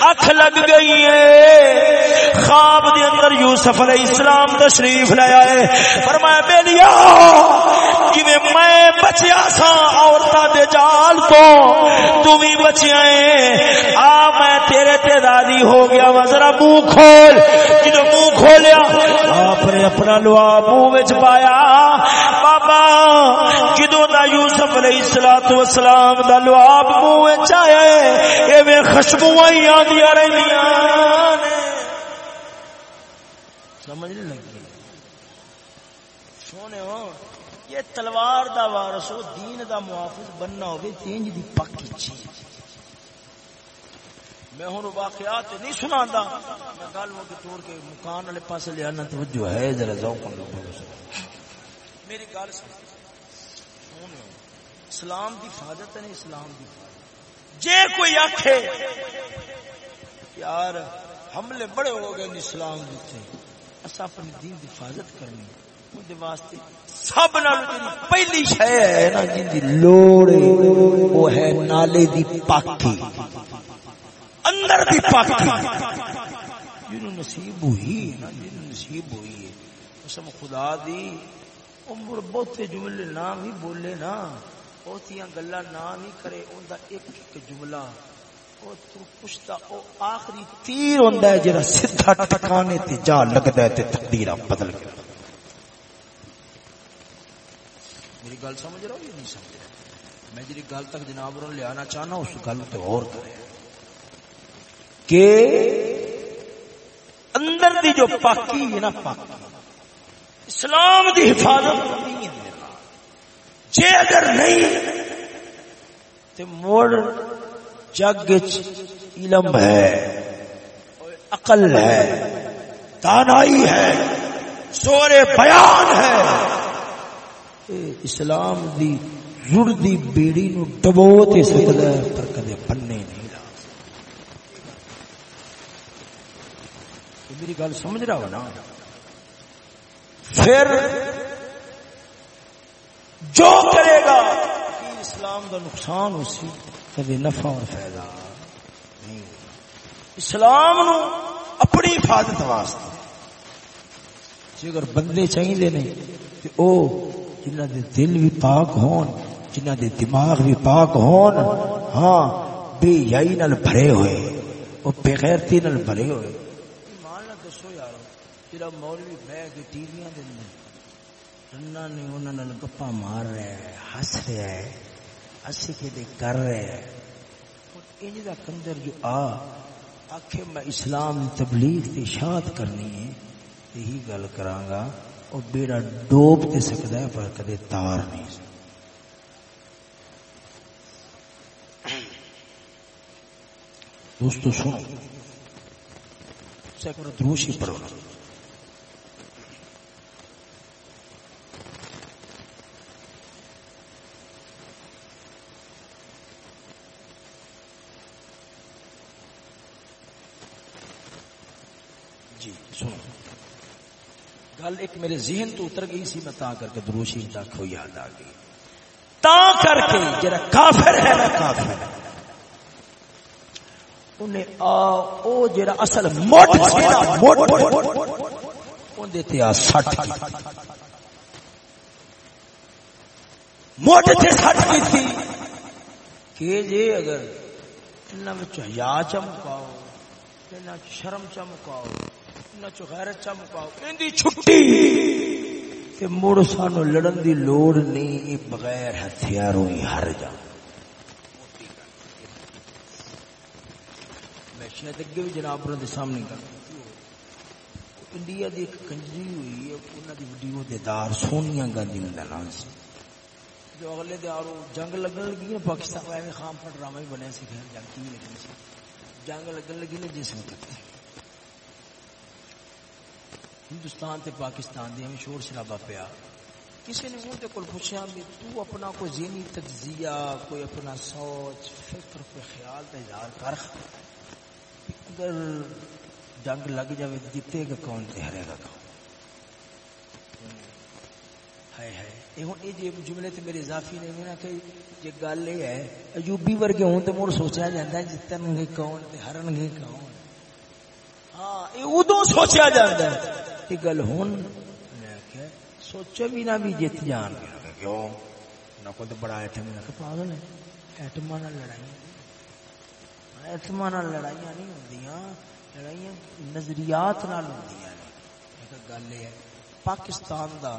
S1: اکھ لگ گئی ہے۔ خواب دے اندر یوسف علیہ السلام تشریف لے آئے۔ فرمایا بیلیا جویں میں بچیا سا عورتاں دے جال تو تو بھی بچیا ہے آ، میں تیرے تے دادی ہو گیا وا، ذرا منہ کھول۔ جدو منہ کھولیا، آپ نے اپنا لوا منہ وچ پایا۔ بابا جدو دا یوسف علیہ الصلوۃ والسلام دا لوا منہ وچ آیا ہے، ایویں خوشبو ہی آندیاں رہندیاں نے۔ سمجھ نہیں لگی سونے ہو یہ تلوار دا وارث ہو دین دا محافظ بننا ہوگی، تینج دی پکی چیز۔ میں ہوں واقعات نہیں سنا دا میں گل وہ کہ توڑ کے مکان والے پاس لے آنا، توجہ ہے، ذرا ذوق میری گل سن۔ اسلام دی حفاظت نہیں، اسلام دی جے کوئی آکھے، یار، حملے بڑے ہو گئے اسلام دیتے اصا اپنی دین دی حفاظت کرنی۔ واسطے۔ سب نال پہلی شے ہے نا جن دی لوڑ وہ ہے نالے دی پاکی۔ اندر دی پاکی۔ جنوں نصیب ہوئی نا جنوں نصیب ہوئی ہے۔ قسم خدا دی عمر بہتے جملے نہ بھی بولے نا۔ بہتیاں گلا نہ بھی کرے ان دا ایک ایک جملہ۔ او تو پوچھتا او آخری تیر ہوندا ہے، جڑا سیدھا ٹکانے تے جا لگدا ہے تے تقدیراں بدل کے میری گل سمجھ رہا ہو یا نہیں سمجھ رہا؟ میں جی گل تک جناب رو لے آنا چاہنا، اس گل تے اور کرے کہ اندر دی جو پاکی ہے نا، پاکی۔ اسلام دی حفاظت نہیں ہے جے اگر نہیں، تے موڑ جگ علم ہے عقل ہے، دانائی ہے سور بیان ہے۔ اسلام دی رڑ دی بیڑی نو ڈبو تے سکدا ہے پر کدے بننے نہیں لا سکدا میری گل سمجھ رہا ہو نا؟ پھر جو کرے گا، کہ اسلام کا نقصان اسی کبھی نفع اور فائدہ نہیں اسلام نو اپنی حفاظت واسطے جی اگر بندے چاہیے نہیں تو او جنہ دے دل بھی پاک ہون، جنہ دے دماغ بھی پاک ہون ہاں بے یائی نال بھرے ہوئے او بے غیرتی نال بھرے ہوئے۔ ایمان نہ دسو یار جڑا مولوی بہ کے ٹیویاں دے اندر رنا نے انہاں نال گپا مار رہا ہے، ہس رہا ہے اسی کے دے کر رہے ہیں انج دا کندر جو آ آخے میں اسلام تبلیغ تے اشاعت کرنی ہے یہی گل کراں گا۔ اور بیڑا ڈوب تے سکتا ہے، پر کدے تار نہیں۔ دوستو، سنو۔ سیکڑا دروشی پڑھو جی سنو گل ایک میرے ذہن تو اتر گئی سی، میں تا کر کے دروشی تک ہو یاد آ گئی۔ تا کر کے جڑا کافر ہے نا کافر انہیں آ، او جڑا اصل موٹ سی نا موٹ اون دے تے آ 60 موٹ تے 60 کی تھی۔ کہ جے اگر انہاں وچ حیا چمکاؤ، انہاں شرم چمکاؤ انہاں چ غیرت چمکاؤ ایندی چھٹی تے مڑ سانو لڑن دی لوڑ نہیں اے بغیر ہتھیاروں ہی ہر جا میں شاید اگے بھی جناب دے سامنے کر انڈیا دی ایک کنجری ہوئی ہے انہاں دی ویڈیو دے دار سونیا گاندھی دا نام سی جو اگلے دارو جنگ لگن لگی نا پاکستان میں خام پر ڈرامہ ہی بنے سی جنگ کی لگی سی جنگ لگن لگی نا جس وقت ہندوستان تے پاکستان دی ہمیں شور شرابہ پیا۔ کسی نے منہ کول پوچھا بھی تو اپنا کوئی ذہنی تجزیہ، کوئی اپنا سوچ، فکر، کوئی خیال کا اظہار کر۔ اگر جنگ لگ جائے جیتے گا کون تے ہرے گا کون؟ ہائے ہائے یہ ہوں یہ جملے تے میرے اضافی نے بھی کہ یہ گل یہ ہے، ایوبی ورگے ہوں تو مڑ سوچا جاتا ہے، جتن گے کون تے ہرن گے کون۔ ہاں یہ ادو سوچا جاتا ہے۔ یہ گل ہوں میں سوچا بھی نہ بھی جیت جان۔ گے کیوں نہ کو تو بڑا ایٹم نہ کہ پاگل ہے نہ لڑائی نہ لڑائیاں نہیں ہوندیاں لڑائیاں نظریات نال ہوندیاں نے۔ گل یہ ہے پاکستان دا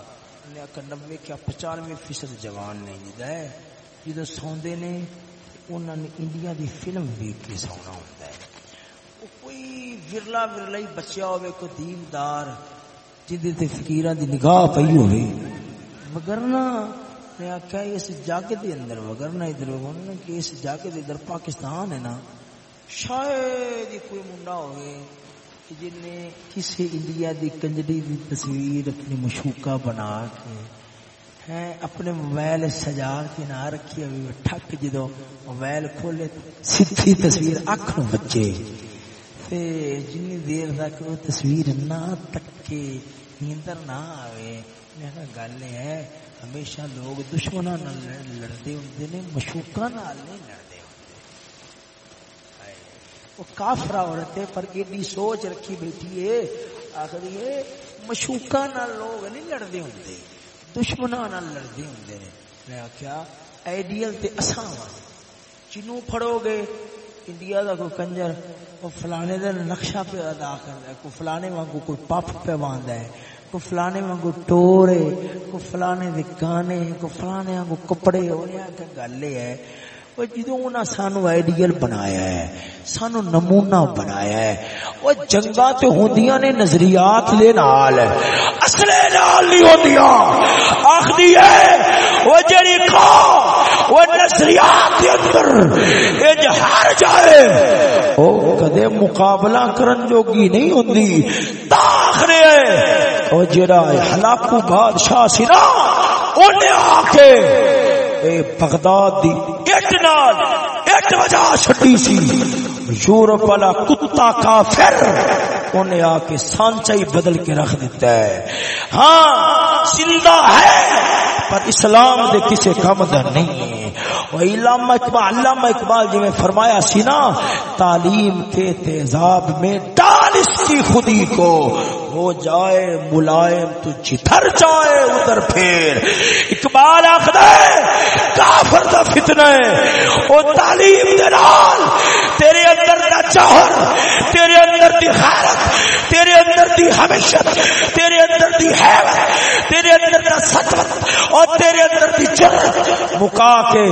S1: نبے کیا پچانوے فیصد جوان نے جدا ہے جدو سوندے نے انہوں نے انڈیا دی فلم ویک کے سونا ہوتا ہے۔ کوئی ورلا ورلا ہی بچہ ہوئے کوئی دیندار جدے تے فقیراں دی نگاہ پئی ہوئے۔ مگرنا میں آخیا اس جگ دے اندر وگرنا ادھر وگرنا کہ اس جگ دے اندر پاکستان ہے نا، شاید کوئی منڈا ہوئے کہ جن نے کسی انڈیا دی کنجری دی تصویر اپنی مشوکا بنا کے، ہیں، اپنے موبائل سجا کے نہ رکھی ابھی ٹھک جدو موبائل کھولے، سیدھی تصویر اکھ بچے۔ تے جنی دیر تک وہ تصویر نہ تکے نیندر نہ آوے۔ میں کہا، گل ہے، ہمیشہ لوگ دشمنوں لڑتے ہوندے نے مشوکا نہیں لڑتے وہ کافرا عورت ہے پر ایڈی سوچ رکھی بیٹھی ہے، آخر یہ لوگ نہیں لڑتے ہوندے دشمنوں لڑتے ہوندے نے۔ میں آخیا آئیڈیل تے اساں وا جنوں پھڑو گے انڈیا دا کوئی کنجر وہ فلانے دا نقشہ پہ ادا کردا ہے، کوئی فلانے وانگو کوئی پپ پہ باندا ہے کو فلانے وانگو ٹورے کو فلانے دے گانے کو فلانے وانگو کپڑے ہو رہا کہ گل یہ ہے وہ جدو انہاں سانو آئیڈیل بنایا ہے سانو نمونہ بنایا ہے وہ جنگاں تے ہوندیاں نے نظریات لے نال اصلے نال نہیں ہوندیاں آخدی ہے وہ جڑی قوم وہ نظریات کے اندر انج ہار جائے او کدے مقابلہ کرن جوگی نہیں ہوندی تاخرے او جڑا ہلاکو بادشاہ سی نا اونے آ کے اے بغداد دی اٹ نال اٹ وجہ چھٹی سی۔ یورپ والا کتا کافر انہیں آ کے سانچا ہی بدل کے رکھ دیتا ہے۔ ہاں زندہ ہے، پر اسلام دے کسے کام دا نہیں ہے۔ علامہ اقبال علامہ اقبال جی میں فرمایا سی نا، تعلیم کے تیزاب میں ڈال اس کی خودی کو۔ ہو جائے، ملائم تو جتھر جائے ادھر پھر اقبال آخر کافر دا فتنہ ہے۔ او تعلیم دے نال تیرے اندر دا چاہر تیرے اندر دی خیرت تیرے اندر دی ہمیشت، تیرے اندر دی حیرت تیرے اندر دا سطوت اور تیرے اندر دی جرت مکا کے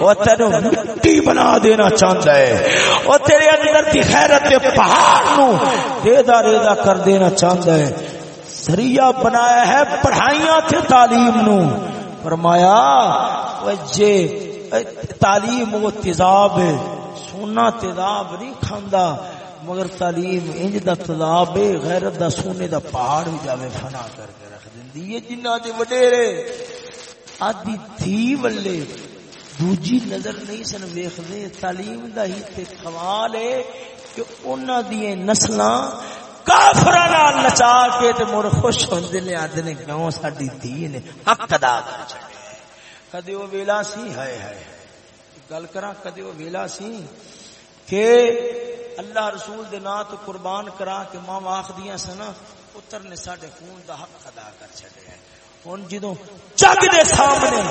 S1: وہ تینو مٹی بنا دینا چاہتا ہے۔ وہ تیرے اندر دی خیرت دے پہاڑ نو ریدا ریدا کر دینا چاہتا ہے۔ ذریعہ بنایا ہے پڑھائیاں تھے تعلیم نو۔ فرمایا وہ جے تعلیم وہ تیزاب ہے۔ سونا تیزاب نہیں کھاندا، مگر تعلیم انج دا تیزاب ہے، غیرت دا سونے دا پہاڑ بھی جاوے فنا کر کے رکھ دیندی یہ جنہ دے وڈیرے، آدھی تھی ولے، دوجی نظر نہیں سن ویکھدے۔ تعلیم دا ہی تے کمال ہے کہ انہاں دی نسلاں کافراں نال نچا کے تے مڑ خوش ہوندے نے آدھے نے، کیوں ساڈی دھی نے؟ حق ادا کر چھڈیا کدی وہ ویلا سی؟ ہائے ہائے۔ گل کراں کدی وہ ویلا سی کہ اللہ رسول دے نا تو قربان کرا کہ ماں آخ دیا سن پتر نے ساڈے خون دا حق ادا کر چھڈیا ہن جدوں جگ دے سامنے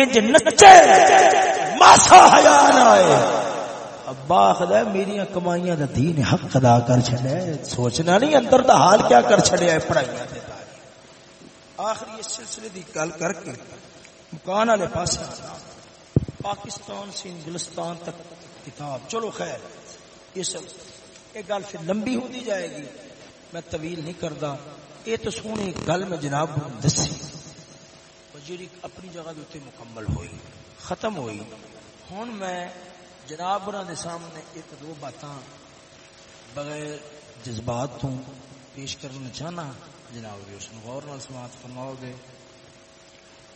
S1: انج نچے، ماسا حیا نہ آئے۔ ابا آخدا میری کمائیاں دا دین حق ادا کر چھڈیا سوچنا نہیں، اندر دا حال کیا کر چھڈیا ہے پڑھائیاں تے آخری اس سلسلے دی گل کر کے مکان والے پاس پاکستان سے انگلستان تک کتاب۔ چلو خیر، یہ سب۔ یہ گل پھر لمبی ہوتی جائے گی۔ میں طویل نہیں کرتا۔ یہ تو سونی گل میں جناب دسی۔ جی اپنی جگہ دے مکمل ہوئی، ختم ہوئی۔ ہوں میں جناب دے سامنے ایک دو باتاں بغیر جذبات تو پیش کرنا چاہنا۔ جناب جی، اس غور نال سماعت فرماؤ گے۔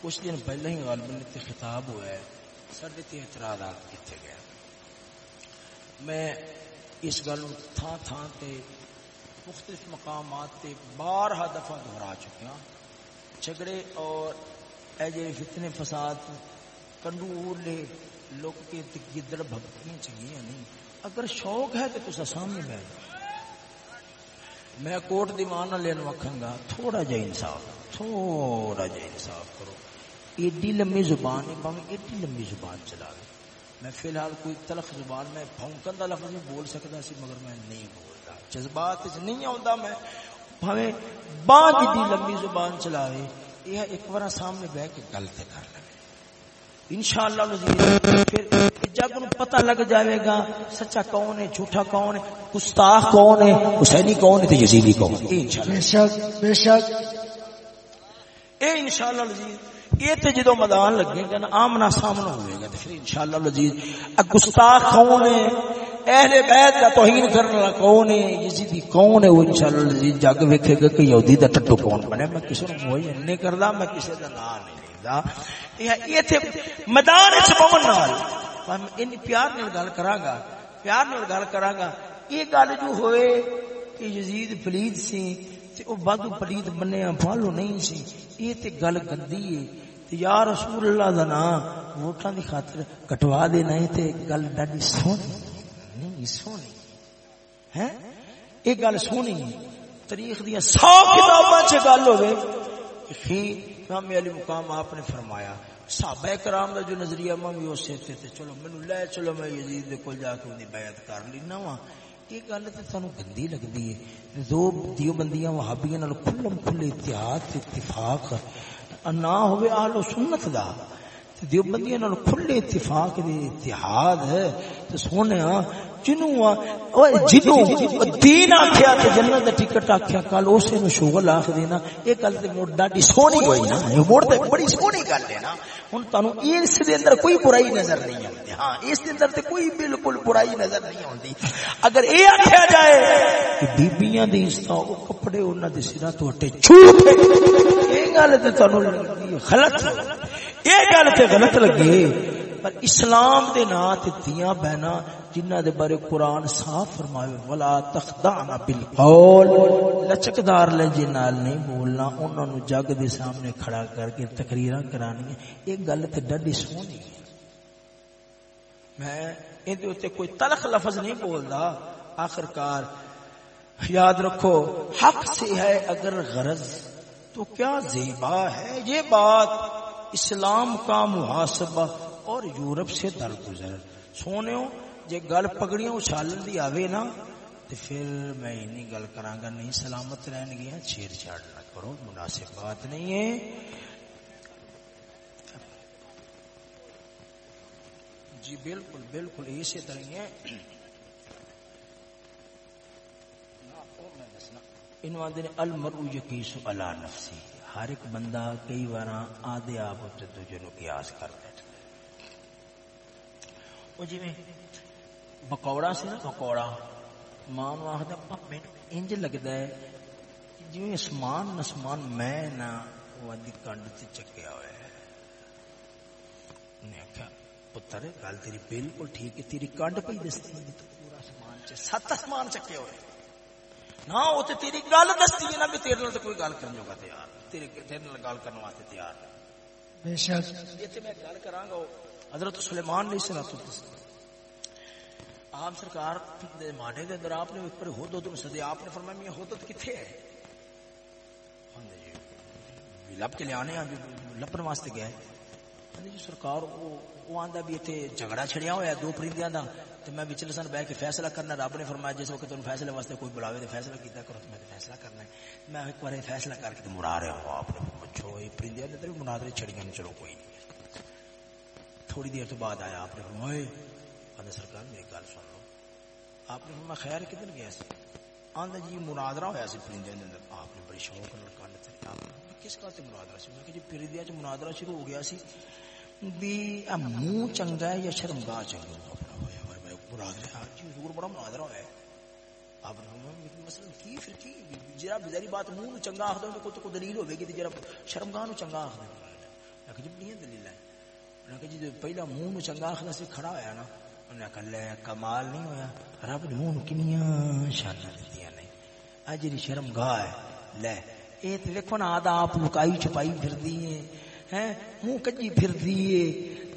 S1: کچھ دن پہلے ہی غالباً اتنے خطاب ہوا ہے سارے تے اعتراضات کیتے گئے۔ میں اس گل تھان تھان تے مختلف مقامات تے بارہا دفعہ دہرا چکا ہاں۔ جھگڑے اور اے جی فتنے فساد کنڈو لے لوگ کے گدڑ بھبکیاں چنگیاں نہیں؟ اگر شوق ہے تو تصا سامنے بیٹھ جاؤ۔ میں کوٹ دی مان لین وکھاں گا تھوڑا جا انصاف، تھوڑا جا انصاف کرو۔ ایڈی لمبی زبان ہے باویں ایڈی لمبی زبان چلا گئے میں فی الحال کوئی تلخ زبان میں بھونکن دا لفظ نہیں بول سکتا سی مگر میں نہیں بولتا۔ جذبات وچ نہیں آوندا میں بھاویں باں جدی لمبی زبان چلاوے یہ ایک بار سامنے بیٹھ کے گل تے کر لے انشاءاللہ العزیز پھر جب ان پتہ لگ جائے گا سچا کون ہے جھوٹا کون ہے گستاخ کون ہے حسینی کون ہے تے یزیدی کون ہے۔ انشاءاللہ۔
S3: بے شک بے شک۔
S1: اے انشاءاللہ العزیز یہ تے جدو میدان لگے گا نا، آمنا سامنا ہوئے گا پھر انشاءاللہ العزیز ا گستاخ کون ہے؟ اہل بیت کا توہین کرنے والا کون ہے؟ یزیدی کون ہے؟ وہ انشاءاللہ العزیز جگ ویکھے گا کہ یہودی دا ٹٹو کون بنے۔ میں کسی نو موئی نہیں کردا، میں کسی دا نام نہیں لیدا یہ تے میدان وچ پون نال۔ پر ان پیار نال گل کراں گا پیار نال گل کراں گا یہ گل جو ہوئے کہ یزید پلید سی تے او بادو پلید بنیا فالو نہیں سی۔ یہ تے گل گندی ہے تے یا رسول اللہ دا نام ووٹاں دی خاطر کٹوا دینا ہے تے گل ڈاڈی سونی۔ نہیں سونی۔ ہے یہ گل سونی۔ تاریخ دیا سو کتاباں چ گل ہوے کہ امام علی مقام آپ نے فرمایا۔ صحابہ کرام دا جو نظریہ میں بھی اسے تے چلو مینوں لے چلو میں یزید دے کول جا کے اونਦੀ بیعت کر لینا وا یہ گل تے تانوں گندی لگدی ہے دو دیو بندیاں وہابیاں نال کھلم کھلے اتحاد اتفاق نہ ہوے اہل سنت دا دیو بندیاں نال کھلے اتفاق دے اتحاد ہے تے سونیا جنوں اوے جنوں دین آکھیا تے جنت دا ٹکٹ آکھیا کل اسے نو شغل آکھ دینا یہ گل تے موڑ ڈاڈی سونی ہوئی نا یہ تے بڑی سونی گل ہے نا ہن تانوں اس دے اندر کوئی برائی نظر نہیں آتی ہاں اس دے اندر تے کوئی بالکل برائی نظر نہیں آتی اگر اے آکھیا جائے کہ بیبییاں دی عزت او کپڑے انہاں دے سراں تو ہٹے جھوٹ ہے یہ گل تے تانوں غلط۔ یہ گل تے غلط لگی۔ پر اسلام دے نا تے دیاں بہنا جنہ دے بارے قرآن صاف فرمائے، ولا تخدعنا بالقول۔ لچکدار لہجے نال نہیں بولنا، انہاں نو جگ دے سامنے کھڑا کر کے تقریراں کرانی ہے یہ گل تے ڈڈی سونی ہے۔ میں ان دے اوتے کوئی تلخ لفظ نہیں بولدا۔ آخرکار، یاد رکھو، حق سے ہے اگر غرض، تو کیا زیبا ہے یہ بات؟ اسلام کا محاسبہ اور یورپ سے درگزر سونے جے گل پگڑیاں اچھالن دی آوے نا تو پھر میں نہیں گل کراں گا، نہیں سلامت رہن گیا چھیڑ چھاڑ نہ کرو، مناسب بات نہیں ہے۔ جی بالکل بالکل، اسی طرح ہے۔ انہوں المرء یقیس علی نفسی۔ ہر ایک بندہ کئی بار آدھے آپ دوجے نو قیاس کر بیٹھتا وہ جی بکوڑا سی نا بکوڑا ماں نو آخدا پا مینوں انج لگدا ہے کہ جویں اسمان نسمان میں نہ وہ ادی کنڈ تے چکیا ہوا ہے نے آخیا پتر گل تیری بالکل ٹھیک ہے تیری کنڈ پئی دستی ہے تو پورا اسمان چ سات اسمان چکے ہوئے نہ وہ تے تیری گل دستی ہے نا بھی تیرے نال تے کوئی گل کرنے جوگا تیار تیرے تیرے نال گل کرنے واسطے تیار ہے
S3: بے شک
S1: حضرت سلیمان علیہ الصلوۃ والسلام آپ سرکار دے زمانے دے اندر آپ نے ایک پر حدود نو سدے آپ نے فرمایا میاں حدود کتھے ہے ہاں جی، لب کے لے آنے آ لبن واسطے گئے ہاں جی سرکار، وہ آندا بھی ایتھے جھگڑا چھڑیا ہویا دو پرندیاں دا۔ تے میں وچ لسن بیٹھ کے فیصلہ کرنا، رب نے فرمایا جس وقت تم فیصلے واسطے کوئی بلاوے تے فیصلہ کیتا کرو، تے میں فیصلہ کرنا ہے۔ میں ایک بار فیصلہ کر کے تے مڑا رہا ہوں، آپ نے پوچھو یہ پرندیاں دے تے مناظرے چھڑیاں چلو کوئی نہیں۔ تھوڑی دیر تو بعد آیا، آپ نے فرمایا سرکار، میری گل سن لو۔ آپ نے فرمایا، خیر، کدھر گیا سی؟ آدھا جی مناظرہ ہویا سی پرندیاں دے اندر۔ آپ نے بڑی شوق نال کان تے آپ نے کس بات تے مناظرہ سی؟ میں کہ جی پرندیاں چ مناظرہ شروع ہو گیا سی بھی منہ چنگا ہے یا شرمگاہ چنگا؟ ہے مناظرہ ہاں، جی حضور، بڑا مناظرہ ہویا ہے۔ آپ نے فرمایا مثلا کی پھر کی؟ جرا بزاری بات منہ چنگا آخدا تو کوئی تو کوئی دلیل ہوے گی، تے جرا شرمگاہ نو چنگا آخدا۔ میں کہ جی بڑی دلیل ہے۔ انہوں نے کہا جی پہلا منہ چنگا آخر سی، کھڑا ہویا نا، انہوں نے لے، کمال نہیں ہویا۔ رب نے منہ نو کنیاں شاناں دتیاں نے۔ اج شرم گاہ ہے، لے، اے تے ویکھو نا، آدھا آپ لکائی چھپائی پھردی ہے ہیں، منہ کجی پھر دیے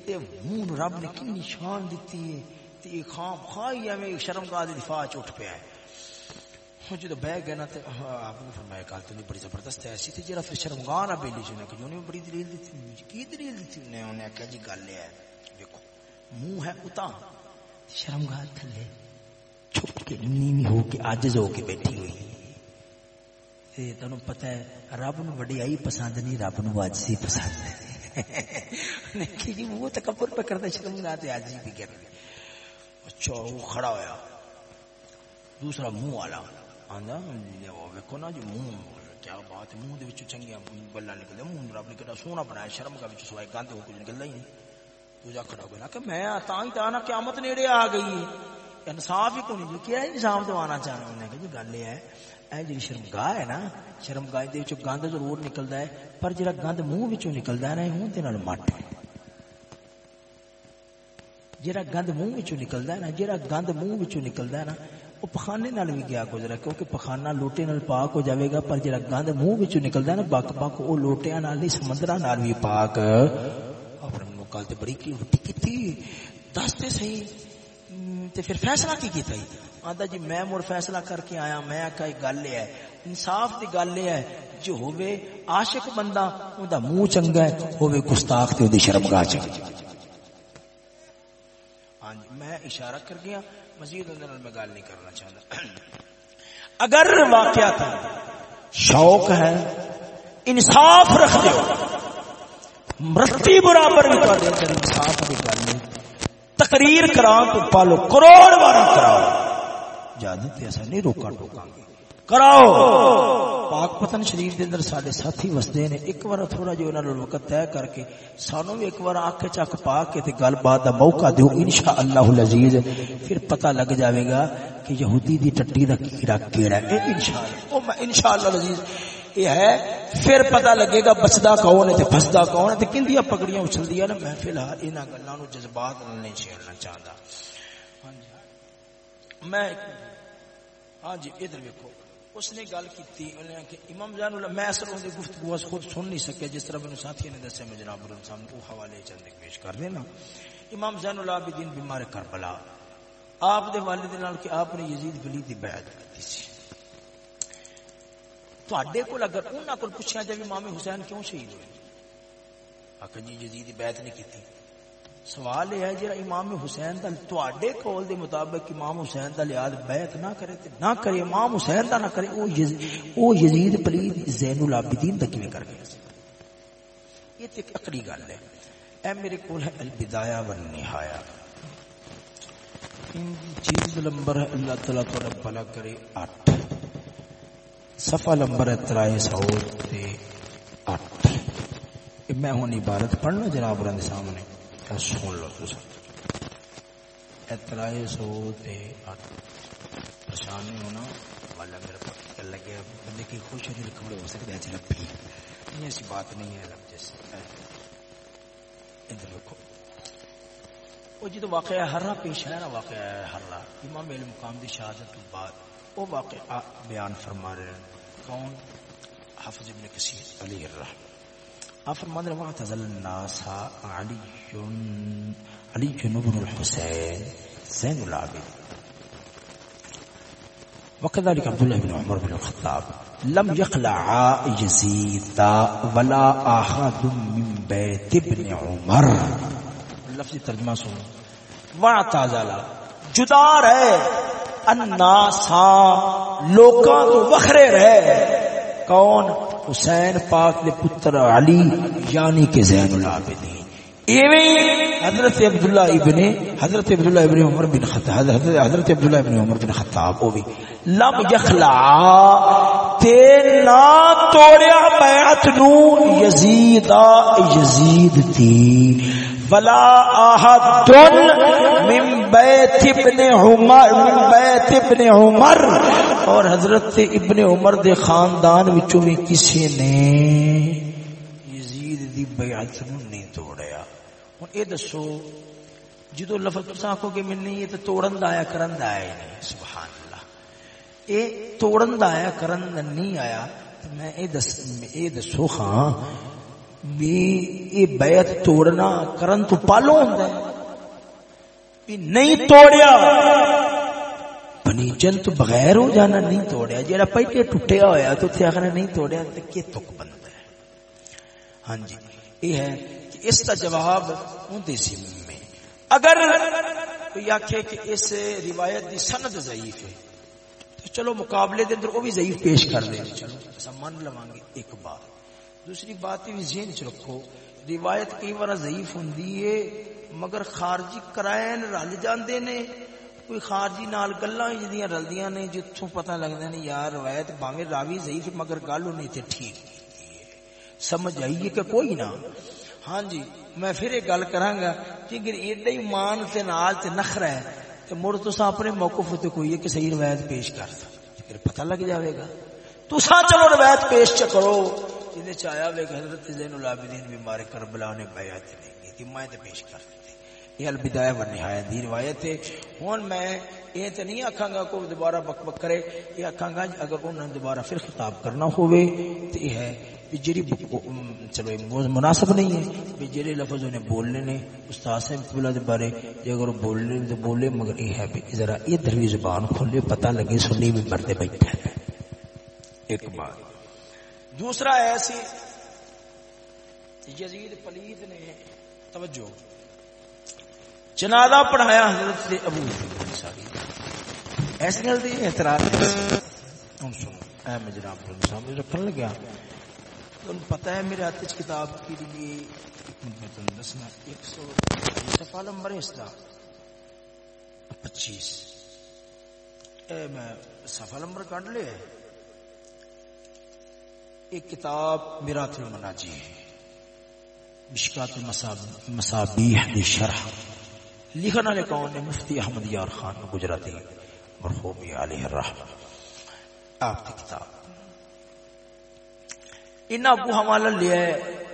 S1: تے منہ رب نے کی شان دیتی ہے۔ تے یہ خام خائی ہمیں شرمگاہ دی دفاع چ اٹھ پیا ہے۔ ہوں جدو بہ گیا نا آپ نے فرمایا گل تو نہیں بڑی زبردست ایسی پھر بیلی چنے کہ انہیں بڑی دلیل دیتی کی دلیل دیتی انہیں انہیں آخیا جی گل ہے دیکھو منہ ہے تھلے۔ چھپ کے نیوی ہو کے آجز ہو کے بیٹھی ہوئی۔ تنوں پتہ ہے رب نو وڈیائی پسند نہیں رب نو عاجزی پسند ہے۔ کہ جی وہ تکبر پہ کرتا شرمگاہ تے بھی اچھا وہ کھڑا ہویا۔ دوسرا منہ والا۔ آندا وہ ویکھو نا جو منہ کیا بات ہے منہ دے وچوں چنگیاں گلاں نکلدے منہ رب نے کڈا سونا بنایا شرم کا سوائے گند ہو کچھ نکلدا ہی نہیں کھڑا ہو کہ میں ہی نا قیامت نیڑے آ گئی ہے انصاف ہی کوئی نہیں کیا انصاف دوانا چاہنا کہ جی گل یہ ہے اے جی شرمگاہ ہے نا شرمگاہ دے وچوں گند ضرور نکلدا ہے پر جڑا گند منہ وچوں نکلدا ہے نا ہوں تے نال مٹ ہے جڑا گند منہ وچوں نکلدا ہے نا جڑا گند منہ وچوں نکلدا ہے نا وہ پخانے نال بھی گیا گزرا کیونکہ پخانہ لوٹے نال پاک ہو جاوے گا، پر جڑا گند منہ وچوں نکلدا ہے نا، بک بک او لوٹیاں نال نہیں، سمندراں نال بھی پاک۔ اپنے منہ کال تے بڑی کی وٹی کیتی۔ دس تے صحیح۔ تے پھر فیصلہ کی کیتا ہی آندا جی میں مڑ فیصلہ کر کے آیا، میں آکھا یہ گل ہے، انصاف دی گل ہے، جو ہوے عاشق بندہ اوندا منہ چنگا ہے ہوے گستاخ تے اودی شرمگاہ چنگی۔ ہاں جی میں اشارہ کر گیا مزید اندر میں نہیں کرنا چاہتا۔ اگر واقعہ تھا شوق ہے، انصاف رکھ دو مرتی برابر بھی تو انصاف بھی گل نہیں۔ تقریر کرا تو پالو، کروڑ بار کراؤ اجازت ایسا نہیں روکا ٹوکا۔ گے کراؤ۔ پاک پتن شریف دے اندر سارے ساتھی وسدے نے، ایک بار تھوڑا جو انہاں نال وقت طے کر کے سانو بھی ایک بار آنکھ چک پا کے تے گل بات دا موقع دیو، انشاءاللہ العزیز۔ پھر پتہ لگ جاوے گا کہ یہودی دی ٹٹی دا کیڑا کیڑا ہے۔ انشاءاللہ۔ او میں انشاءاللہ العزیز، یہ ہے، پھر پتہ لگے گا بچدا کون ہے تے پھسدا کون ہے تے کندیاں پگڑیاں اچھلدیاں نا میں فی الحال انہاں گلاں نو جذبات نال نہیں چھیڑنا چاہندا۔ ہاں جی۔ میں ہاں جی ادھر ویکھو۔ اس نے گل کی کہ امام جان اللہ میں اصل اندر گفتگو خود سن نہیں سکیا، جس طرح میرے ساتھی نے دسیا، میں جناب سامنے وہ حوالے چند پیش کر دینا۔ امام زین اللہ عابدین بیمار کربلا۔ آپ دے والد نال کہ آپ نے یزید ولی دی بیعت کی سی۔ تواڈے کول اگر انہاں کول پوچھیا جائے امام حسین کیوں شہید ہوئے؟ آکھا جی یزید بیعت نہیں کیتی۔ سوال یہ ہے جڑا امام حسین دا تواڈے قول دے مطابق امام حسین دا لحاظ بیعت نہ کرے تے نہ کرے، امام حسین دا نہ کرے، او یزید او یزید پلید زین العابدین دا کیویں کر گیا؟ یہ تے عقلی گل ہے۔ اے میرے کول ہے البدایہ والنہایہ ان چیز نمبر ہے اللہ تعالیٰ تو رب بھلا کرے آٹھ صفحہ نمبر ہے ترائے سو تے آٹھ میں ہوں عبارت پڑھنا جناب رہنے سامنے۔ کا سن لو تو اترائے سو تے آٹھ پریشان نہیں ہونا۔ والا میرا پکی لگے بندے کی خوش دل کپڑے ہو سکتے ہیں لبھی یہ ایسی بات نہیں ہے۔ لب جیسے۔ ادھر رکھو۔ وہ جی تو واقعہ ہر پیش ہے نا، واقعہ ہے ہر امام علم مقام دی شہادت کے بعد وہ واقعہ بیان فرما رہے ہیں۔ کون؟ حافظ ابن کثیر، علی الرحم۔ آپ فرمان رہے وَاعْتَزَلَ النَّاسَ عَلِيٌّ عَلِيٌّ بْنُ الْحُسَيْنِ زین العابد وكذلك عبد الله بن عمر بن الخطاب. لم يخلع يزيد ولا احد من بيت ابن عمر. لفظ ترجمہ سنو. واعتزل. جدا رہے. الناس لوکاں تو وکھرے رہے. کون؟ حسین پاک دے پتر علی یعنی کہ زین العابدین۔ ایویں حضرت عبداللہ ابن، حضرت عبداللہ ابن عمر بن خطاب، حضرت حضرت عبداللہ ابن عمر بن خطاب وہ بھی لم یخلع تے نا توڑیا بیعت نو۔ یزید یزید تھی۔ ولا احد من بیت ابن عمر من بیت ابن عمر۔ اور حضرت ابن عمر دے خاندان وچوں بھی کسی نے یزید دی بیعت نو نہیں توڑیا۔ ہن اے دسو جدو لفظ تساں آکھو گے میں نہیں یہ تے توڑن دا آیا کرن دا آیا نہیں۔ سبحان اللہ اے توڑن دا آیا کرن دا نہیں آیا، تے میں اے دس، اے دسو ہاں بھی یہ بیعت توڑنا، کرن تو پالو ہوندا ہے۔ بھی نہیں توڑیا۔ بنیجن تو بغیر ہو جانا نہیں توڑیا۔ جیڑا پہلے ٹوٹیا ہویا تو تے آخر نہیں توڑیا تے کی تک بنتا ہے؟ ہاں جی یہ ہے کہ اس کا جواب اندے سی میں۔ اگر کوئی آکھے کہ اس روایت دی سند ضعیف ہے، تو چلو مقابلے دے اندر وہ بھی ضعیف پیش کر دیں چلو ایسا من لواں گے ایک بات۔ دوسری بات یہ بھی ذہن چ رکھو، روایت کئی بار ضعیف ہوندی ہے مگر خارجی کرائن رل جاندے نے۔ کوئی خارجی نال گلاں جدیاں رلدیاں نے، جتھوں پتہ لگدا نے یار روایت باویں راوی ضعیف مگر گل نہیں تے ٹھیک۔ سمجھ آئیے کہ کوئی نہ۔ ہاں جی میں پھر ایک گل کراں گا کہ اگر ایڈا ہی مان تے نال تے نخرا ہے تے مڑ تساں اپنے موقف تے کوئی ہے کہ صحیح روایت پیش کر دو پھر پتہ لگ جاوے گا۔ تساں چلو روایت پیش چ کرو۔ جن چایا وے حضرت زین العابدین بیمار کربلا نے بیعت نہیں کی میں تے پیش کر دیتی یہ البدایہ و نہایت دی روایت ہے۔ ہن میں یہ تے نہیں آکھاں گا کوئی دوبارہ بک بک کرے، یہ آکھاں گا جی اگر انہوں نے دوبارہ پھر خطاب کرنا ہوئے تو یہ ہے کہ جڑی چلو مناسب نہیں ہے کہ جڑے لفظ انہیں بولنے نے استاد صاحب قبلہ دے بارے جے اگر بولنے تو بولے مگر یہ ہے کہ ذرا یہ دروی زبان کھولے، پتہ لگے سنی بھی مرتے بیٹھا ہے۔ ایک بات۔ دوسرا ایسی، یزید پلید نے توجہ جنازہ پڑھایا حضرت سے ابو انصاری ایسی گل دی اعتراض ہن سنو۔ اے میں جناب کو سامنے رکھن لگا تم پتہ ہے میرے ہاتھ کتاب کے لیے میں تم دسنا، ایک سو صفحہ نمبر ہے اس کا پچیس۔ اے میں صفحہ نمبر کاٹ لے ایک کتاب میرات المناجی ہے۔ مشکات المصابیح دی شرح۔ لکھن والے کون نے مفتی احمد یار خان گجراتی مرحوم علیہ الرحمہ آپ کی کتاب۔ ان ابو حوالہ لیا ہے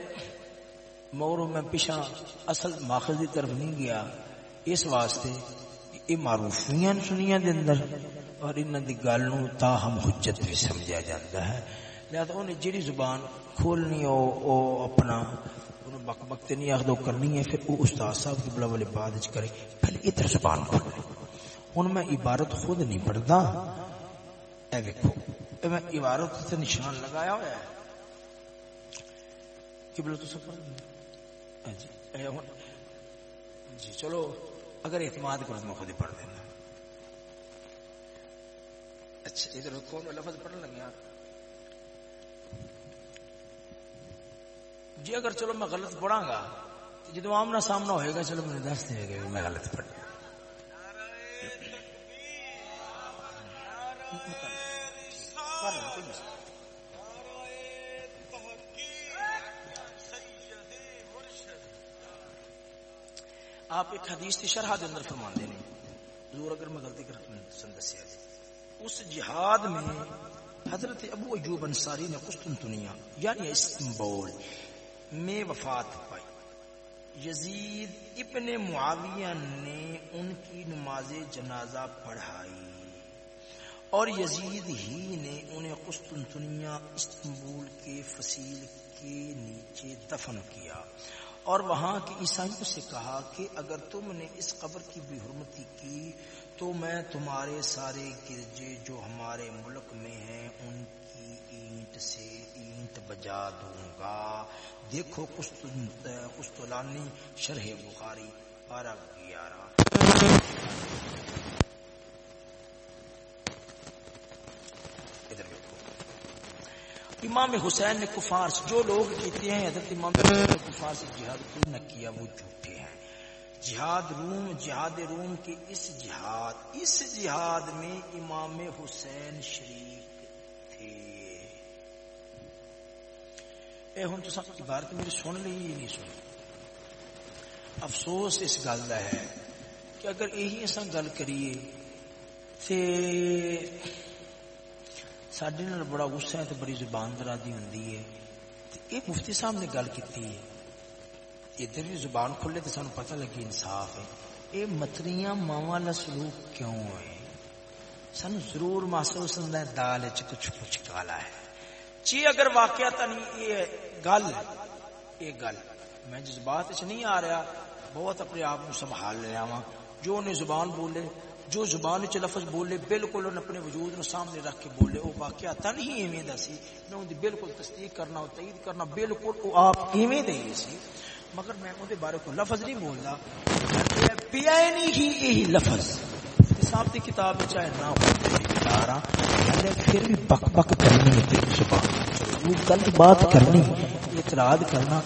S1: مگر میں پیچھا اصل ماخذ کی طرف نہیں گیا۔ اس واسطے یہ معروفیاں سنیاں دے اندر اور انہاں دی گل نو تاہم حجت بھی سمجھا جاتا ہے۔ لہذا انہیں جڑی زبان کھولنی او, او اپنا بک بک تے نہیں آخدو کرنی ہے، پھر وہ استاد صاحب کی بلا والے بعد وچ کرے پہلے ادھر زبان کھول لے۔ ہن میں عبارت خود نہیں پڑھدا۔ اے دیکھو اے میں عبارت تے نشان لگایا ہوا ہے۔ قبلہ تو سب پڑھ ہاں جی اے ہن۔ جی چلو، اگر اعتماد کرو میں خود ہی پڑھ دینا اچھا ادھر کون لفظ پڑھنے لگے آپ جی اگر چلو میں غلط پڑھا گا، جدو آمنا سامنا ہوئے گا، چلو مجھے دس دے گا میں غلط پڑھ آپ ایک حدیث کی شرح کے اندر فرما دے ضرور اگر میں غلطی کر دسیا جی۔ اس جہاد میں حضرت ابو ایوب انصاری نے قسطنطنیہ یعنی استنبول میں وفات پائی۔ یزید ابن معاویہ نے ان کی نماز جنازہ پڑھائی۔ اور یزید ہی نے انہیں قسطنطنیہ، استنبول کے فصیل کے نیچے دفن کیا۔ اور وہاں کے عیسائیوں سے کہا کہ اگر تم نے اس قبر کی بھی حرمتی کی، تو میں تمہارے سارے گرجے جو ہمارے ملک میں ہیں، ان کی اینٹ سے اینٹ بجا دوں گا۔ دیکھو قسطلانی شرح بخاری پارہ گیارہ۔ ادھر دیکھو۔ امام حسین نے کفار سے جو لوگ کہتے ہیں، حضرت امام حسین نے کفار سے جہاد کیوں نہ کیا، وہ جھوٹے ہیں۔ جہاد روم جہاد روم کے اس جہاد اس جہاد میں امام حسین شریک اے ہن تو عبارت میری سن لی نہیں سن۔ افسوس اس گل کا ہے کہ اگر یہی اصا گل کریے تے سڈے نال بڑا غصہ ہے تو بڑی زبان درادی ہوں یہ مفتی صاحب نے گل کی ادھر بھی زبان کھلے تو سانو پتہ لگی انصاف ہے۔ یہ متریاں ماوا کا سلوک کیوں ہے سانو ضرور محسوس ہوتا ہے دال چ کچھ کچھ کالا ہے۔ جی اگر واقعہ نہیں، یہ گل ایک گل میں جذبات چ نہیں آ رہا، بہت اپنے آپ کو سنبھال لیا وا جو انہیں زبان بولے، جو زبان چ لفظ بولے، بالکل انہیں اپنے وجود نو سامنے رکھ کے بولے۔ وہ واقعہ تن ہی ایویں دا سی۔ میں ان دی بالکل تصدیق کرنا تائید کرنا بالکل وہ آپ ایویں دے ہی سی۔ مگر میں ان بارے کو لفظ نہیں بولتا پیا نہیں ہی یہی لفظ۔ حساب کی کتاب چاہے نہ ہو پھر بھی بک بک کرنی ہے تیری زبان وہ غلط بات کرنی اعتراض کرنا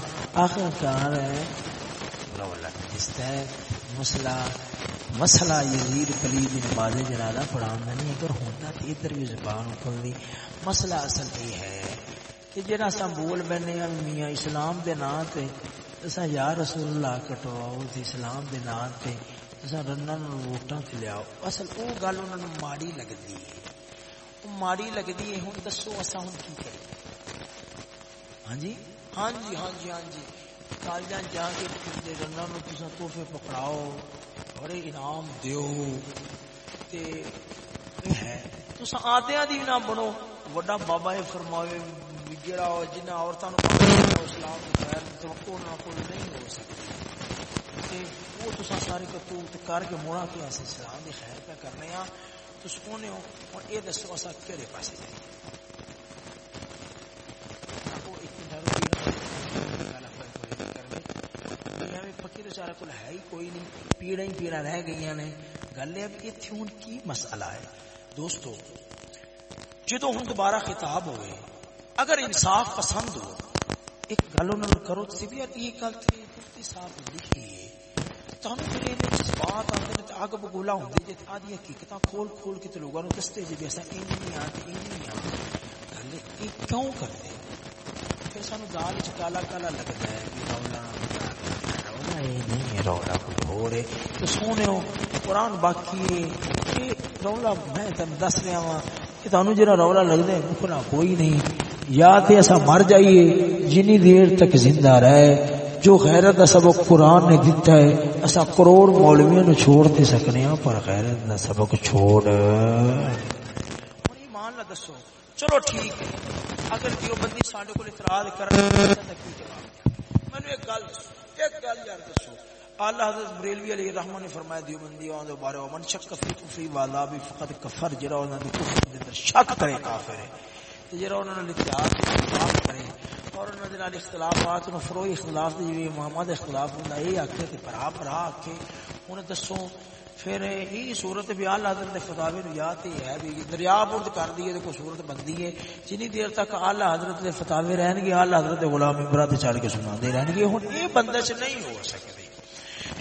S1: آخر کار ہے۔ مسئلہ مسئلہ یزید پلید نماز جنازہ پڑھانا نہیں، اگر ہوتا تو ادھر بھی زبان کھلتی مسئلہ اصل یہ ہے کہ جڑا سا بول بنے میاں اسلام دے نام تے اسا یا رسول اللہ کٹواؤ اسلام دے نام تے۔ اسا رنن ووٹاں تے اصل او گل انہاں نوں ماڑی لگدی ہے۔ ماڑی لگدی ہے، ہن دسو اسا ہن کی کریں ہاں جی؟ ہاں جی ہاں جی ہاں جی۔ کالجاں جا کے رنن نوں تحفے پکڑاؤ بڑے انعام دیو۔ تے ہے۔ تساں نہ بنو۔ وڈا بابا اے فرماوے جڑا جنہ وہ تو سارے کرتوت کر کے موڑا کے ایسے اسلام کی خیر پہ کرنے ہاں؟ تو سکونے ہو اور یہ دسو اصا کہڑے پاس جائیں۔ فقیر چارا کو ہے ہی کوئی نہیں پیڑا ہی پیڑا رہ گئی نے۔ گل ہے ہوں کی مسئلہ ہے؟ دوستو جدو ہوں دوبارہ خطاب ہوئے، اگر انصاف پسند ہو، ایک گل انہوں کرو تو بھی یہ گل تو مفتی جذبات آتے ہیں اگ بگولا ہوندی آدھی کھول کھول کے دستے نہیں نہیں گل کیوں پھر سانو دال کالا کالا ہے کہ رولا رولا نہیں رولا تو سونے قرآن باقی رولا میں تم دس رہا ہوں کہ تمہیں جرا رولا لگتا ہے کوئی نہیں۔ یا تے ایسا مر جائیے، جنی دیر تک زندہ رہے۔ جو غیرت کا سبق قرآن نے دیتا ہے ایسا کروڑ مولویوں نو چھوڑ دے سکنے ہیں پر غیرت کا سبق چھوڑ۔ ایمان نہ دسو۔ چلو ٹھیک ہے۔ اگر دیو بندی ساڈے کو اعتراض کر مینو ایک گل ایک گل یار دسو۔ اللہ حضرت بریلوی علیہ الرحمن نے فرمایا، دیو بندی آن دے بارے من شک فی کفری والا بھی فقط کفر جرا انہاں دے کفر دے اندر شک کرے کافر ہے۔ جرا انہوں نے اتحاد اختلاف کرے اور انہوں نے نال اختلافات نو فروئی اختلاف دے جویں محمد اختلاف ہوندا اے آکھے تے بھرا بھرا آکھے۔ ہن دسو، پھر یہ صورت بھی آل حضرت دے فتاوی نو یاد ہی ہے بھی، دریا برد کر دیے تے کوئی صورت بندی ہے۔ جنی دیر تک آل حضرت دے فتاوی رہن گے، آل حضرت دے غلام عمرہ تے چڑھ کے سناندے رہن گے۔ ہن یہ بندے چ نہیں ہو سکدی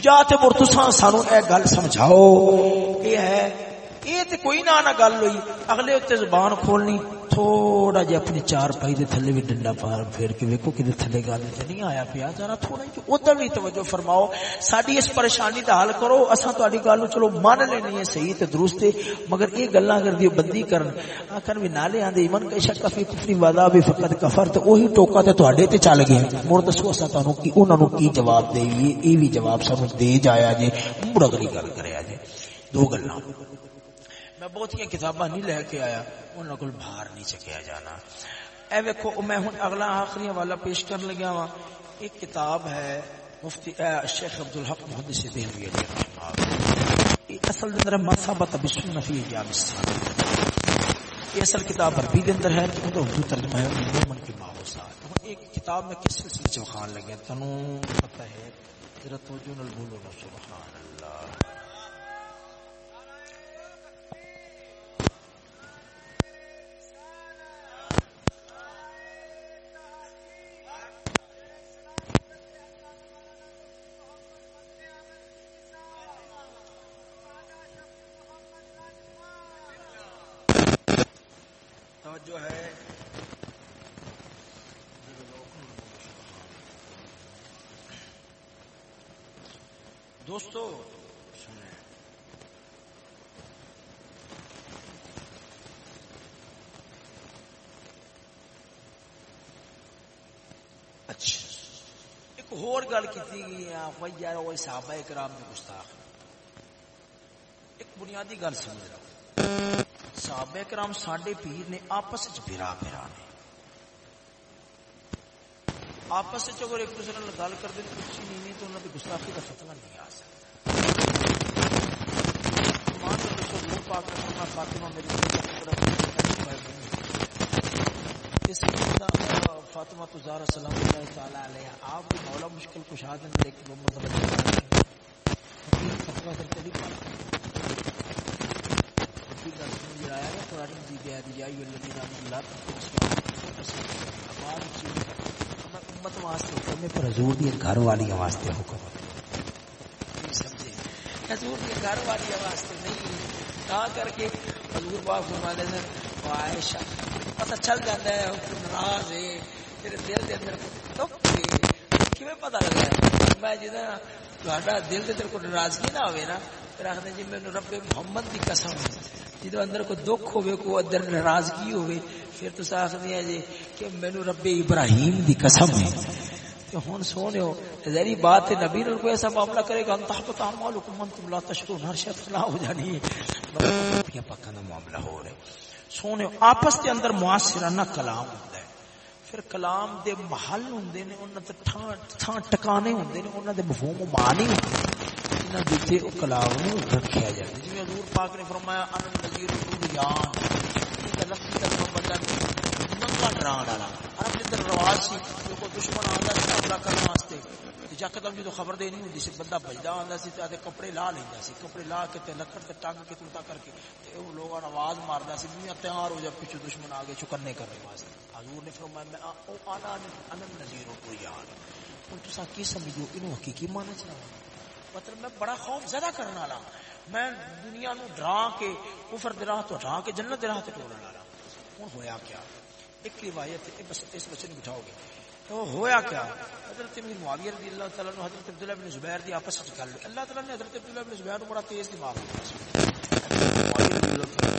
S1: یا تے مر سانو اے گل سمجھاؤ۔ یہ ہے یہ تے کوئی نہ نہ گل ہوئی۔ اگلے اتنے زبان کھولنی، تھوڑا جہ اپنی چار پائی دے تھلے بھی ڈنڈا پار پھیر کے ویکو کہ تھلے گل تے نہیں آیا پیا۔ ذرا تھوڑا جہ ادھر بھی توجہ فرماؤ۔ ساری اس پریشانی دا حل کرو۔ اساں تہاڈی گل چلو مان لینی ہے صحیح تے درست ہے مگر یہ گلاں اگر دی بندی کرن۔ آکھن بھی نالے آندے ایمان کا شک فی کفر وعدہ بھی فقط کفر تے وہی ٹوکا تے تہاڈے تے چل گیا۔ مڑ دسو اساں تانوں کی، انہاں نو کی جواب دے۔ یہ بھی جواب سانو دے جایا جے، مڑ اگلی گل کریا جے۔ دو گلاں۔ بہت کتاباں نہیں لے کے آیا انہوں کو باہر نہیں چکیا جانا۔ اے ویکھو، میں ہن اگلا آخری والا پیش کر لگا وا ایک کتاب ہے مفتی شیخ عبد الحق محدث دہلوی علیہ۔ الرحمہ اصل دے اندر مثابت بسنہ فی ایام السنہ یہ اصل کتاب عربی دے اندر ہے کہ اردو ترجمہ ہے یعنی مومن کے ماحوسات ایک کتاب میں کس سلسلے چ خان لگا تنوں پتہ ہے ذرا توجہ نال بولو سبحان۔ جو ہے دوستو اچھا۔ ایک اور گل کی گئی ہے یار، وہ صحابہ کرام میں گستاخ۔ ایک بنیادی گل سمجھ رہا ہوں صحابہ کرام ساڈے پیر نے آپس برا برا نے۔ آپس اگر ایک دوسرے نے گل کر دیں کچھ نہیں نہیں تو انہوں نے گستاخی کا فتنہ نہیں آ سکتا۔ مان دوستو پاک فاطمہ میری اس فاطمہ تو زارا سلام اللہ تعالی علیہ، آپ مولا مشکل کشا دیں لیکن وہ مطلب کرتے بھی پر حضور دی گھر والی واسطے حکم سمجھے حضور دی گھر والی واسطے نہیں تا کر کے حضور پاک فرمانے سے عائشہ پتہ چل جاتا ہے ناراض ہے تیرے دل دے اندر دکھ ہے کیویں پتہ لگا میں جدا تہاڈا دل دے تیرے کو ناراضگی نہ ہوے نا پھر آخر جی میں رب محمد دی قسم جدو اندر کو دکھ ہوئے کو اندر ناراضگی ہوئے، پھر تو آخر جی کہ مینو رب ابراہیم دی قسم ہے۔ کہ ہن سونے ہو ذری بات ہے، نبی کو ایسا معاملہ کرے گا انتہ پتا معلوم من تم لا تشکر ہر شخص نہ ہو جانی ہے۔ پکا دا معاملہ ہو رہے سونے آپس کے اندر معاصرانہ کلام ہوتا ہے۔ پھر کلام دے محل ہوندے نے، انہاں تے تھاں ٹکانے ہوندے نے، انہاں دے مفہوم و معنی ہوندے انہاں دے او کلام نو رکھیا جائے جی حضور پاک نے فرمایا ان نذیر بندہ ننگا ڈران والا عرب دے رواج سی جو کوئی دشمن آندا سی حملہ واسطے خبر ہوندی سی بندہ آندا سی تے کپڑے لا لیندا سی کپڑے لا کے تے لکڑ تے ٹنگ کے ٹوٹا کر کے تے او لوگاں آواز ماردا سی دنیا تیار ہو جا پیچھے دشمن آگے چکرنے کرنے واسطے حضور نے فرمایا میں او انا انا نذیر الدیان ہن تساں کی سمجھو اینو حقیقی معنی چ مطلب میں بڑا خوف زیادہ کرنے والا میں دنیا نو ڈرا کے، کفر دراہ تو ڈرا کے، جنت دراہ تو تے ٹورن والا ہوں۔ ہویا کیا؟ ایک روایت بس، اس بچے نے بٹھاؤ گے۔ تو ہویا کیا؟ حضرت ابن معاویہ رضی اللہ تعالی عنہ، حضرت عبداللہ بن زبیر دی آپس وچ گل۔ اللہ تعالی نے حضرت عبداللہ بن زبیر نو بڑا تیز دماغ دتا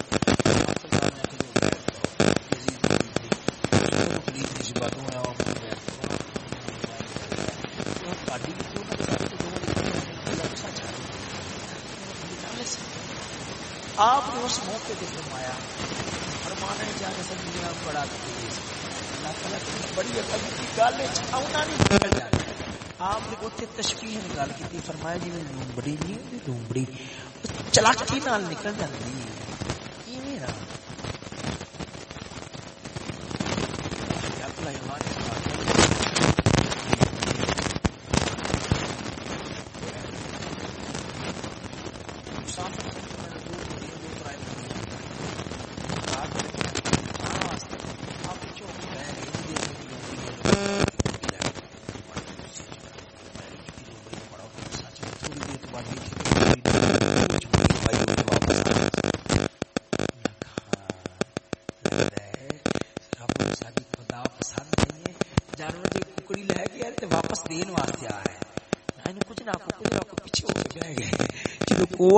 S1: آپ نے اس موقع پہ فرمایا فرمانا جانے سے دنیا بڑا تیز اللہ تعالیٰ کی بڑی عقل کی گل آنا نہیں نکل جانا۔ آپ نے اتنے تشکیح گل کی فرمایا جی میں لومبڑی نہیں ہوتی لومبڑی چلاکی نال نکل جاتی ہے۔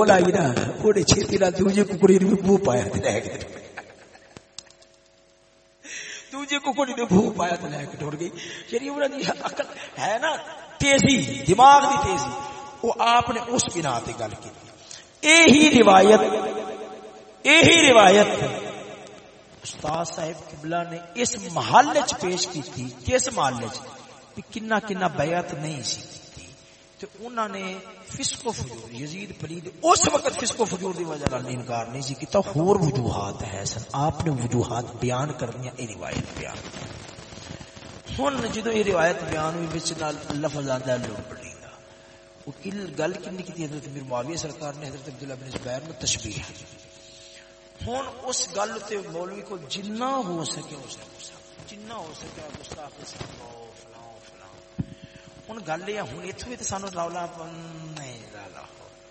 S1: آئی نا بڑے چھتی نہ دوجے ککڑی نے بو پایا تے لے کے دوجے ککڑی نے بو پایا تے لے کے ٹر گئی یعنی انہاں دی عقل ہے نا تیزی دماغ دی تیزی وہ آپ نے اس بنا تے گل کی یہی روایت یہی روایت استاد صاحب قبلہ نے اس محل چ پیش کی تھی کس محل چ کنا کنا بیعت نہیں سی تو انہوں نے فسق و فجور، یزید پلید اس وقت فسق و فجور دی وجہ نال انکار نہیں سی کیتا، ہور وجوہات ہے سن۔ آپ نے وجوہات بیان کرنی اے روایت بیان۔ ہن جدو یہ روایت بیان ہوئی، وچ نال لفظ آندا ہے لوگ دا وہ کل گل کنے کی حضرت امیر معاویہ سرکار نے حضرت عبداللہ بن زبیر میں تشبیہ ہن اس گل تے مولوی کو جنہ ہو سکے اس جنہ ہو سکے گستاخ سے ہوں گل یہ ہوں اتو بھی تو سانو رولا نہیں رولا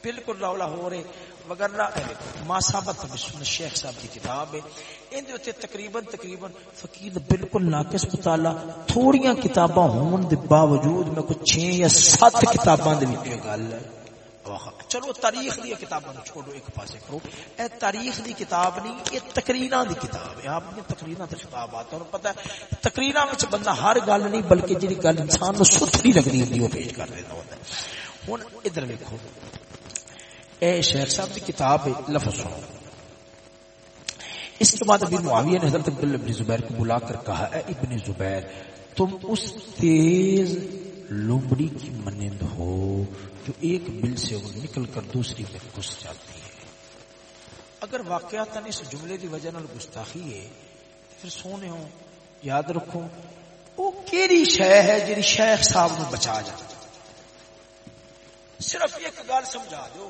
S1: بالکل رولا ہو رہے وغیرہ ماسابت شیخ صاحب کی کتاب ہے اندر اتنے تقریباً تقریباً فقیر بالکل ناقص مطالعہ تھوڑیاں کتاباں ہون دے باوجود میں کچھ چھ یا سات کتاباں دے گل ہے چلو، تاریخ دی کتاباں چھوڑو، ایک پاسے کرو۔ اے تاریخ دی کتاب نہیں، یہ تقریراں دی کتاب ہے۔ آپ نے تقریراں تے خطابات اور پتہ ہے تقریراں وچ بندہ ہر گل نہیں، بلکہ جڑی گل انسان نو ستھری لگدی ہوندی، وہ پیش کر دینا ہوتا ہے۔ ہن ادھر دیکھو اے شیخ صاحب دی کتاب ہے، لفظ سنو۔ اس کے بعد ابن معاویہ نے حضرت عبداللہ ابن زبیر کو بلا کر کہا، اے ابن زبیر، تم اس تیز لومڑی کی مانند ہو جو ایک بل سے وہ نکل کر دوسری میں گھس جاتی ہے۔ اگر واقعات اس جملے کی وجہ نال گستاخی ہے، پھر سونے ہو یاد رکھو وہ کیڑی شے ہے جی شیخ صاحب نو بچا جائے صرف ایک گل سمجھا دو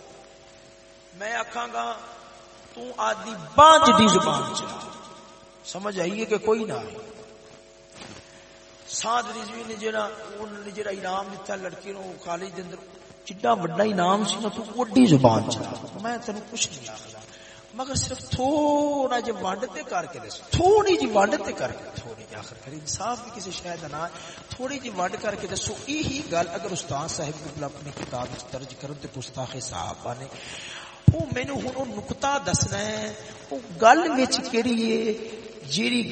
S1: میں آخا گا، تو آدھی بانچ دی زبان چلا۔ سمجھ آئیے کہ کوئی نہ آئے۔ سات رضوی نے جڑا انہوں نے جڑا انعام دیتا لڑکی نو کالج دے اندر چڈا بڑا انعام سی نا تو وڈی زبان چلا میں تینوں کچھ نہیں آخلا مگر صرف تھوڑا جی ونڈ تے کر کے دس تھوڑی جی ونڈ تے کر کے تھوڑی جی آخر کر انصاف بھی کسی شاید نہ تھوڑی جی ونڈ کر کے دسو یہی گل اگر استاد صاحب کو اپنی کتاب وچ درج کرن تے گستاخ صحابہ نے وہ مینو ہوں نکتا دسنا ہے وہ گل وچ کیڑی ہے جیڑی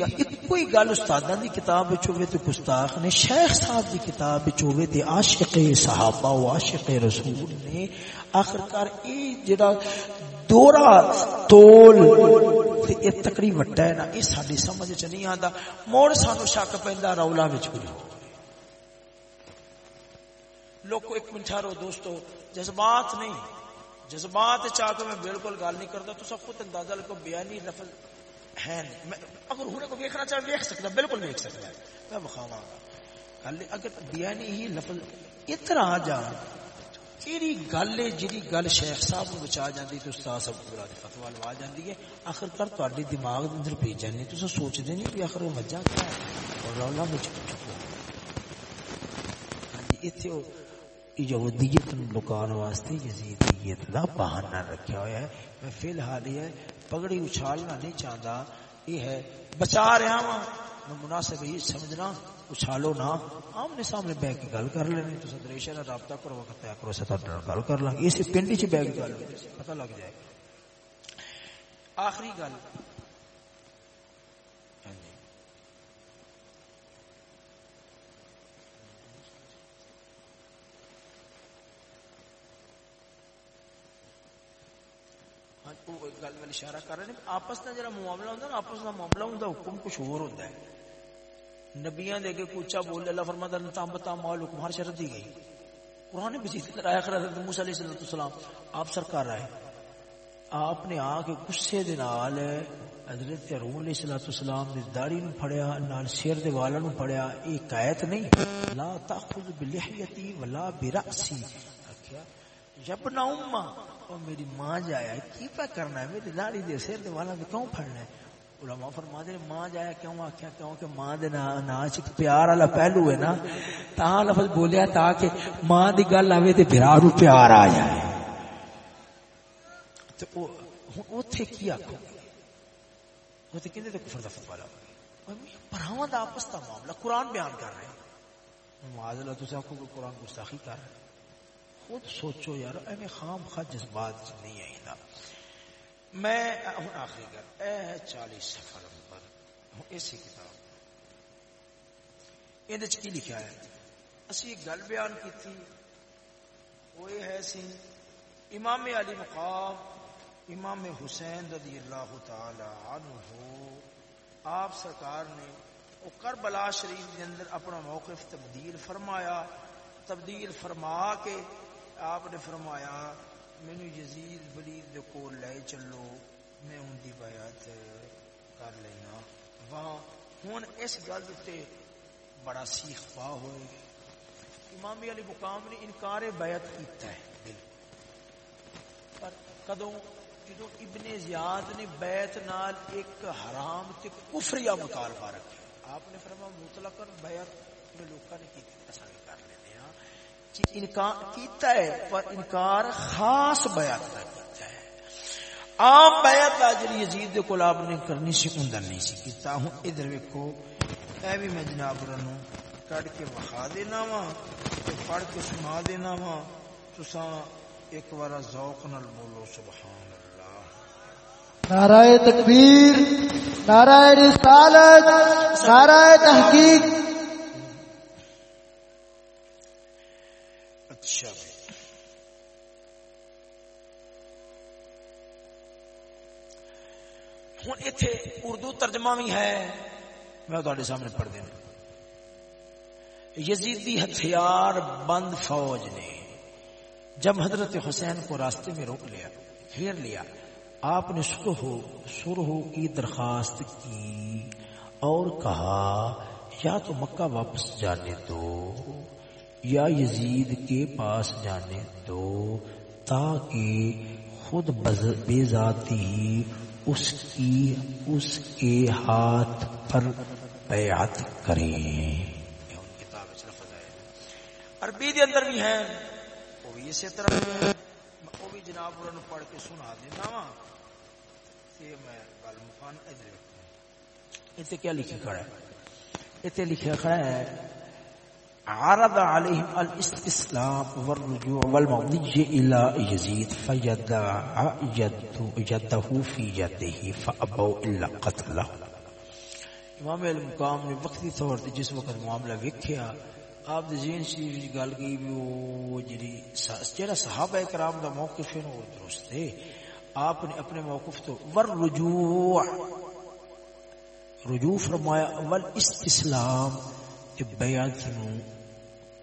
S1: کوئی گل استاداں دی کتاب وچ ہوے تے گستاخ نے، شیخ صاحب دی کتاب وچ ہوے تے عاشق صحابہ و عاشق رسول نے آخرکار اے جڑا دورا تول تے اے تکڑی وٹا ہے نا، اے ساڈی سمجھ چ نہیں آندا۔ موڑ سانو شک پیندا رولا وچ کچھ ہو ایک منٹ ٹھہرو دوستو، جذبات نہیں۔ جذبات چاہ کے میں بالکل گل نہیں کرتا تو سب خود اندازہ لگو بیانی لفظ ہے اگر ہونے کو ویکھنا چاہے ویکھ سکتا بالکل ویکھ سکتا ہے۔ میں بخاوا اگر بیانی ہی لفظ اتنا آ جا کیڑی گل ہے جی گل شیخ صاحب کو بچا جاتی تو استاد صاحب کو بلا فتوا لوا جاتی ہے، آخر کر تاری دماغ اندر پی جانی تو سوچتے نہیں کہ آخر وہ مجھا کیا ہے؟ اور رولا مجھ چکو ہاں جی اتنے یہودیت لکان واسطے یزیدیت دا بہانہ رکھا ہوا ہے۔ میں فی الحال یہ پگڑی اچھالنا نہیں چاہتا۔ یہ ہے، بچا رہا ہاں میں مناسب یہ سمجھنا، اچھالو نہ آمنے سامنے بہ کے گل کر لینی تو دریشہ نہ رابطہ کرو، وقت طے کرو ستا گل کر لیں۔ گے اسی پنڈ چ بہ کے گل پتہ لگ جائے۔ گا آخری گل۔ گل میں اشارہ کر رہے ہیں آپس کا جڑا معاملہ ہوتا ہے آپس کا معاملہ ہوتا حکم کچھ اور ہوتا ہے نبیاں دے کے کوچا بول اللہ فرماتا تام بتا مال حکم ہر شرط دی گئی قرآن مجید آیا کر حضرت موسی علیہ السلام آپ سرکار آئے آپ نے آ کے غصے دے نال حضرت ہارون علیہ الصلوۃ والسلام دی داڑھی نو پھڑیا نال سر دے والاں نو پھڑیا اے قایت نہیں لا تاخذ بلحیتی ولا براسی آکھیا یبنا امہ اور میری ماں جایا کی پہ کرنا ہے؟ میری داڑھی دے سر دے والا دے کیوں پھڑنا ہے؟ علماء فرما دے ماں جایا کیوں آکھیا؟ کیوں کہ ماں دے ناچ پیار والا پہلو ہے نا۔ تا لفظ بولیا تاکہ ماں دی گل آوے تے بھرا نو پیار آ جائے۔ تے او اوتھے کی آکھو؟ وہ تے کہندے تے کفر دا فتوا لا پراواں دا آپس دا معاملہ قرآن بیان کر رہے ہیں۔ معاذ اللہ تو آکھو کہ قرآن گستاخی کر رہے ہیں۔ خود سوچو یار ایویں خام خواہ جذبات نہیں آئی نا۔ میں، ہوں آخری گل اے چالیس سفر نمبر ہوں اسی کتاب۔ یہ کی لکھا ہے، اسی ایک گل بیان کی تھی، وہ یہ ہے سی امام علی مقام، امام حسین رضی اللہ تعالی عنہ، آپ سرکار نے وہ کربلا شریف کے اندر اپنا موقف تبدیل فرمایا۔ تبدیل فرما کے آپ نے فرمایا، مینو یزید ولید دے کو لے چلو، میں ان کی بیعت کر لینا. وہاں ہوں اس گل اتنے بڑا سیخ پا ہوئے امام علی مقام نے انکار بیعت کیتا ہے دل پر کدو جدو ابن زیاد نے بیعت نال ایک حرام تے کفریا مطالبہ رکھا، آپ نے فرما مطلق بیعت میں لوگوں نے کی اصل کر لینے ہاں انکار کیتا ہے پر انکار خاص بیعت کا کیتا ہے۔ عام بیعت جڑی یزید دے کول آپ نے کرنی سی اندر نہیں سی کیتا۔ ہوں ادھر ویکھو، اے بھی میں جناب رنو، کڈ کے وخا دینا وا پڑھ کے سنا دینا وا۔ تساں ایک بار ذوق نال بولو سبحان اللہ
S3: نعرہ تکبیر، نعرہ رسالت، نعرہ تحقیق۔
S1: اچھا ہوں اتے اردو ترجمہ بھی ہے۔ میں تے سامنے پڑھ دینا یزیدی ہتھیار بند فوج نے جب حضرت حسین کو راستے میں روک لیا گھیر لیا۔ آپ نے سرہو سرہو کی درخواست کی اور کہا، یا تو مکہ واپس جانے دو۔ یا یزید کے پاس جانے دو تاکہ خود بے ذاتی ہی اس کی اس کے ہاتھ پر بیعت کریں۔ عربی دے اندر بھی ہے وہ بھی اسی طرح وہ بھی جناب انہوں پڑھ کے سنا دینا وا تے میں گل مکان ادھر اتنے کیا لکھا کھڑا ہے؟ اتنے لکھا کھڑا ہے عرض عليهم الاستسلام والرجوع والمضي إلى يزيد فيدع يده, يده في يده فأبوا إلا قتله. امام المقام نے وقتی طور تے جس وقت معاملہ ویکھیا آپ دے ذہن شریف وچ گل کی بھی وہ جڑی جڑا صحابہ کرام دا موقف ہے وہ درست ہے۔ آپ نے اپنے موقف تو ور رجوع رجوع فرمایا اول استسلام بیعت نو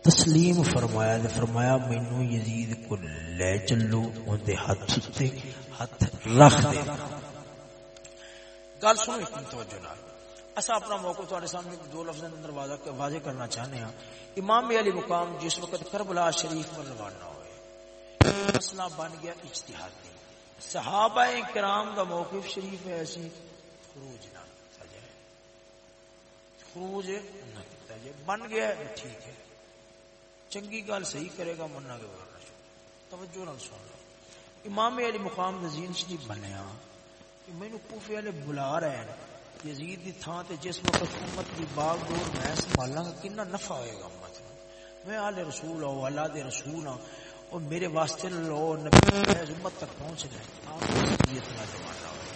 S1: تسلیم فرمایا تے فرمایا مینوں یزید کو لے چلو اون دے ہاتھ تے ہاتھ رکھ دے۔ گل سنو ایک منٹ، توجہ نال۔ اسا اپنا موقع تہاڈے سامنے دو لفظ اندر واضح واضح کرنا چاہنے ہاں۔ امام علی مقام جس وقت کربلا شریف پر روانہ ہوئے، مسئلہ بن گیا اجتہادی صحابہ کرام دا موقف شریف ہے ایسی خروج نہ کیتا جائے خروج۔ نہ جائے بن گیا ہے، ٹھیک ہے۔ چنگی گل صحیح کرے گا مننا کے ورنہ توجہ نال سن لو۔ امام علی مقام نزین شریف جی بنیا کہ مینوں کوفے والے بلا رہے ہیں۔ یزید دی تھاں تے جس وقت امت دی باغ دور میں سنبھالاں گا، کتنا نفع ہوئے گا امت نو میں آل رسول ہوں اللہ دے رسول ہوں اور میرے واسطے لو نبی امت تک پہنچنا ہے آپ کو سیدیت زمانہ ہوئے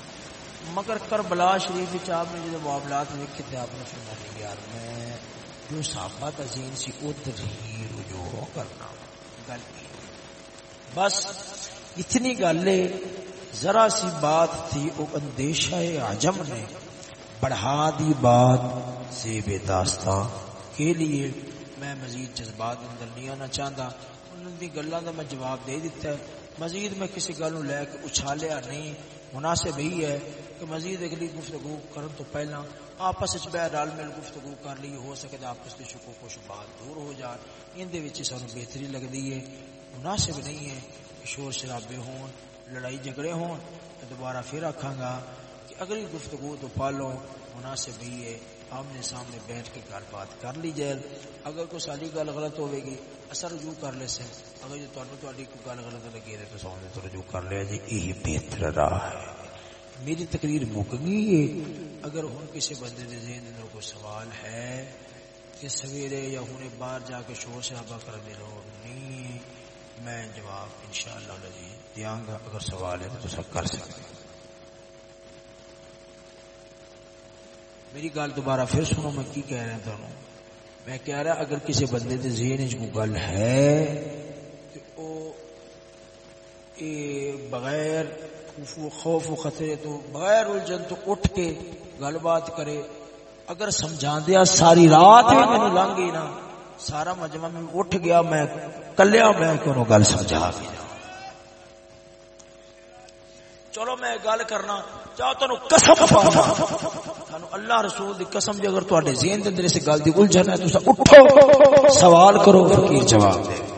S1: مگر کربلا شریف وچ آپ نے جو معاملات ویکھے تے آپ نے فرمایا، یار میں جو صحابہ کا ذہن سی ادھر ہی رجوع کرنا۔ گل بس اتنی گل ہے ذرا سی بات تھی، وہ اندیشہ عجم نے بڑھا دی بات زیب داستان۔ کے لیے میں مزید جذبات اندر نہیں آنا چاہتا۔ انہوں دی گلاں دا میں جواب دے دیتا۔ ہے مزید میں کسی گل لے کے اچھالیا نہیں۔ مناسب ہی ہے۔ کہ مزید اگلی گفتگو کرن تو پہلا آپس وچ بہ رل مل گفتگو کر لی، ہو سکے تے آپس دے شکوک و شبہات دور ہو جان۔ ان دے سانو بہتری لگدی ہے۔ مناسب نہیں ہے کہ شور شرابے ہون، لڑائی جھگڑے ہون۔ تو دوبارہ پھر آکھاں گا کہ اگلی گفتگو تو پالو، مناسب ہی ہے۔ آمنے سامنے بیٹھ کے گل بات کر لی جائے۔ اگر کوئی ساری گل غلط ہوے گی، اثر رجوع کر لے سے اگر جو تانوں تہاڈی کوئی گل غلط لگی ہے تو سامنے تو رجوع کر لیا جی یہی بہتر راہ ہے۔ میری تقریر مک گئی ہے۔ اگر ہن کسی بندے دے ذہن میں کوئی سوال ہے کہ سویرے یا ہنے باہر جا کے شور شرابہ کرنے لوڑ نہیں، میں جواب انشاءاللہ لذیذ دیاں گا۔ اگر سوال ہے تو سب کر سکتے میری گل دوبارہ پھر سنو، میں کی کہہ رہا تھانوں میں کہہ رہا اگر کسی بندے دے ذہن وچ کوئی گل ہے کہ او اے بغیر و خوف و خطرے تو بغیر الجھن تو اٹھ کے گل بات کرے۔ اگر سمجھاندیا ساری رات بھی مینوں لنگ گئی نا سارا مجمع میں اٹھ گیا میں، کلیا میں کو گل سمجھا کے جا چلو میں گل کرنا چاہو تانوں قسم پاواں۔ تانوں اللہ رسول دی قسم جے اگر تواڈے ذہن دے اندر اس گل دی الجھن ہے، تساں اٹھو، سوال کرو، فقیر جواب دے۔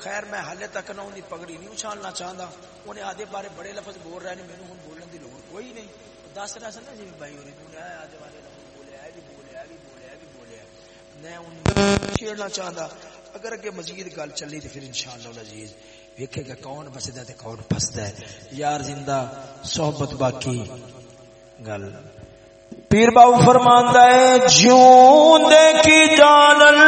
S1: خیر میں حالے تک نہ اندی پگڑی نہیں اچھالنا چاہتا انہیں آدھے بارے بڑے لفظ بول رہے ہیں میرے ہوں بولنے کی لوڑ کوئی نہیں۔ دس رہا سا نا جی بھائی ہوری نے آدھے بارے لفظ بولے اے بھی بولے اے بھی بولے اے بھی بولے۔ میں ان چھیڑنا چاہتا اگر اگے مزید گل چلی تو پھر انشاءاللہ العزیز ویکھے گا کون بسدا تے کون پھسدا ہے۔ یار زندہ، صحبت باقی، گل۔ پیر باو فرماندا ہے جون دے کی جانل۔